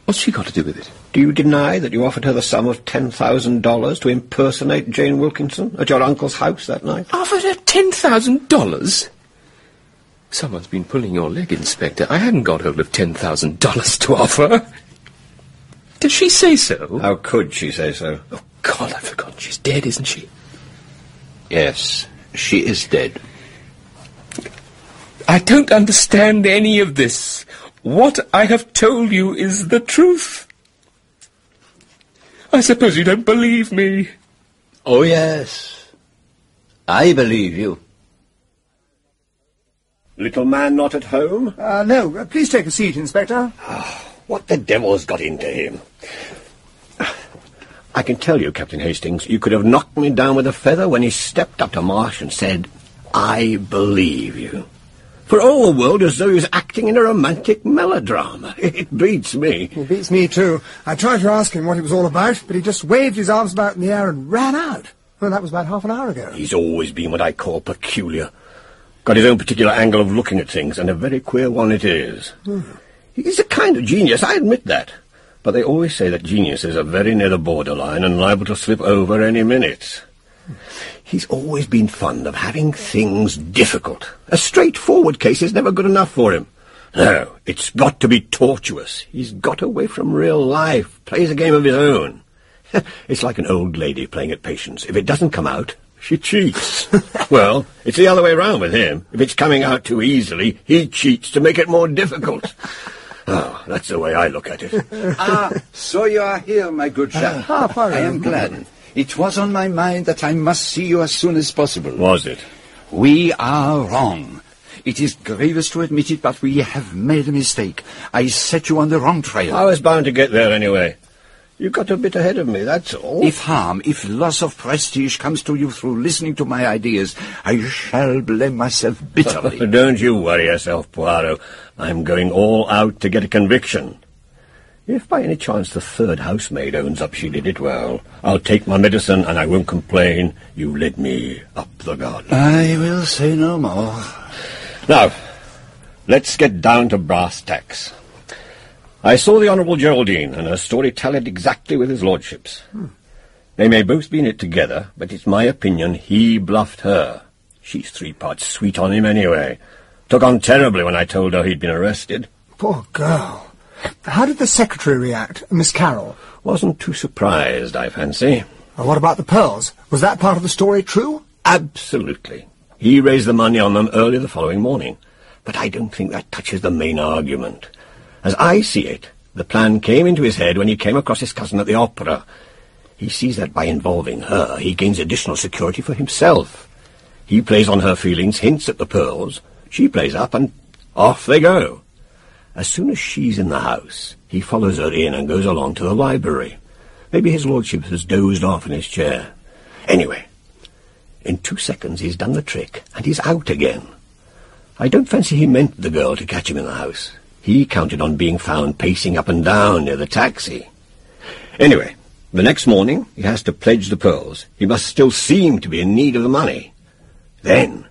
[SPEAKER 20] What's she got to do with it?
[SPEAKER 10] Do you deny that you offered her the sum of $10,000 to impersonate Jane Wilkinson at your uncle's house that night?
[SPEAKER 20] Offered her $10,000? Someone's been pulling your leg, Inspector. I hadn't got hold of $10,000 to offer. Did she say so?
[SPEAKER 10] How could she say so?
[SPEAKER 20] Oh, God, I forgot. She's dead, isn't she?
[SPEAKER 2] Yes, she is dead.
[SPEAKER 20] I don't understand any of this. What I have told you is the truth. I suppose you don't believe me.
[SPEAKER 2] Oh, yes. I believe you.
[SPEAKER 10] Little man not at home?
[SPEAKER 1] Uh, no. Uh, please take a seat, Inspector.
[SPEAKER 10] What the devil's got into him? I can tell you, Captain Hastings, you could have knocked me down with a feather when he stepped up to Marsh and said, I believe you. For all the world as though he was acting in a romantic melodrama. It beats me.
[SPEAKER 1] It beats me too. I tried to ask him what it was all about, but he just waved his arms about in the air and ran out. Well, that was about half an hour ago.
[SPEAKER 10] He's always been what I call peculiar. Got his own particular angle of looking at things, and a very queer one it is.
[SPEAKER 1] Hmm.
[SPEAKER 10] He's a kind of genius, I admit that. But they always say that geniuses are very near the borderline and liable to slip over any minute. He's always been fond of having things difficult. A straightforward case is never good enough for him. No, it's got to be tortuous. He's got away from real life, plays a game of his own. it's like an old lady playing at patience. If it doesn't come out, she cheats. well, it's the other way round with him. If it's coming out too easily, he cheats to make it more difficult. Oh, that's the way I look at it.
[SPEAKER 2] ah, so you are here, my good chap.
[SPEAKER 1] Ah, fine.
[SPEAKER 2] I am glad. It was on my mind that I must see you as soon as possible.
[SPEAKER 10] Was it?
[SPEAKER 2] We are wrong. It is grievous to admit it, but we have made a mistake. I set you on the wrong trail.
[SPEAKER 10] I was bound to get there anyway. You got a bit ahead of me, that's all.
[SPEAKER 2] If harm, if loss of prestige comes to you through listening to my ideas, I shall blame myself bitterly.
[SPEAKER 10] Don't you worry yourself, Poirot. I'm going all out to get a conviction. If by any chance the third housemaid owns up she did it well, I'll take my medicine and I won't complain. You led me up the garden.
[SPEAKER 2] I will say no more.
[SPEAKER 10] Now, let's get down to brass tacks. I saw the Honourable Geraldine, and her story tallied exactly with his lordship's. Hmm. They may both be in it together, but it's my opinion he bluffed her. She's three parts sweet on him anyway. Took on terribly when I told her he'd been arrested.
[SPEAKER 1] Poor girl. How did the secretary react, Miss Carroll?
[SPEAKER 10] Wasn't too surprised, I fancy.
[SPEAKER 1] And what about the pearls? Was that part of the story true?
[SPEAKER 10] Absolutely. He raised the money on them early the following morning. But I don't think that touches the main argument. As I see it, the plan came into his head when he came across his cousin at the opera. He sees that by involving her, he gains additional security for himself. He plays on her feelings, hints at the pearls. She plays up, and off they go. As soon as she's in the house, he follows her in and goes along to the library. Maybe his lordship has dozed off in his chair. Anyway, in two seconds he's done the trick, and he's out again. I don't fancy he meant the girl to catch him in the house. He counted on being found pacing up and down near the taxi. Anyway, the next morning he has to pledge the pearls. He must still seem to be in need of the money. Then,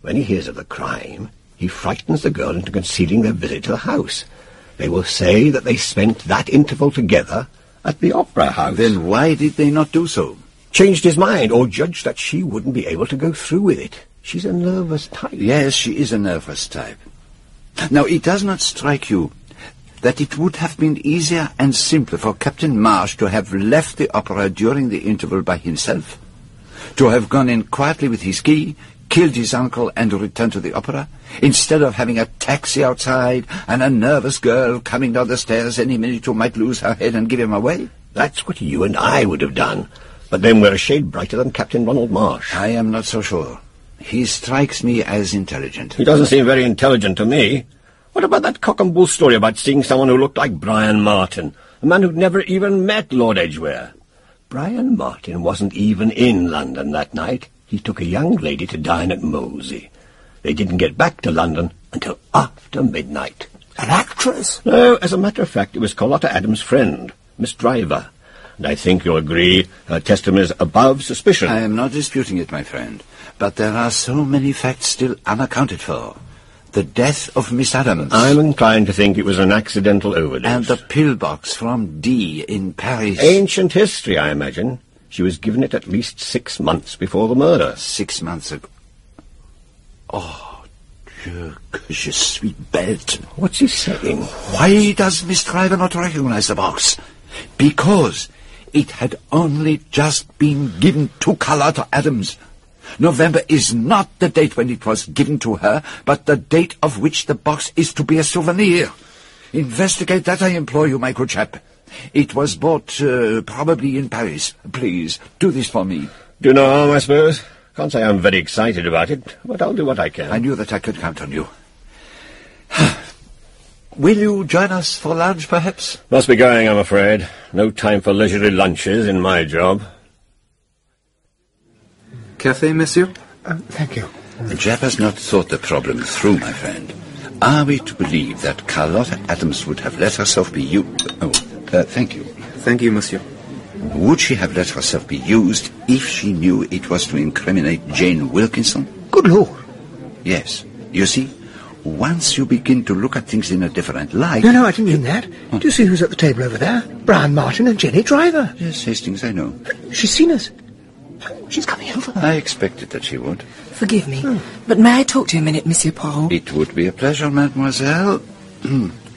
[SPEAKER 10] when he hears of the crime, he frightens the girl into concealing their visit to the house. They will say that they spent that interval together at the opera house.
[SPEAKER 2] Then why did they not do so?
[SPEAKER 10] Changed his mind, or judged that she wouldn't be able to go through with it. She's a nervous type.
[SPEAKER 2] Yes, she is a nervous type. Now, it does not strike you that it would have been easier and simpler for Captain Marsh to have left the opera during the interval by himself? To have gone in quietly with his key, killed his uncle, and returned to the opera, instead of having a taxi outside and a nervous girl coming down the stairs any minute who might lose her head and give him away?
[SPEAKER 10] That's what you and I would have done. But then we're a shade brighter than Captain Ronald Marsh.
[SPEAKER 2] I am not so sure. He strikes me as intelligent.
[SPEAKER 10] He doesn't seem very intelligent to me. What about that cock and bull story about seeing someone who looked like Bryan Martin, a man who'd never even met Lord Edgware? Bryan Martin wasn't even in London that night. He took a young lady to dine at Molesey. They didn't get back to London until after midnight.
[SPEAKER 1] An actress?
[SPEAKER 10] No, as a matter of fact, it was Carlotta Adams' friend, Miss Driver. And I think you'll agree her testimony is above suspicion.
[SPEAKER 2] I am not disputing it, my friend. But there are so many facts still unaccounted for. The death of Miss Adams.
[SPEAKER 10] I'm inclined to think it was an accidental overdose.
[SPEAKER 2] And the pillbox from D in Paris.
[SPEAKER 10] Ancient history, I imagine. She was given it at least six months before the murder.
[SPEAKER 2] Six months ago. Oh, Dieu, que je suis bête.
[SPEAKER 10] What's he saying?
[SPEAKER 2] Why does Miss Driver not recognize the box? Because it had only just been given to Carlotta Adams. November is not the date when it was given to her, but the date of which the box is to be a souvenir. Investigate that, I implore you, my good chap. It was bought uh, probably in Paris. Please, do this for me.
[SPEAKER 10] Do no harm, I suppose. Can't say I'm very excited about it, but I'll do what I can.
[SPEAKER 2] I knew that I could count on you. Will you join us for lunch, perhaps?
[SPEAKER 10] Must be going, I'm afraid. No time for leisurely lunches in my job.
[SPEAKER 30] Cafe, monsieur?
[SPEAKER 1] Uh, thank you.
[SPEAKER 2] The Japp has not thought the problem through, my friend. Are we to believe that Carlotta Adams would have let herself be you? Oh, uh, thank you.
[SPEAKER 30] Thank you, monsieur.
[SPEAKER 2] Would she have let herself be used if she knew it was to incriminate Jane Wilkinson?
[SPEAKER 1] Good Lord.
[SPEAKER 2] Yes. You see, once you begin to look at things in a different light...
[SPEAKER 1] No, no, I didn't mean that. Do you see who's at the table over there? Bryan Martin and Jenny Driver.
[SPEAKER 2] Yes, Hastings, I know.
[SPEAKER 1] She's seen us. She's coming over.
[SPEAKER 2] I expected that she would.
[SPEAKER 31] Forgive me, but may I talk to you a minute, Monsieur Poirot?
[SPEAKER 2] It would be a pleasure, mademoiselle.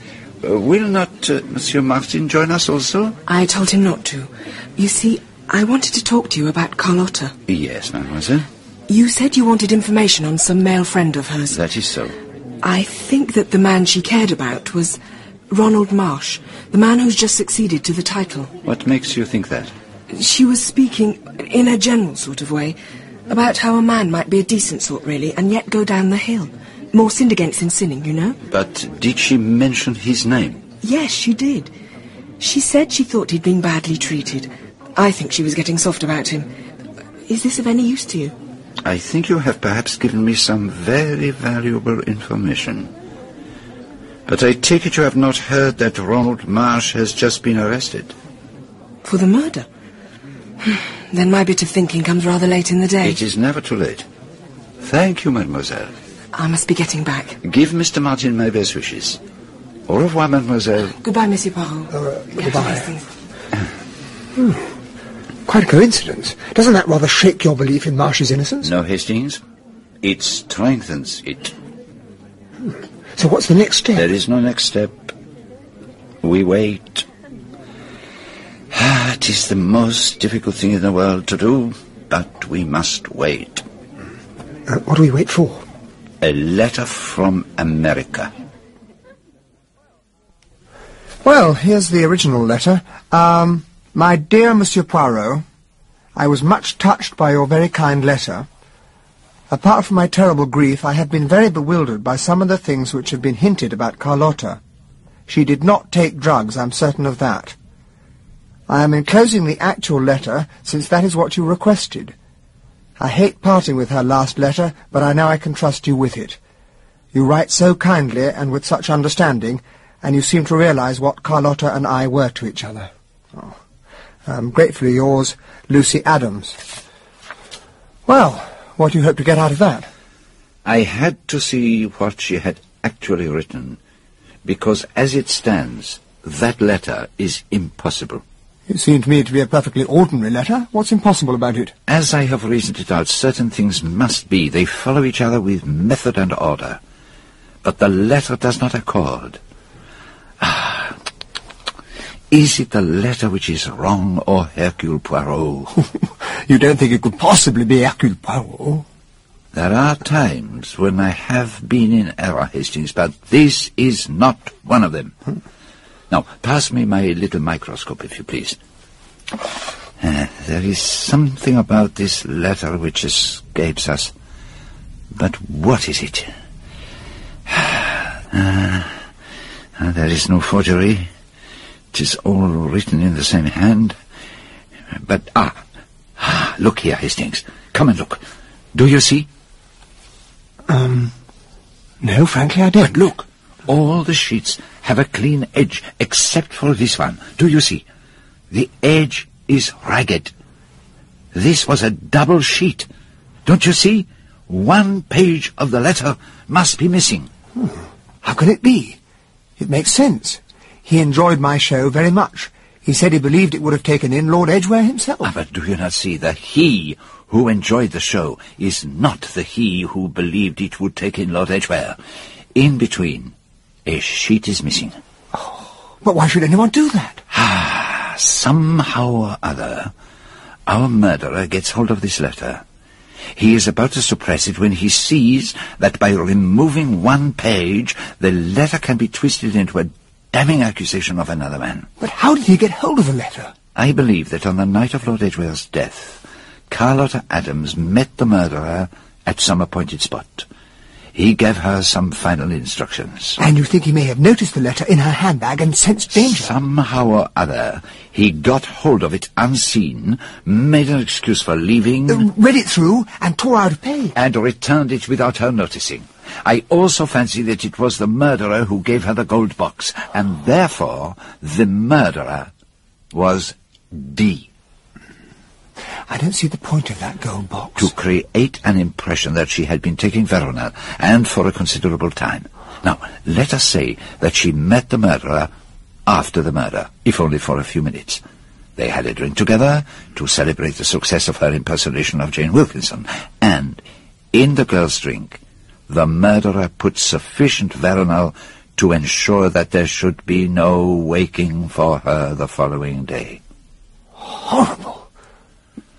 [SPEAKER 2] Uh, will not uh, Monsieur Martin join us also?
[SPEAKER 31] I told him not to. You see, I wanted to talk to you about Carlotta.
[SPEAKER 2] Yes, mademoiselle.
[SPEAKER 31] You said you wanted information on some male friend of hers.
[SPEAKER 2] That is so.
[SPEAKER 31] I think that the man she cared about was Ronald Marsh, the man who's just succeeded to the title.
[SPEAKER 2] What makes you think that?
[SPEAKER 31] She was speaking, in a general sort of way, about how a man might be a decent sort, really, and yet go down the hill. More sinned against than sinning, you know?
[SPEAKER 2] But did she mention his name?
[SPEAKER 31] Yes, she did. She said she thought he'd been badly treated. I think she was getting soft about him. Is this of any use to you?
[SPEAKER 2] I think you have perhaps given me some very valuable information. But I take it you have not heard that Ronald Marsh has just been arrested.
[SPEAKER 31] For the murder? then my bit of thinking comes rather late in the day.
[SPEAKER 2] It is never too late. Thank you, mademoiselle.
[SPEAKER 31] I must be getting back.
[SPEAKER 2] Give Mr. Martin my best wishes. Au revoir, mademoiselle.
[SPEAKER 31] Goodbye, Monsieur Poirot.
[SPEAKER 1] goodbye. Hmm. Quite a coincidence. Doesn't that rather shake your belief in Marsh's innocence?
[SPEAKER 2] No, Hastings. It strengthens it.
[SPEAKER 1] So what's the next step?
[SPEAKER 2] There is no next step. We wait. Ah, it is the most difficult thing in the world to do, but we must wait.
[SPEAKER 1] Uh, what do we wait for?
[SPEAKER 2] A letter from America.
[SPEAKER 1] Well, here's the original letter. Um, my dear Monsieur Poirot, I was much touched by your very kind letter. Apart from my terrible grief, I have been very bewildered by some of the things which have been hinted about Carlotta. She did not take drugs, I'm certain of that. I am enclosing the actual letter, since that is what you requested. I hate parting with her last letter, but I know I can trust you with it. You write so kindly and with such understanding, and you seem to realize what Carlotta and I were to each other. Oh. Um, gratefully yours, Lucy Adams. Well, what do you hope to get out of that?
[SPEAKER 2] I had to see what she had actually written, because as it stands, that letter is impossible.
[SPEAKER 1] It seemed to me to be a perfectly ordinary letter. What's impossible about it?
[SPEAKER 2] As I have reasoned it out, certain things must be. They follow each other with method and order. But the letter does not accord. Ah, is it the letter which is wrong or Hercule Poirot?
[SPEAKER 1] you don't think it could possibly be Hercule Poirot?
[SPEAKER 2] There are times when I have been in error, Hastings, but this is not one of them. Now, pass me my little microscope, if you please. Uh, there is something about this letter which escapes us. But what is it? Uh, uh, there is no forgery. It is all written in the same hand. But, ah, ah, look here, Hastings. Come and look. Do you see?
[SPEAKER 1] Um, no, frankly, I don't.
[SPEAKER 2] But look, all the sheets have a clean edge, except for this one. Do you see? The edge is ragged. This was a double sheet. Don't you see? One page of the letter must be missing.
[SPEAKER 1] Hmm. How can it be? It makes sense. He enjoyed my show very much. He said he believed it would have taken in Lord Edgware himself.
[SPEAKER 2] Ah, but do you not see that he who enjoyed the show is not the he who believed it would take in Lord Edgware? In between, a sheet is missing.
[SPEAKER 1] Oh, but why should anyone do that?
[SPEAKER 2] Ah, somehow or other, our murderer gets hold of this letter. He is about to suppress it when he sees that by removing one page, the letter can be twisted into a damning accusation of another man.
[SPEAKER 1] But how did he get hold of the letter?
[SPEAKER 2] I believe that on the night of Lord Edgware's death, Carlotta Adams met the murderer at some appointed spot. He gave her some final instructions.
[SPEAKER 1] And you think he may have noticed the letter in her handbag and sensed danger?
[SPEAKER 2] Somehow or other, he got hold of it unseen, made an excuse for leaving...
[SPEAKER 1] Uh, read it through and tore out a page.
[SPEAKER 2] And returned it without her noticing. I also fancy that it was the murderer who gave her the gold box, and therefore the murderer was D.
[SPEAKER 1] I don't see the point of that gold box.
[SPEAKER 2] To create an impression that she had been taking Veronal, and for a considerable time. Now, let us say that she met the murderer after the murder, if only for a few minutes. They had a drink together to celebrate the success of her impersonation of Jane Wilkinson, and in the girl's drink, the murderer put sufficient veronal to ensure that there should be no waking for her the following day.
[SPEAKER 1] Horrible.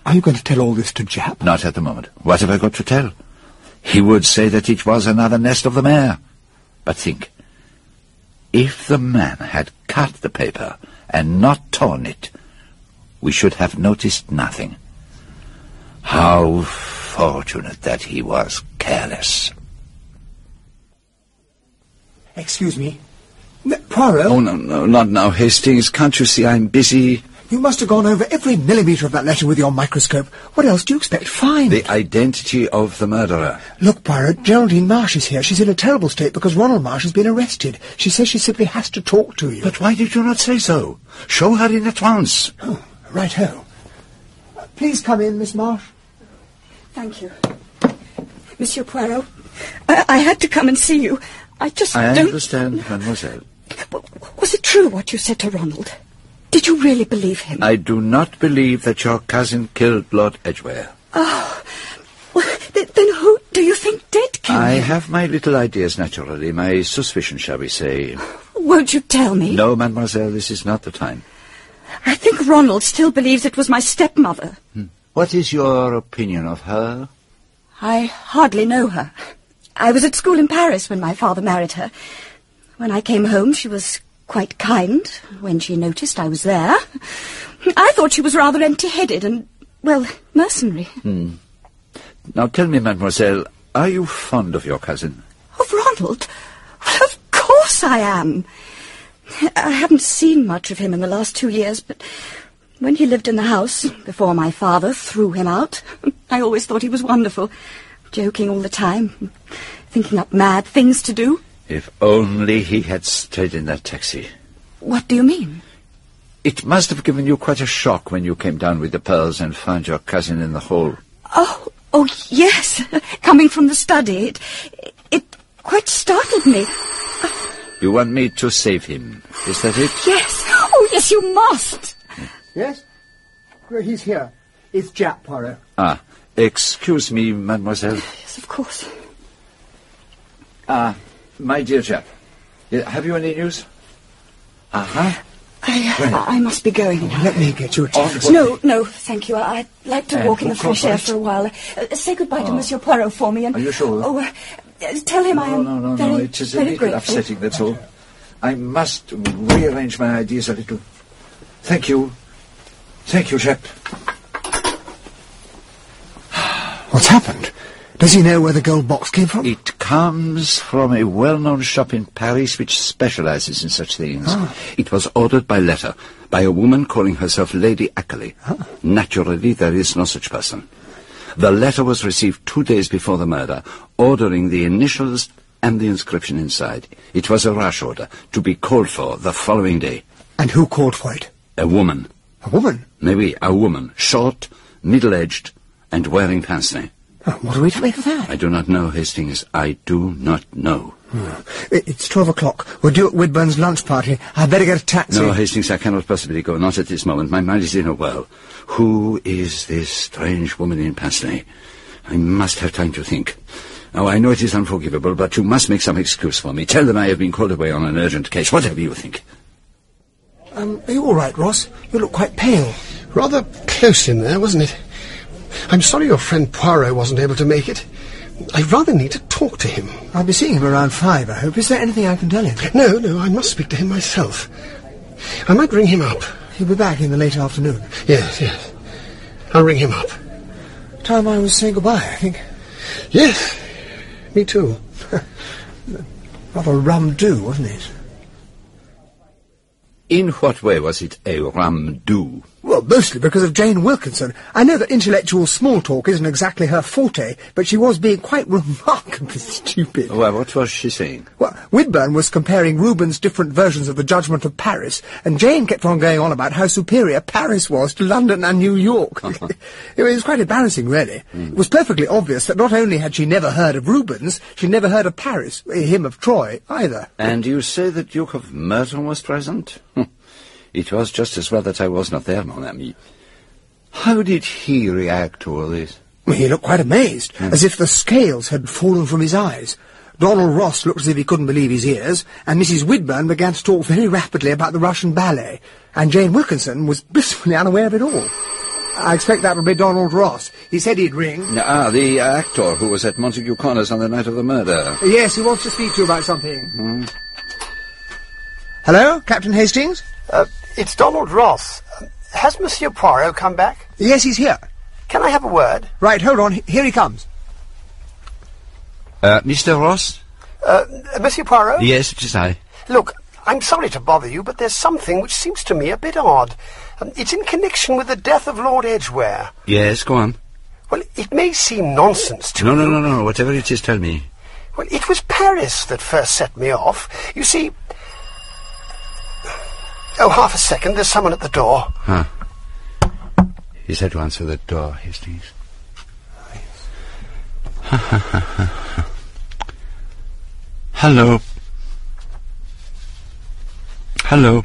[SPEAKER 1] Are you going to tell all this to Japp?
[SPEAKER 2] Not at the moment. What have I got to tell? He would say that it was another nest of the mare. But think. If the man had cut the paper and not torn it, we should have noticed nothing. How fortunate that he was careless.
[SPEAKER 1] Excuse me. Poirot?
[SPEAKER 2] Oh, no, no, not now, Hastings. Can't you see I'm busy?
[SPEAKER 1] You must have gone over every millimetre of that letter with your microscope. What else do you expect to find?
[SPEAKER 2] The identity of the murderer.
[SPEAKER 1] Look, Poirot, Geraldine Marsh is here. She's in a terrible state because Ronald Marsh has been arrested. She says she simply has to talk to you.
[SPEAKER 2] But why did you not say so? Show her in at once.
[SPEAKER 1] Oh, right-ho. Please come in, Miss Marsh.
[SPEAKER 19] Thank you. Monsieur Poirot, I, I had to come and see you. I just
[SPEAKER 2] I
[SPEAKER 19] don't...
[SPEAKER 2] understand, mademoiselle.
[SPEAKER 19] Was it true what you said to Ronald? Did you really believe him?
[SPEAKER 2] I do not believe that your cousin killed Lord Edgware.
[SPEAKER 19] Oh, well, th- then who do you think did kill
[SPEAKER 2] I
[SPEAKER 19] him?
[SPEAKER 2] have my little ideas, naturally, my suspicion, shall we say.
[SPEAKER 19] Won't you tell me?
[SPEAKER 2] No, mademoiselle, this is not the time.
[SPEAKER 19] I think Ronald still believes it was my stepmother. Hmm.
[SPEAKER 2] What is your opinion of her?
[SPEAKER 19] I hardly know her. I was at school in Paris when my father married her. When I came home, she was quite kind when she noticed I was there. I thought she was rather empty-headed and, well, mercenary.
[SPEAKER 2] Hmm. Now tell me, mademoiselle, are you fond of your cousin?
[SPEAKER 19] Of Ronald? Well, of course I am. I haven't seen much of him in the last two years, but when he lived in the house, before my father threw him out, I always thought he was wonderful, joking all the time, thinking up mad things to do.
[SPEAKER 2] If only he had stayed in that taxi.
[SPEAKER 19] What do you mean?
[SPEAKER 2] It must have given you quite a shock when you came down with the pearls and found your cousin in the hall.
[SPEAKER 19] Oh, oh, yes, coming from the study. It, it quite startled me.
[SPEAKER 2] You want me to save him, is that it?
[SPEAKER 19] Yes, oh, yes, you must.
[SPEAKER 1] Yes? Well, he's here. It's Japp Poirot.
[SPEAKER 2] Ah, excuse me, mademoiselle.
[SPEAKER 19] Yes, of course.
[SPEAKER 2] Ah, my dear chap, have you any news? Uh-huh.
[SPEAKER 19] I, I must be going now.
[SPEAKER 1] Let me get you a taxi.
[SPEAKER 19] No, no, thank you. I- I'd like to
[SPEAKER 1] Uh,
[SPEAKER 19] walk in the fresh air for a while. Uh, say goodbye to
[SPEAKER 2] Oh.
[SPEAKER 19] Monsieur Poirot for me. And,
[SPEAKER 2] Are you sure?
[SPEAKER 19] Oh, uh, uh, tell him I am
[SPEAKER 2] no, no,
[SPEAKER 19] very,
[SPEAKER 2] no, it is a little
[SPEAKER 19] grateful.
[SPEAKER 2] upsetting, that's all. I must rearrange my ideas a little. Thank you. Thank you, chap.
[SPEAKER 1] What's happened? Does he know where the gold box came from?
[SPEAKER 2] It comes from a well-known shop in Paris which specializes in such things.
[SPEAKER 1] Ah.
[SPEAKER 2] It was ordered by letter by a woman calling herself Lady Ackley.
[SPEAKER 1] Ah.
[SPEAKER 2] Naturally, there is no such person. The letter was received two days before the murder, ordering the initials and the inscription inside. It was a rush order to be called for the following day.
[SPEAKER 1] And who called for it?
[SPEAKER 2] A woman.
[SPEAKER 1] A woman?
[SPEAKER 2] Maybe a woman, short, middle-aged, and wearing pince-nez.
[SPEAKER 1] Oh, what are we to make of that?
[SPEAKER 2] I do not know, Hastings. I do not know.
[SPEAKER 1] It- It's twelve o'clock. We're due at Widburn's lunch party. I'd better get a taxi.
[SPEAKER 2] No, Hastings, I cannot possibly go. Not at this moment. My mind is in a whirl. Who is this strange woman in pince-nez? I must have time to think. Now, I know it is unforgivable, but you must make some excuse for me. Tell them I have been called away on an urgent case, whatever you think.
[SPEAKER 1] Um, are you all right, Ross? You look quite pale.
[SPEAKER 24] Rather close in there, wasn't it? I'm sorry your friend Poirot wasn't able to make it. I rather need to talk to him.
[SPEAKER 1] I'll be seeing him around five, I hope. Is there anything I can tell him?
[SPEAKER 24] No, no, I must speak to him myself. I might ring him up.
[SPEAKER 1] He'll be back in the late afternoon.
[SPEAKER 24] Yes, yes. I'll ring him up.
[SPEAKER 1] Time I was saying goodbye, I think.
[SPEAKER 24] Yes, me too.
[SPEAKER 1] Rather rum do, wasn't it?
[SPEAKER 2] In what way was it a rum do?
[SPEAKER 1] Well, mostly because of Jane Wilkinson. I know that intellectual small talk isn't exactly her forte, but she was being quite remarkably stupid.
[SPEAKER 2] Well, what was she saying?
[SPEAKER 1] Well, Widburn was comparing Rubens' different versions of the Judgment of Paris, and Jane kept on going on about how superior Paris was to London and New York. it was quite embarrassing, really. It was perfectly obvious that not only had she never heard of Rubens, she'd never heard of Paris, eh, him of Troy, either.
[SPEAKER 2] And you say the Duke of Merton was present? It was just as well that I was not there, mon ami. How did he react to all this?
[SPEAKER 1] He looked quite amazed, as if the scales had fallen from his eyes. Donald Ross looked as if he couldn't believe his ears, and Mrs. Widburn began to talk very rapidly about the Russian ballet, and Jane Wilkinson was blissfully unaware of it all. I expect that'll be Donald Ross. He said he'd ring.
[SPEAKER 2] Ah, the actor who was at Montague Corner's on the night of the murder.
[SPEAKER 1] Yes, he wants to speak to you about something. Hello, Captain Hastings?
[SPEAKER 24] Uh, it's Donald Ross. Has Monsieur Poirot come back?
[SPEAKER 1] Yes, he's here.
[SPEAKER 24] Can I have a word?
[SPEAKER 1] Right, hold on. Here he comes.
[SPEAKER 2] Uh, Mr. Ross?
[SPEAKER 24] Uh, Monsieur Poirot?
[SPEAKER 2] Yes, it is I.
[SPEAKER 24] Look, I'm sorry to bother you, but there's something which seems to me a bit odd. Um, it's in connection with the death of Lord Edgware.
[SPEAKER 2] Yes, go on.
[SPEAKER 24] Well, it may seem nonsense to
[SPEAKER 2] No,
[SPEAKER 24] you.
[SPEAKER 2] no, no, no. Whatever it is, tell me.
[SPEAKER 24] Well, it was Paris that first set me off. You see... Oh, half a second. There's someone at the door.
[SPEAKER 2] Huh. He said to answer the door, Hastings. Hello. Hello.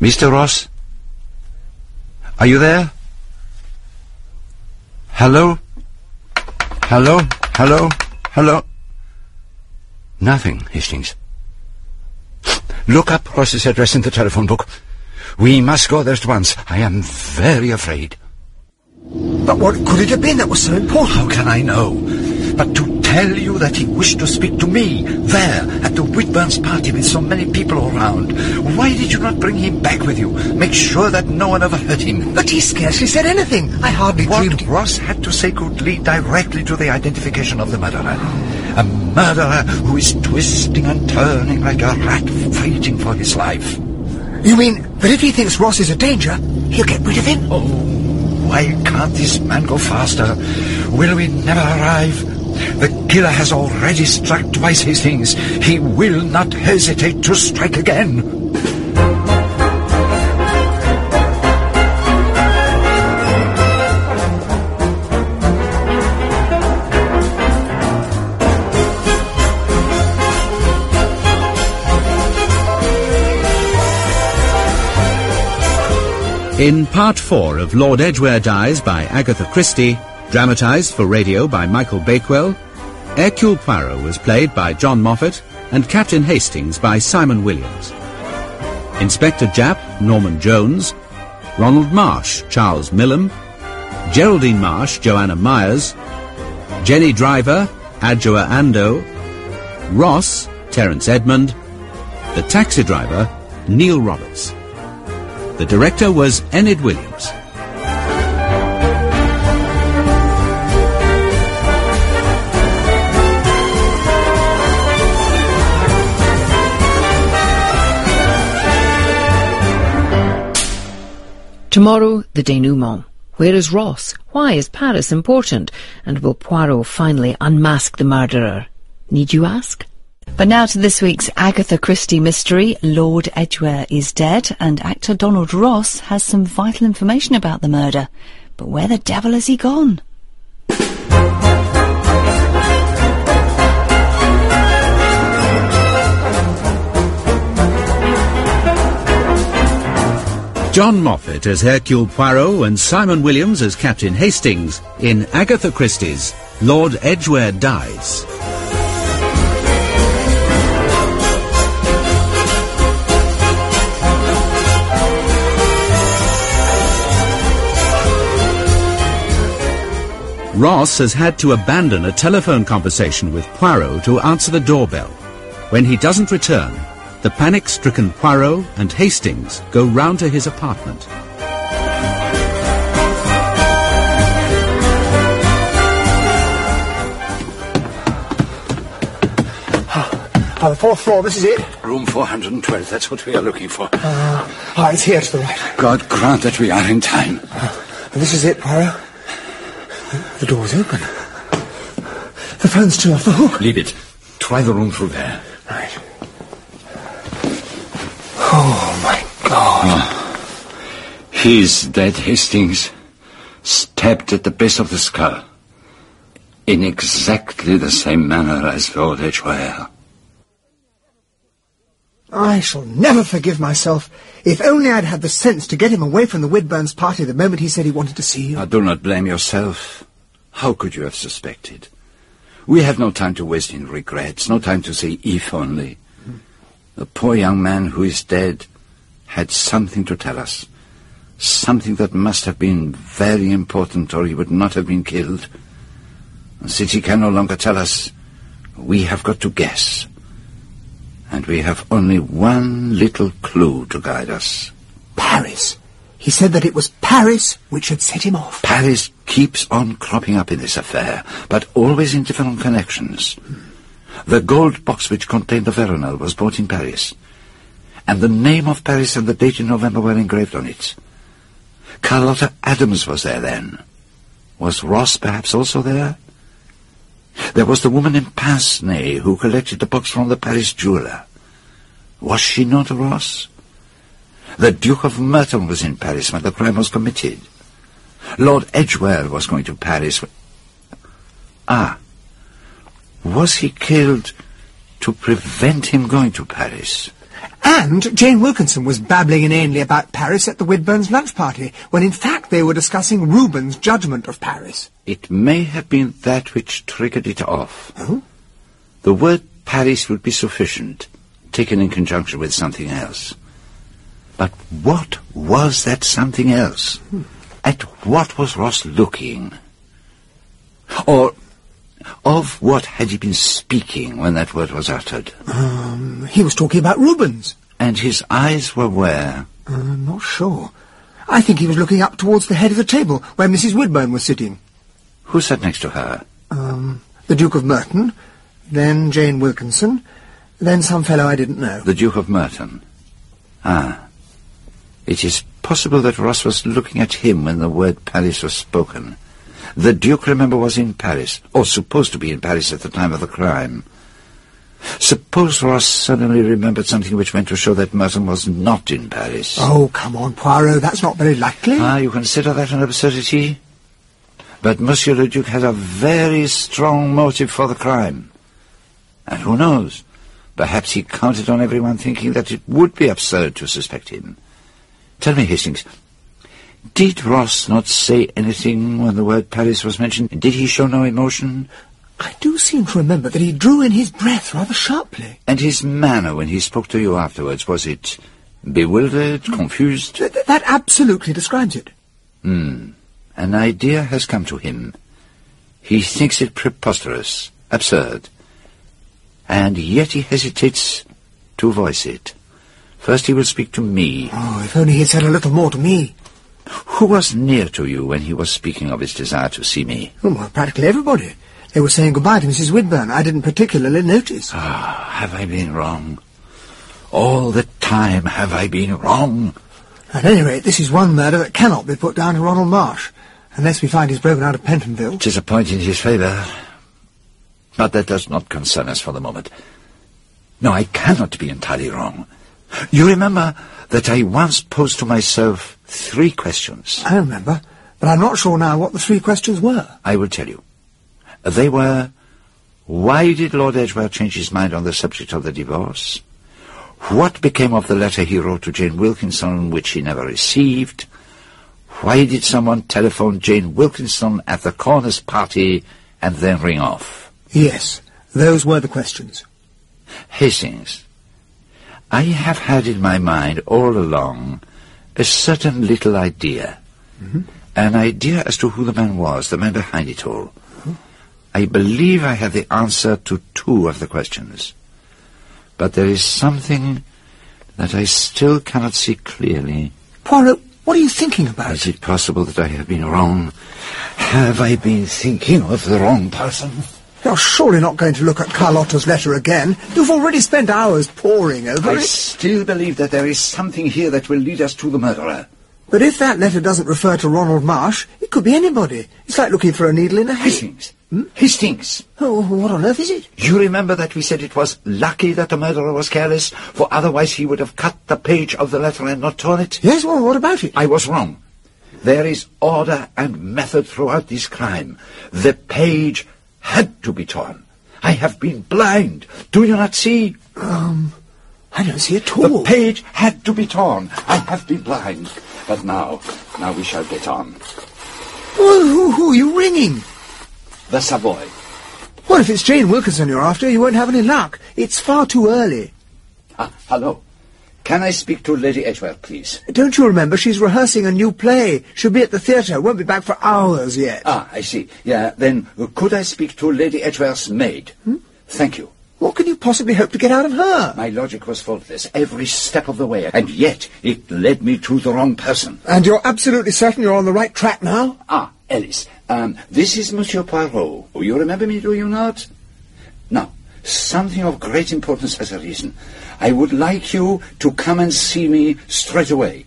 [SPEAKER 2] Mr. Ross? Are you there? Hello? Hello? Hello? Hello? Nothing, Hastings. Look up Ross's address in the telephone book. We must go there at once. I am very afraid.
[SPEAKER 1] But what could it have been that was so important?
[SPEAKER 2] How can I know? But to tell you that he wished to speak to me, there, at the Widburns party with so many people around. Why did you not bring him back with you? Make sure that no one ever heard him.
[SPEAKER 1] But he scarcely said anything. I hardly
[SPEAKER 2] what
[SPEAKER 1] dreamed...
[SPEAKER 2] Ross had to say could lead directly to the identification of the murderer. A murderer who is twisting and turning like a rat fighting for his life.
[SPEAKER 1] You mean that if he thinks Ross is a danger, he'll get rid of him?
[SPEAKER 2] Oh, why can't this man go faster? Will we never arrive? The killer has already struck twice his things. He will not hesitate to strike again.
[SPEAKER 11] In part four of Lord Edgware Dies by Agatha Christie, dramatised for radio by Michael Bakewell, Hercule Poirot was played by John Moffat and Captain Hastings by Simon Williams. Inspector Japp, Norman Jones, Ronald Marsh, Charles Millam, Geraldine Marsh, Joanna Myers, Jenny Driver, Adjoa Andoh, Ross, Terence Edmond, the taxi driver, Neil Roberts. The director was Enid Williams.
[SPEAKER 28] Tomorrow, the denouement. Where is Ross? Why is Paris important? And will Poirot finally unmask the murderer? Need you ask?
[SPEAKER 32] But now to this week's Agatha Christie mystery. Lord Edgware is dead, and actor Donald Ross has some vital information about the murder. But where the devil has he gone?
[SPEAKER 11] John Moffat as Hercule Poirot and Simon Williams as Captain Hastings in Agatha Christie's Lord Edgware Dies. Ross has had to abandon a telephone conversation with Poirot to answer the doorbell. When he doesn't return, the panic-stricken Poirot and Hastings go round to his apartment.
[SPEAKER 1] Oh, the fourth floor, this is it.
[SPEAKER 2] Room 412, that's what we are looking for.
[SPEAKER 1] Uh, ah, it's here to the right.
[SPEAKER 2] God grant that we are in time.
[SPEAKER 1] And this is it, Poirot. The door's open. The phone's too off the hook.
[SPEAKER 2] Leave it. Try the room through there.
[SPEAKER 1] Right. Oh, my God. Ah.
[SPEAKER 2] Oh. He's dead, Hastings. Stabbed at the base of the skull. In exactly the same manner as Lord Edgware.
[SPEAKER 1] I shall never forgive myself. If only I'd had the sense to get him away from the Widburns party the moment he said he wanted to see you.
[SPEAKER 2] I do not blame yourself. How could you have suspected? We have no time to waste in regrets, no time to say if only. The poor young man who is dead had something to tell us. Something that must have been very important or he would not have been killed. And since he can no longer tell us, we have got to guess and we have only one little clue to guide us.
[SPEAKER 1] Paris. He said that it was Paris which had set him off.
[SPEAKER 2] Paris keeps on cropping up in this affair, but always in different connections. The gold box which contained the veronal was bought in Paris, and the name of Paris and the date in November were engraved on it. Carlotta Adams was there then. Was Ross perhaps also there? There was the woman in pince-nez who collected the box from the Paris jeweler. Was she not Ross? The Duke of Merton was in Paris when the crime was committed. Lord Edgware was going to Paris. Ah, was he killed to prevent him going to Paris.
[SPEAKER 1] And Jane Wilkinson was babbling inanely about Paris at the Widburns' lunch party, when in fact they were discussing Rubens' judgment of Paris.
[SPEAKER 2] It may have been that which triggered it off.
[SPEAKER 1] Oh?
[SPEAKER 2] The word Paris would be sufficient, taken in conjunction with something else. But what was that something else? Hmm. At what was Ross looking? Or of what had he been speaking when that word was uttered?
[SPEAKER 1] Um, he was talking about Rubens.
[SPEAKER 2] And his eyes were where?
[SPEAKER 1] Uh, I'm not sure. I think he was looking up towards the head of the table, where Mrs. Widburn was sitting.
[SPEAKER 2] Who sat next to her?
[SPEAKER 1] Um, the Duke of Merton, then Jane Wilkinson, then some fellow I didn't know.
[SPEAKER 2] The Duke of Merton. Ah. It is possible that Ross was looking at him when the word Paris was spoken. The Duke, remember, was in Paris, or supposed to be in Paris at the time of the crime. Suppose Ross suddenly remembered something which went to show that Merton was not in Paris.
[SPEAKER 1] Oh, come on, Poirot, that's not very likely.
[SPEAKER 2] Ah, you consider that an absurdity? But Monsieur le Duc has a very strong motive for the crime. And who knows? Perhaps he counted on everyone thinking that it would be absurd to suspect him. Tell me, Hastings, did Ross not say anything when the word Paris was mentioned? Did he show no emotion?
[SPEAKER 1] I do seem to remember that he drew in his breath rather sharply.
[SPEAKER 2] And his manner when he spoke to you afterwards, was it bewildered, confused?
[SPEAKER 1] Th- that absolutely describes it.
[SPEAKER 2] Hmm. An idea has come to him. He thinks it preposterous, absurd. And yet he hesitates to voice it. First he will speak to me.
[SPEAKER 1] Oh, if only he had said a little more to me.
[SPEAKER 2] Who was near to you when he was speaking of his desire to see me?
[SPEAKER 1] Oh, well, practically everybody. They were saying goodbye to Mrs. Widburn. I didn't particularly notice.
[SPEAKER 2] Ah, have I been wrong? All the time have I been wrong?
[SPEAKER 1] At any rate, this is one murder that cannot be put down to Ronald Marsh, unless we find he's broken out of Pentonville.
[SPEAKER 2] It is a point in his favour. But that does not concern us for the moment. No, I cannot be entirely wrong. You remember that I once posed to myself three questions.
[SPEAKER 1] I remember, but I'm not sure now what the three questions were.
[SPEAKER 2] I will tell you. They were, why did Lord Edgware change his mind on the subject of the divorce? What became of the letter he wrote to Jane Wilkinson, which he never received? Why did someone telephone Jane Wilkinson at the Corners party and then ring off?
[SPEAKER 1] Yes, those were the questions.
[SPEAKER 2] Hastings, I have had in my mind all along a certain little idea.
[SPEAKER 1] Mm-hmm.
[SPEAKER 2] An idea as to who the man was, the man behind it all. I believe I have the answer to two of the questions. But there is something that I still cannot see clearly.
[SPEAKER 1] Poirot, what are you thinking about?
[SPEAKER 2] Is it possible that I have been wrong? Have I been thinking of the wrong person?
[SPEAKER 1] You're surely not going to look at Carlotta's letter again. You've already spent hours poring over
[SPEAKER 2] I
[SPEAKER 1] it.
[SPEAKER 2] I still believe that there is something here that will lead us to the murderer.
[SPEAKER 1] But if that letter doesn't refer to Ronald Marsh, it could be anybody. It's like looking for a needle in a hay.
[SPEAKER 2] Hastings. Hastings.
[SPEAKER 1] Oh, what on earth is it?
[SPEAKER 2] You remember that we said it was lucky that the murderer was careless, for otherwise he would have cut the page of the letter and not torn it?
[SPEAKER 1] Yes, well, what about it?
[SPEAKER 2] I was wrong. There is order and method throughout this crime. The page had to be torn. I have been blind. Do you not see?
[SPEAKER 1] Um, I don't see at all.
[SPEAKER 2] The page had to be torn. I have been blind. But now, now we shall get on.
[SPEAKER 1] Well, who, who are you ringing?
[SPEAKER 2] The Savoy.
[SPEAKER 1] Well, if it's Jane Wilkinson you're after, you won't have any luck. It's far too early.
[SPEAKER 2] Ah, hello. Can I speak to Lady Edgware, please?
[SPEAKER 1] Don't you remember she's rehearsing a new play? She'll be at the theatre, won't be back for hours yet.
[SPEAKER 2] Ah, I see. Yeah, then could I speak to Lady Edgware's maid?
[SPEAKER 1] Hmm?
[SPEAKER 2] Thank you.
[SPEAKER 1] What can you possibly hope to get out of her?
[SPEAKER 2] My logic was faultless every step of the way, and yet it led me to the wrong person.
[SPEAKER 1] And you're absolutely certain you're on the right track now?
[SPEAKER 2] Ah, Ellis, um, this is Monsieur Poirot. You remember me, do you not? Now, something of great importance has arisen. I would like you to come and see me straight away.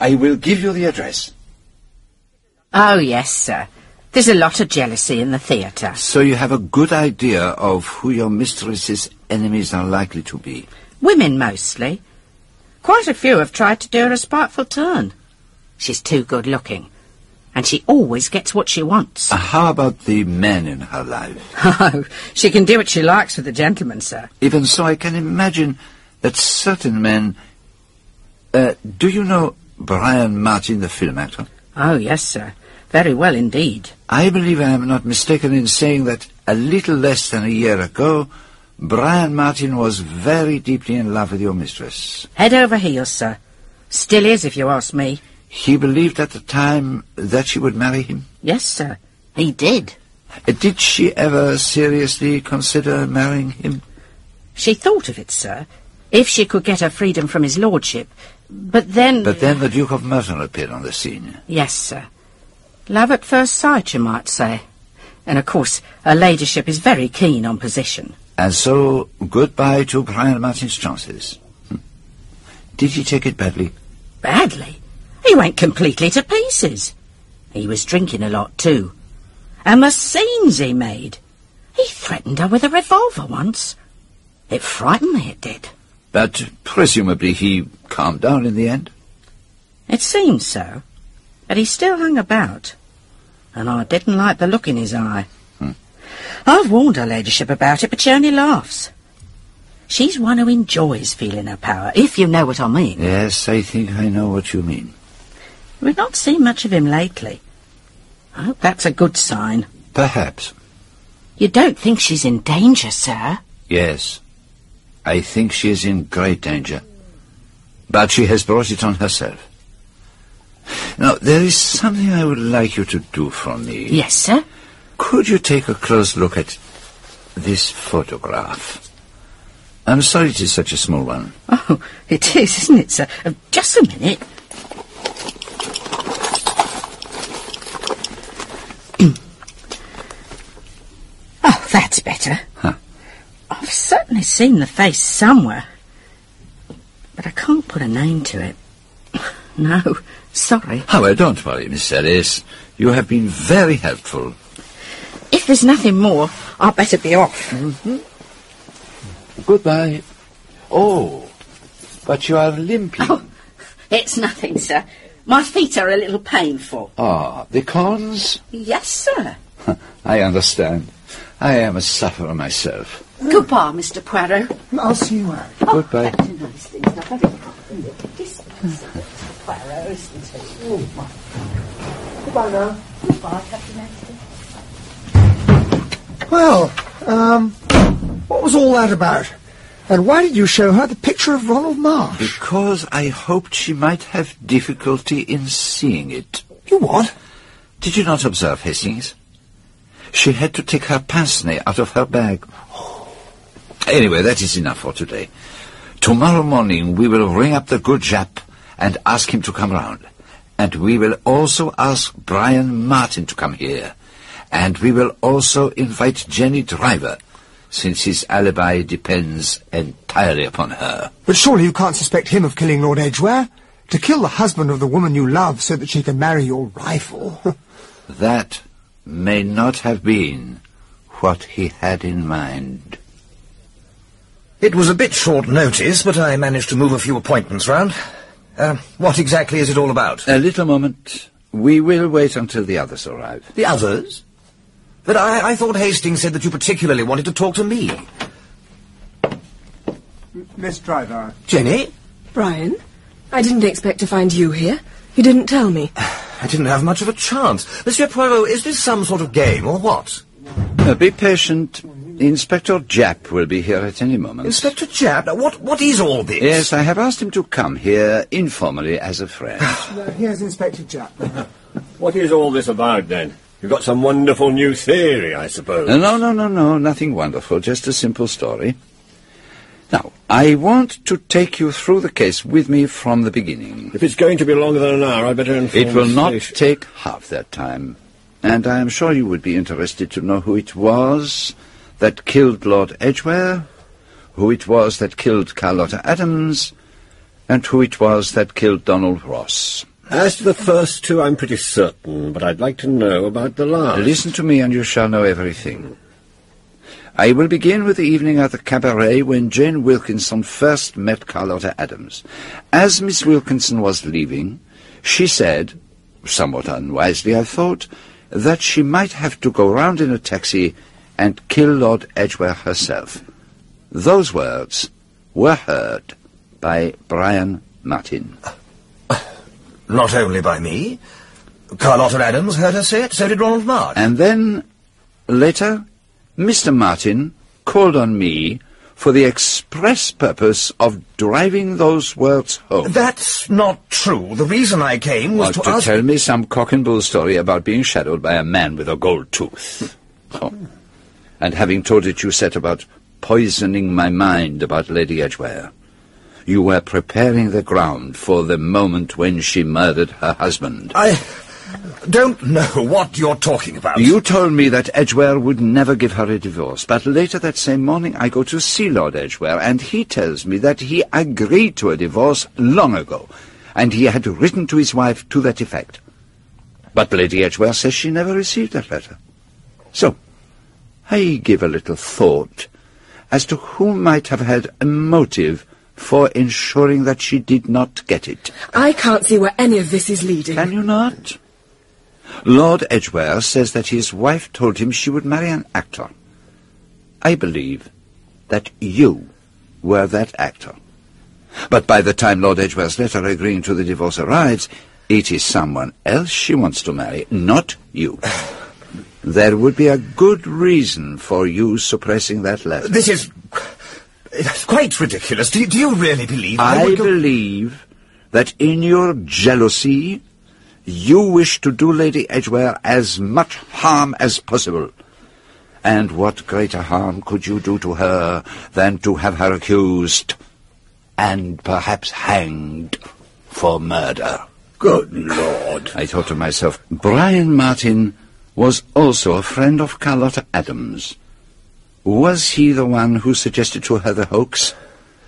[SPEAKER 2] I will give you the address.
[SPEAKER 27] Oh, yes, sir. There's a lot of jealousy in the theatre.
[SPEAKER 2] So you have a good idea of who your mistress's enemies are likely to be.
[SPEAKER 27] Women, mostly. Quite a few have tried to do her a spiteful turn. She's too good looking.
[SPEAKER 33] And she always gets what she wants.
[SPEAKER 2] Uh, how about the men in her life?
[SPEAKER 33] Oh, she can do what she likes with the gentlemen, sir.
[SPEAKER 2] Even so, I can imagine that certain men... Uh, do you know Bryan Martin, the film actor?
[SPEAKER 33] Oh, yes, sir. Very well indeed.
[SPEAKER 2] I believe I am not mistaken in saying that a little less than a year ago, Bryan Martin was very deeply in love with your mistress.
[SPEAKER 33] Head over heels, sir. Still is, if you ask me.
[SPEAKER 2] He believed at the time that she would marry him?
[SPEAKER 33] Yes, sir. He did.
[SPEAKER 2] Uh, Did she ever seriously consider marrying him?
[SPEAKER 33] She thought of it, sir. If she could get her freedom from his lordship. But then...
[SPEAKER 2] But then the Duke of Merton appeared on the scene.
[SPEAKER 33] Yes, sir. Love at first sight, you might say. And of course, her ladyship is very keen on position.
[SPEAKER 2] And so, goodbye to Bryan Martin's chances. Hmm. Did he take it badly?
[SPEAKER 33] Badly? He went completely to pieces. He was drinking a lot, too. And the scenes he made. He threatened her with a revolver once. It frightened me, it did.
[SPEAKER 2] But presumably he calmed down in the end?
[SPEAKER 33] It seems so. But he still hung about. And I didn't like the look in his eye.
[SPEAKER 2] Hmm.
[SPEAKER 33] I've warned her ladyship about it, but she only laughs. She's one who enjoys feeling her power, if you know what I mean.
[SPEAKER 2] Yes, I think I know what you mean.
[SPEAKER 33] We've not seen much of him lately. I hope that's a good sign.
[SPEAKER 2] Perhaps.
[SPEAKER 33] You don't think she's in danger, sir?
[SPEAKER 2] Yes. I think she is in great danger. But she has brought it on herself. Now, there is something I would like you to do for me.
[SPEAKER 33] Yes, sir?
[SPEAKER 2] Could you take a close look at this photograph? I'm sorry it is such a small one.
[SPEAKER 33] Oh, it is, isn't it, sir? Uh, just a minute. oh, that's better.
[SPEAKER 2] Huh.
[SPEAKER 33] I've certainly seen the face somewhere. But I can't put a name to it. No, sorry.
[SPEAKER 2] Oh, well, don't worry, Miss Ellis. You have been very helpful.
[SPEAKER 33] If there's nothing more, I'd better be off.
[SPEAKER 2] Mm-hmm. Goodbye. Oh, but you are limping.
[SPEAKER 33] Oh, it's nothing, sir. My feet are a little painful.
[SPEAKER 2] Ah, the corns?
[SPEAKER 33] Yes, sir.
[SPEAKER 2] I understand. I am a sufferer myself.
[SPEAKER 33] Goodbye, Mr. Poirot.
[SPEAKER 1] I'll see you out.
[SPEAKER 2] Goodbye.
[SPEAKER 33] That's a nice thing. Now, very distance. Poirot, isn't it? Oh, my. Goodbye now. Goodbye, Captain Anthony.
[SPEAKER 1] Well, um, what was all that about? And why did you show her the picture of Ronald Marsh?
[SPEAKER 2] Because I hoped she might have difficulty in seeing it.
[SPEAKER 1] You what?
[SPEAKER 2] Did you not observe, Hastings? She had to take her pince-nez out of her bag. Anyway, that is enough for today. Tomorrow morning we will ring up the good Japp and ask him to come round. And we will also ask Bryan Martin to come here. And we will also invite Jenny Driver, since his alibi depends entirely upon her.
[SPEAKER 1] But surely you can't suspect him of killing Lord Edgware? To kill the husband of the woman you love so that she can marry your rival?
[SPEAKER 2] That may not have been what he had in mind.
[SPEAKER 25] It was a bit short notice, but I managed to move a few appointments round. Uh, what exactly is it all about?
[SPEAKER 2] A little moment. We will wait until the others arrive.
[SPEAKER 25] The others? But I, I thought Hastings said that you particularly wanted to talk to me.
[SPEAKER 1] Miss Driver.
[SPEAKER 25] Jenny?
[SPEAKER 31] Bryan, I didn't expect to find you here. You didn't tell me.
[SPEAKER 25] I didn't have much of a chance. Monsieur Poirot, is this some sort of game, or what?
[SPEAKER 2] Uh, be patient. Inspector Japp will be here at any moment.
[SPEAKER 25] Inspector Japp? Now, what, what is all this?
[SPEAKER 2] Yes, I have asked him to come here informally as a friend.
[SPEAKER 1] No, here's Inspector Japp.
[SPEAKER 10] What is all this about, then? You've got some wonderful new theory, I suppose.
[SPEAKER 2] No, no, no, no, nothing wonderful, just a simple story. Now, I want to take you through the case with me from the beginning.
[SPEAKER 10] If it's going to be longer than an hour, I'd better inform
[SPEAKER 2] It will not
[SPEAKER 10] station.
[SPEAKER 2] take half that time. And I am sure you would be interested to know who it was that killed Lord Edgware, who it was that killed Carlotta Adams, and who it was that killed Donald Ross.
[SPEAKER 10] As to the first two, I'm pretty certain, but I'd like to know about the last.
[SPEAKER 2] Listen to me and you shall know everything. I will begin with the evening at the cabaret when Jane Wilkinson first met Carlotta Adams. As Miss Wilkinson was leaving, she said, somewhat unwisely, I thought that she might have to go round in a taxi and kill Lord Edgware herself. Those words were heard by Bryan Martin.
[SPEAKER 25] Not only by me. Carlotta Adams heard her say it, so did Ronald Marsh.
[SPEAKER 2] And then, later, Mr. Martin called on me for the express purpose of driving those words home.
[SPEAKER 25] That's not true. The reason I came was
[SPEAKER 2] Or
[SPEAKER 25] to,
[SPEAKER 2] to
[SPEAKER 25] ask...
[SPEAKER 2] tell me some cock and bull story about being shadowed by a man with a gold tooth. Oh. And having told it, you set about poisoning my mind about Lady Edgware. You were preparing the ground for the moment when she murdered her husband.
[SPEAKER 25] I don't know what you're talking about.
[SPEAKER 2] You told me that Edgware would never give her a divorce, but later that same morning I go to see Lord Edgware, and he tells me that he agreed to a divorce long ago, and he had written to his wife to that effect. But Lady Edgware says she never received that letter. So, I give a little thought as to who might have had a motive for ensuring that she did not get it.
[SPEAKER 31] I can't see where any of this is leading.
[SPEAKER 2] Can you not? Lord Edgware says that his wife told him she would marry an actor. I believe that you were that actor. But by the time Lord Edgware's letter agreeing to the divorce arrives, it is someone else she wants to marry, not you. There would be a good reason for you suppressing that letter.
[SPEAKER 25] This is... It's quite ridiculous. Do you, do you really believe I,
[SPEAKER 2] I believe that in your jealousy, you wish to do Lady Edgware as much harm as possible. And what greater harm could you do to her than to have her accused and perhaps hanged for murder?
[SPEAKER 10] Good Lord.
[SPEAKER 2] I thought to myself, Bryan Martin was also a friend of Carlotta Adams. Was he the one who suggested to her the hoax?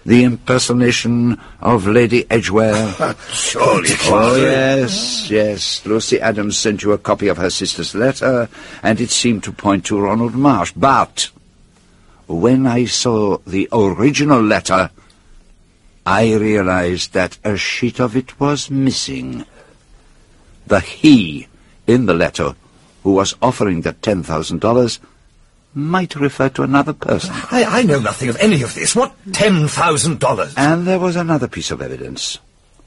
[SPEAKER 2] The impersonation of Lady Edgware?
[SPEAKER 10] Surely,
[SPEAKER 2] Oh, yes, yes. Lucy Adams sent you a copy of her sister's letter, and it seemed to point to Ronald Marsh. But when I saw the original letter, I realized that a sheet of it was missing. The he in the letter who was offering the $10,000 might refer to another person.
[SPEAKER 25] I, I know nothing of any of this. What $10,000?
[SPEAKER 2] And there was another piece of evidence.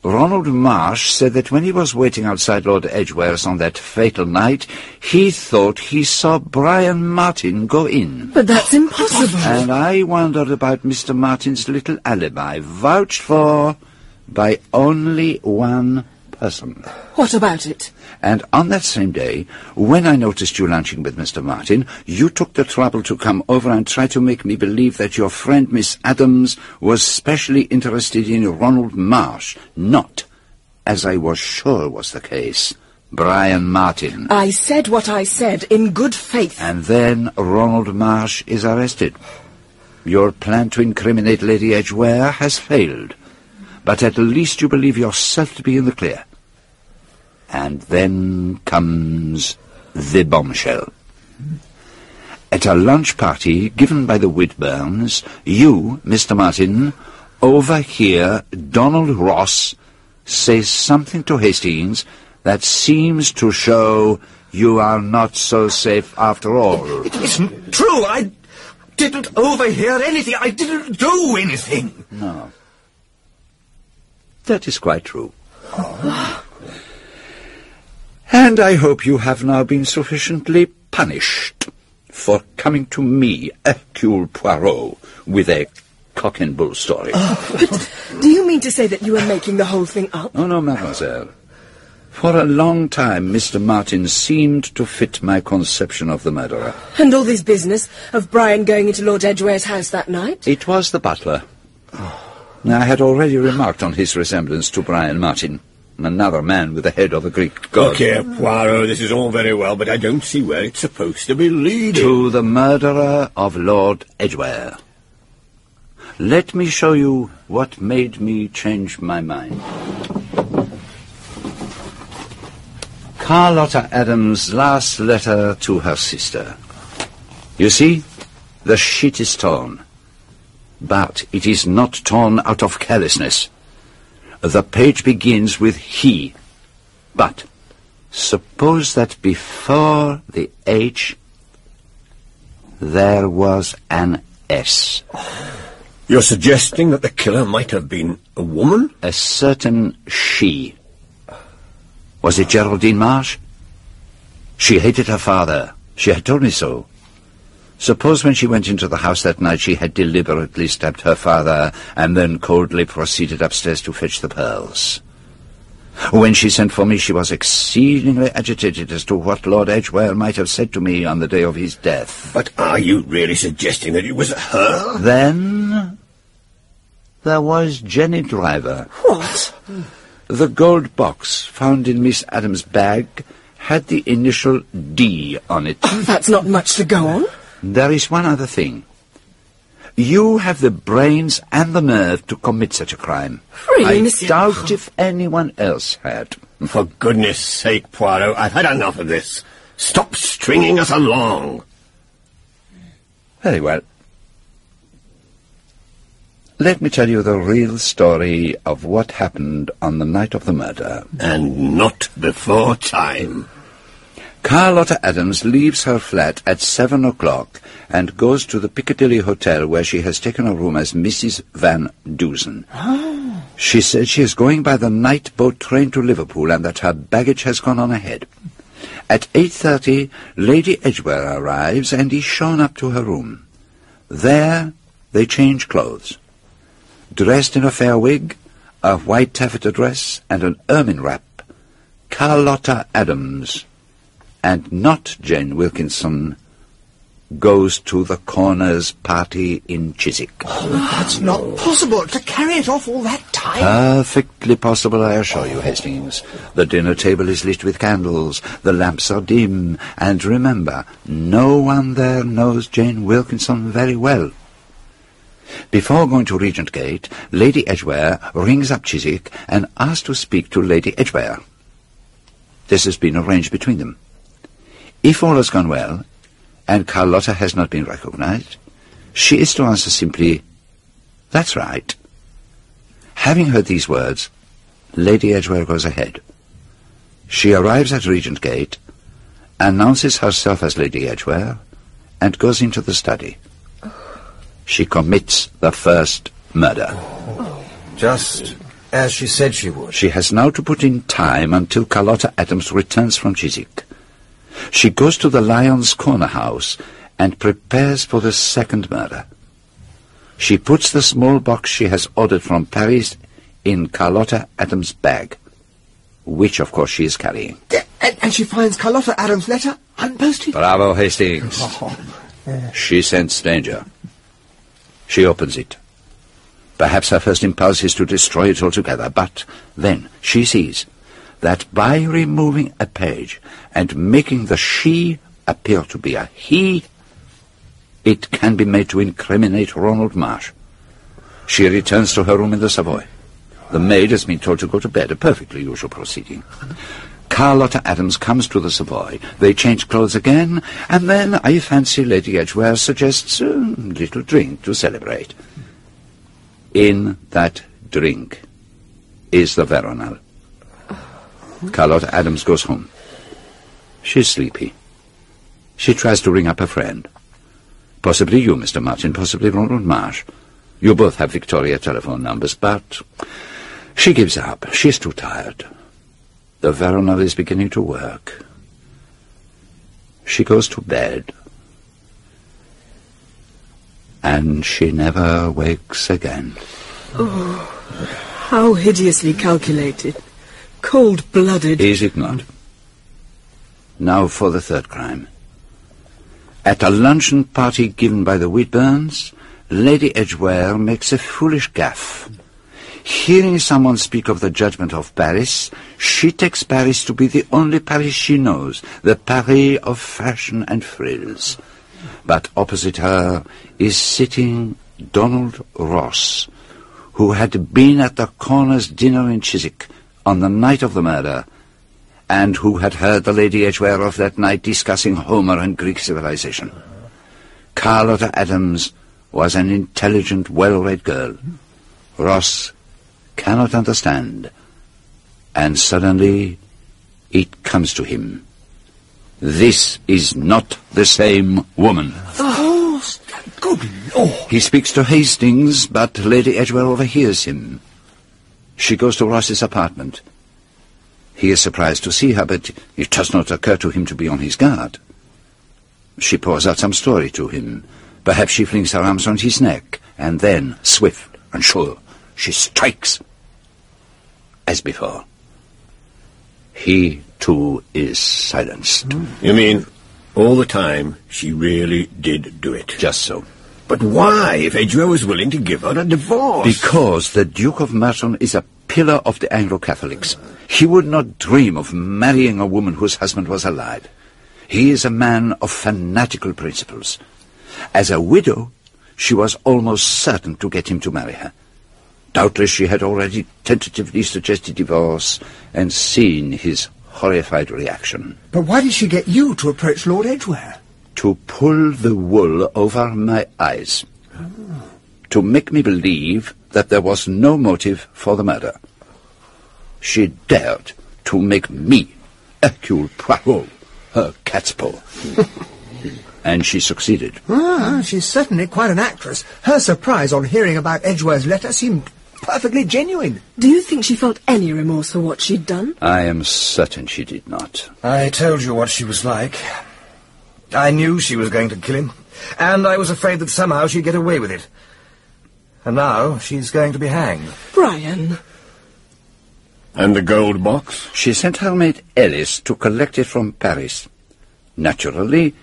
[SPEAKER 2] Ronald Marsh said that when he was waiting outside Lord Edgware's on that fatal night, he thought he saw Bryan Martin go in.
[SPEAKER 31] But that's impossible.
[SPEAKER 2] And I wondered about Mr. Martin's little alibi, vouched for by only one person.
[SPEAKER 31] What about it?
[SPEAKER 2] And on that same day, when I noticed you lunching with Mr. Martin, you took the trouble to come over and try to make me believe that your friend Miss Adams was specially interested in Ronald Marsh, not, as I was sure was the case, Bryan Martin.
[SPEAKER 31] I said what I said in good faith.
[SPEAKER 2] And then Ronald Marsh is arrested. Your plan to incriminate Lady Edgware has failed, but at least you believe yourself to be in the clear. And then comes the bombshell. At a lunch party given by the Widburns, you, Mr. Martin, overhear Donald Ross say something to Hastings that seems to show you are not so safe after all.
[SPEAKER 25] It isn't true. I didn't overhear anything. I didn't do anything.
[SPEAKER 2] No. That is quite true. Oh. And I hope you have now been sufficiently punished for coming to me, Hercule Poirot, with a cock and bull story.
[SPEAKER 31] Oh, but do you mean to say that you are making the whole thing up?
[SPEAKER 2] Oh, no, mademoiselle. For a long time, Mr. Martin seemed to fit my conception of the murderer.
[SPEAKER 31] And all this business of Bryan going into Lord Edgware's house that night?
[SPEAKER 2] It was the butler. I had already remarked on his resemblance to Bryan Martin, another man with the head of a Greek god.
[SPEAKER 10] Look here, Poirot, this is all very well, but I don't see where it's supposed to be leading.
[SPEAKER 2] To the murderer of Lord Edgware. Let me show you what made me change my mind. Carlotta Adams' last letter to her sister. You see, the sheet is torn. But it is not torn out of carelessness. The page begins with he. But Suppose that before the H there was an S.
[SPEAKER 10] You're suggesting that the killer might have been a woman?
[SPEAKER 2] A certain she. Was it Geraldine Marsh? She hated her father. She had told me so. Suppose when she went into the house that night she had deliberately stabbed her father and then coldly proceeded upstairs to fetch the pearls. When she sent for me, she was exceedingly agitated as to what Lord Edgware might have said to me on the day of his death.
[SPEAKER 10] But are you really suggesting that it was her?
[SPEAKER 2] Then there was Jenny Driver.
[SPEAKER 31] What?
[SPEAKER 2] The gold box found in Miss Adams' bag had the initial D on it.
[SPEAKER 31] That's not much to go on.
[SPEAKER 2] There is one other thing. You have the brains and the nerve to commit such a crime.
[SPEAKER 31] Really,
[SPEAKER 2] I
[SPEAKER 31] monsieur?
[SPEAKER 2] doubt if anyone else had.
[SPEAKER 10] For goodness sake, Poirot, I've had enough of this. Stop stringing us along.
[SPEAKER 2] Very well. Let me tell you the real story of what happened on the night of the murder.
[SPEAKER 10] And not before time.
[SPEAKER 2] Carlotta Adams leaves her flat at seven o'clock and goes to the Piccadilly Hotel where she has taken a room as Mrs. Van Dusen. Oh. She says she is going by the night boat train to Liverpool and that her baggage has gone on ahead. At 8.30, Lady Edgware arrives and is shown up to her room. There, they change clothes. Dressed in a fair wig, a white taffeta dress, and an ermine wrap, Carlotta Adams, and not Jane Wilkinson, goes to the Corners party in Chiswick.
[SPEAKER 1] Oh, that's not possible. To carry it off all that time.
[SPEAKER 2] Perfectly possible, I assure you, Hastings. The dinner table is lit with candles, the lamps are dim, and remember, no one there knows Jane Wilkinson very well. Before going to Regent Gate, Lady Edgware rings up Chiswick and asks to speak to Lady Edgware. This has been arranged between them. If all has gone well, and Carlotta has not been recognized, she is to answer simply, That's right. Having heard these words, Lady Edgware goes ahead. She arrives at Regent Gate, announces herself as Lady Edgware, and goes into the study. She commits the first murder.
[SPEAKER 25] Just as she said she would.
[SPEAKER 2] She has now to put in time until Carlotta Adams returns from Chiswick. She goes to the Lion's Corner house and prepares for the second murder. She puts the small box she has ordered from Paris in Carlotta Adams' bag, which, of course, she is carrying.
[SPEAKER 1] And, and she finds Carlotta Adams' letter unposted.
[SPEAKER 2] Bravo, Hastings. Oh, she scents danger. She opens it. Perhaps her first impulse is to destroy it altogether, but then she sees that by removing a page and making the she appear to be a he, it can be made to incriminate Ronald Marsh. She returns to her room in the Savoy. The maid has been told to go to bed, a perfectly usual proceeding. Carlotta Adams comes to the Savoy. They change clothes again, and then I fancy Lady Edgware suggests a little drink to celebrate. In that drink is the Veronal. Carlotta Adams goes home. She's sleepy. She tries to ring up a friend. Possibly you, Mr. Martin, possibly Ronald Marsh. You both have Victoria telephone numbers, but she gives up. She's too tired. The Veronal is beginning to work. She goes to bed. And she never wakes again.
[SPEAKER 31] Oh, how hideously calculated. Cold-blooded.
[SPEAKER 2] Is it not? Now for the third crime. At a luncheon party given by the Widburns, Lady Edgware makes a foolish gaffe. Hearing someone speak of the judgment of Paris, she takes Paris to be the only Paris she knows, the Paris of fashion and frills. But opposite her is sitting Donald Ross, who had been at the Corners dinner in Chiswick on the night of the murder, and who had heard the Lady Edgware of that night discussing Homer and Greek civilization. Carlotta Adams was an intelligent, well-read girl. Ross cannot understand, and suddenly it comes to him. This is not the same woman.
[SPEAKER 1] Oh, good lord.
[SPEAKER 2] He speaks to Hastings, but Lady Edgware overhears him. She goes to Ross's apartment. He is surprised to see her, but it does not occur to him to be on his guard. She pours out some story to him. Perhaps she flings her arms round his neck, and then, swift and sure, she strikes. As before. He, too, is silenced. Hmm.
[SPEAKER 10] You mean all the time she really did do it?
[SPEAKER 2] Just so.
[SPEAKER 10] But why, if Edgware was willing to give her a divorce?
[SPEAKER 2] Because the Duke of Merton is a pillar of the Anglo-Catholics. He would not dream of marrying a woman whose husband was alive. He is a man of fanatical principles. As a widow, she was almost certain to get him to marry her. Doubtless she had already tentatively suggested divorce and seen his horrified reaction.
[SPEAKER 1] But why did she get you to approach Lord Edgware?
[SPEAKER 2] To pull the wool over my eyes. Ah. To make me believe that there was no motive for the murder. She dared to make me, Hercule Poirot, her cat's paw. and she succeeded.
[SPEAKER 1] Ah, she's certainly quite an actress. Her surprise on hearing about Edgware's letter seemed perfectly genuine.
[SPEAKER 17] Do you think she felt any remorse for what she'd done?
[SPEAKER 2] I am certain she did not.
[SPEAKER 4] I told you what she was like. I knew she was going to kill him, and I was afraid that somehow she'd get away with it. And now she's going to be hanged.
[SPEAKER 17] Bryan.
[SPEAKER 10] And the gold box?
[SPEAKER 2] She sent her maid Ellis to collect it from Paris. Naturally,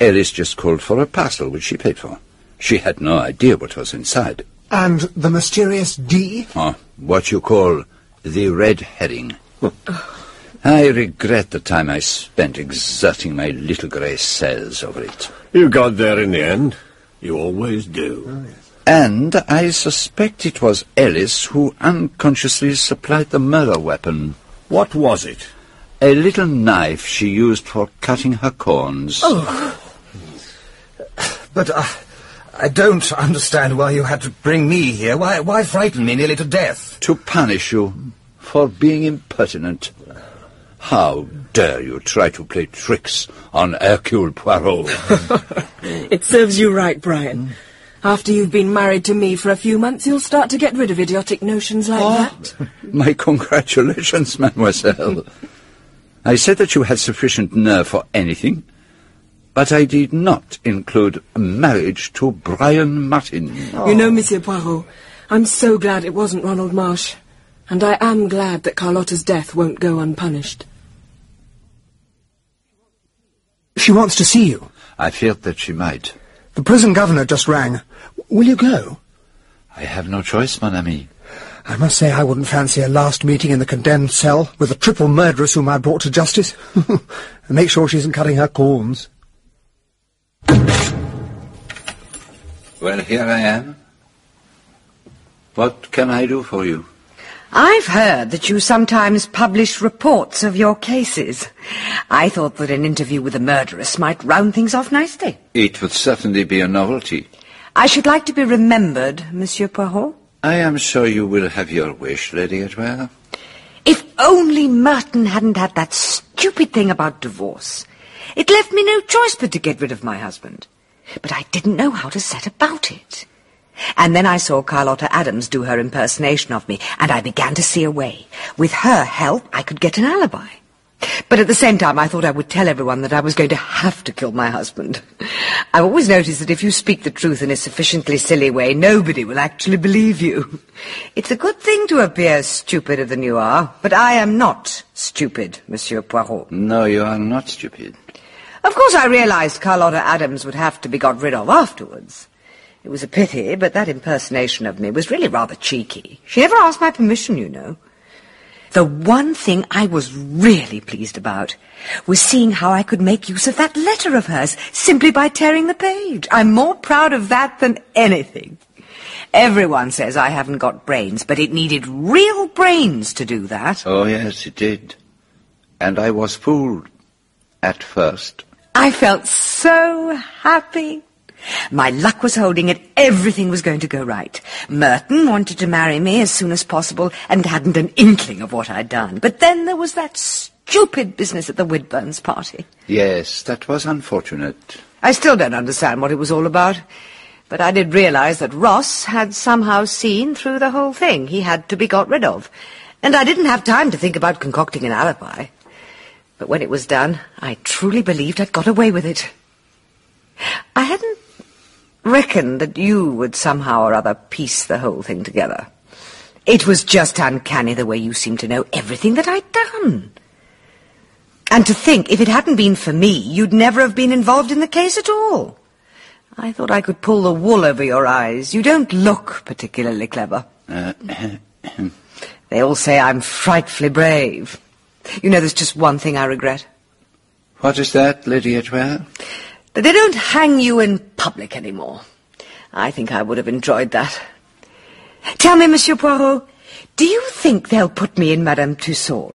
[SPEAKER 2] Ellis just called for a parcel which she paid for. She had no idea what was inside.
[SPEAKER 1] And the mysterious D?
[SPEAKER 2] Oh, what you call the red herring. I regret the time I spent exerting my little grey cells over it.
[SPEAKER 10] You got there in the end. You always do.
[SPEAKER 2] Oh, And I suspect it was Ellis who unconsciously supplied the murder weapon.
[SPEAKER 10] What was it?
[SPEAKER 2] A little knife she used for cutting her corns.
[SPEAKER 4] Oh. But uh, I don't understand why you had to bring me here. Why, why frighten me nearly to death?
[SPEAKER 2] To punish you for being impertinent. How dare you try to play tricks on Hercule Poirot?
[SPEAKER 17] it serves you right, Bryan. After you've been married to me for a few months, you'll start to get rid of idiotic notions like
[SPEAKER 2] Oh.
[SPEAKER 17] that.
[SPEAKER 2] My congratulations, mademoiselle. I said that you had sufficient nerve for anything, but I did not include marriage to Bryan Martin.
[SPEAKER 17] You know, Monsieur Poirot, I'm so glad it wasn't Ronald Marsh. And I am glad that Carlotta's death won't go unpunished.
[SPEAKER 1] She wants to see you.
[SPEAKER 2] I feared that she might.
[SPEAKER 1] The prison governor just rang. Will you go?
[SPEAKER 2] I have no choice, mon ami.
[SPEAKER 1] I must say I wouldn't fancy a last meeting in the condemned cell with the triple murderess whom I brought to justice. and make sure she isn't cutting her corns.
[SPEAKER 2] Well, here I am. What can I do for you?
[SPEAKER 3] I've heard that you sometimes publish reports of your cases. I thought that an interview with a murderess might round things off nicely.
[SPEAKER 2] It would certainly be a novelty.
[SPEAKER 3] I should like to be remembered, Monsieur Poirot.
[SPEAKER 2] I am sure you will have your wish, Lady Edgware.
[SPEAKER 3] If only Merton hadn't had that stupid thing about divorce. It left me no choice but to get rid of my husband. But I didn't know how to set about it. And then I saw Carlotta Adams do her impersonation of me, and I began to see a way. With her help, I could get an alibi. But at the same time, I thought I would tell everyone that I was going to have to kill my husband. I've always noticed that if you speak the truth in a sufficiently silly way, nobody will actually believe you. It's a good thing to appear stupider than you are, but I am not stupid, Monsieur Poirot.
[SPEAKER 2] No, you are not stupid.
[SPEAKER 3] Of course, I realized Carlotta Adams would have to be got rid of afterwards. It was a pity, but that impersonation of me was really rather cheeky. She never asked my permission, you know. The one thing I was really pleased about was seeing how I could make use of that letter of hers simply by tearing the page. I'm more proud of that than anything. Everyone says I haven't got brains, but it needed real brains to do that.
[SPEAKER 2] Oh, yes, it did. And I was fooled. At first.
[SPEAKER 3] I felt so happy. My luck was holding it. everything was going to go right. Merton wanted to marry me as soon as possible and hadn't an inkling of what I'd done. But then there was that stupid business at the Widburns party.
[SPEAKER 2] Yes, that was unfortunate.
[SPEAKER 3] I still don't understand what it was all about. But I did realize that Ross had somehow seen through the whole thing. He had to be got rid of. And I didn't have time to think about concocting an alibi. But when it was done, I truly believed I'd got away with it. I hadn't reckoned that you would somehow or other piece the whole thing together. It was just uncanny the way you seemed to know everything that I'd done. And to think, if it hadn't been for me, you'd never have been involved in the case at all. I thought I could pull the wool over your eyes. You don't look particularly clever.
[SPEAKER 2] Uh,
[SPEAKER 3] They all say I'm frightfully brave. You know, there's just one thing I regret.
[SPEAKER 2] what is that, Lady Edgware?
[SPEAKER 3] That they don't hang you in public anymore. I think I would have enjoyed that. Tell me, Monsieur Poirot, do you think they'll put me in Madame Tussaud?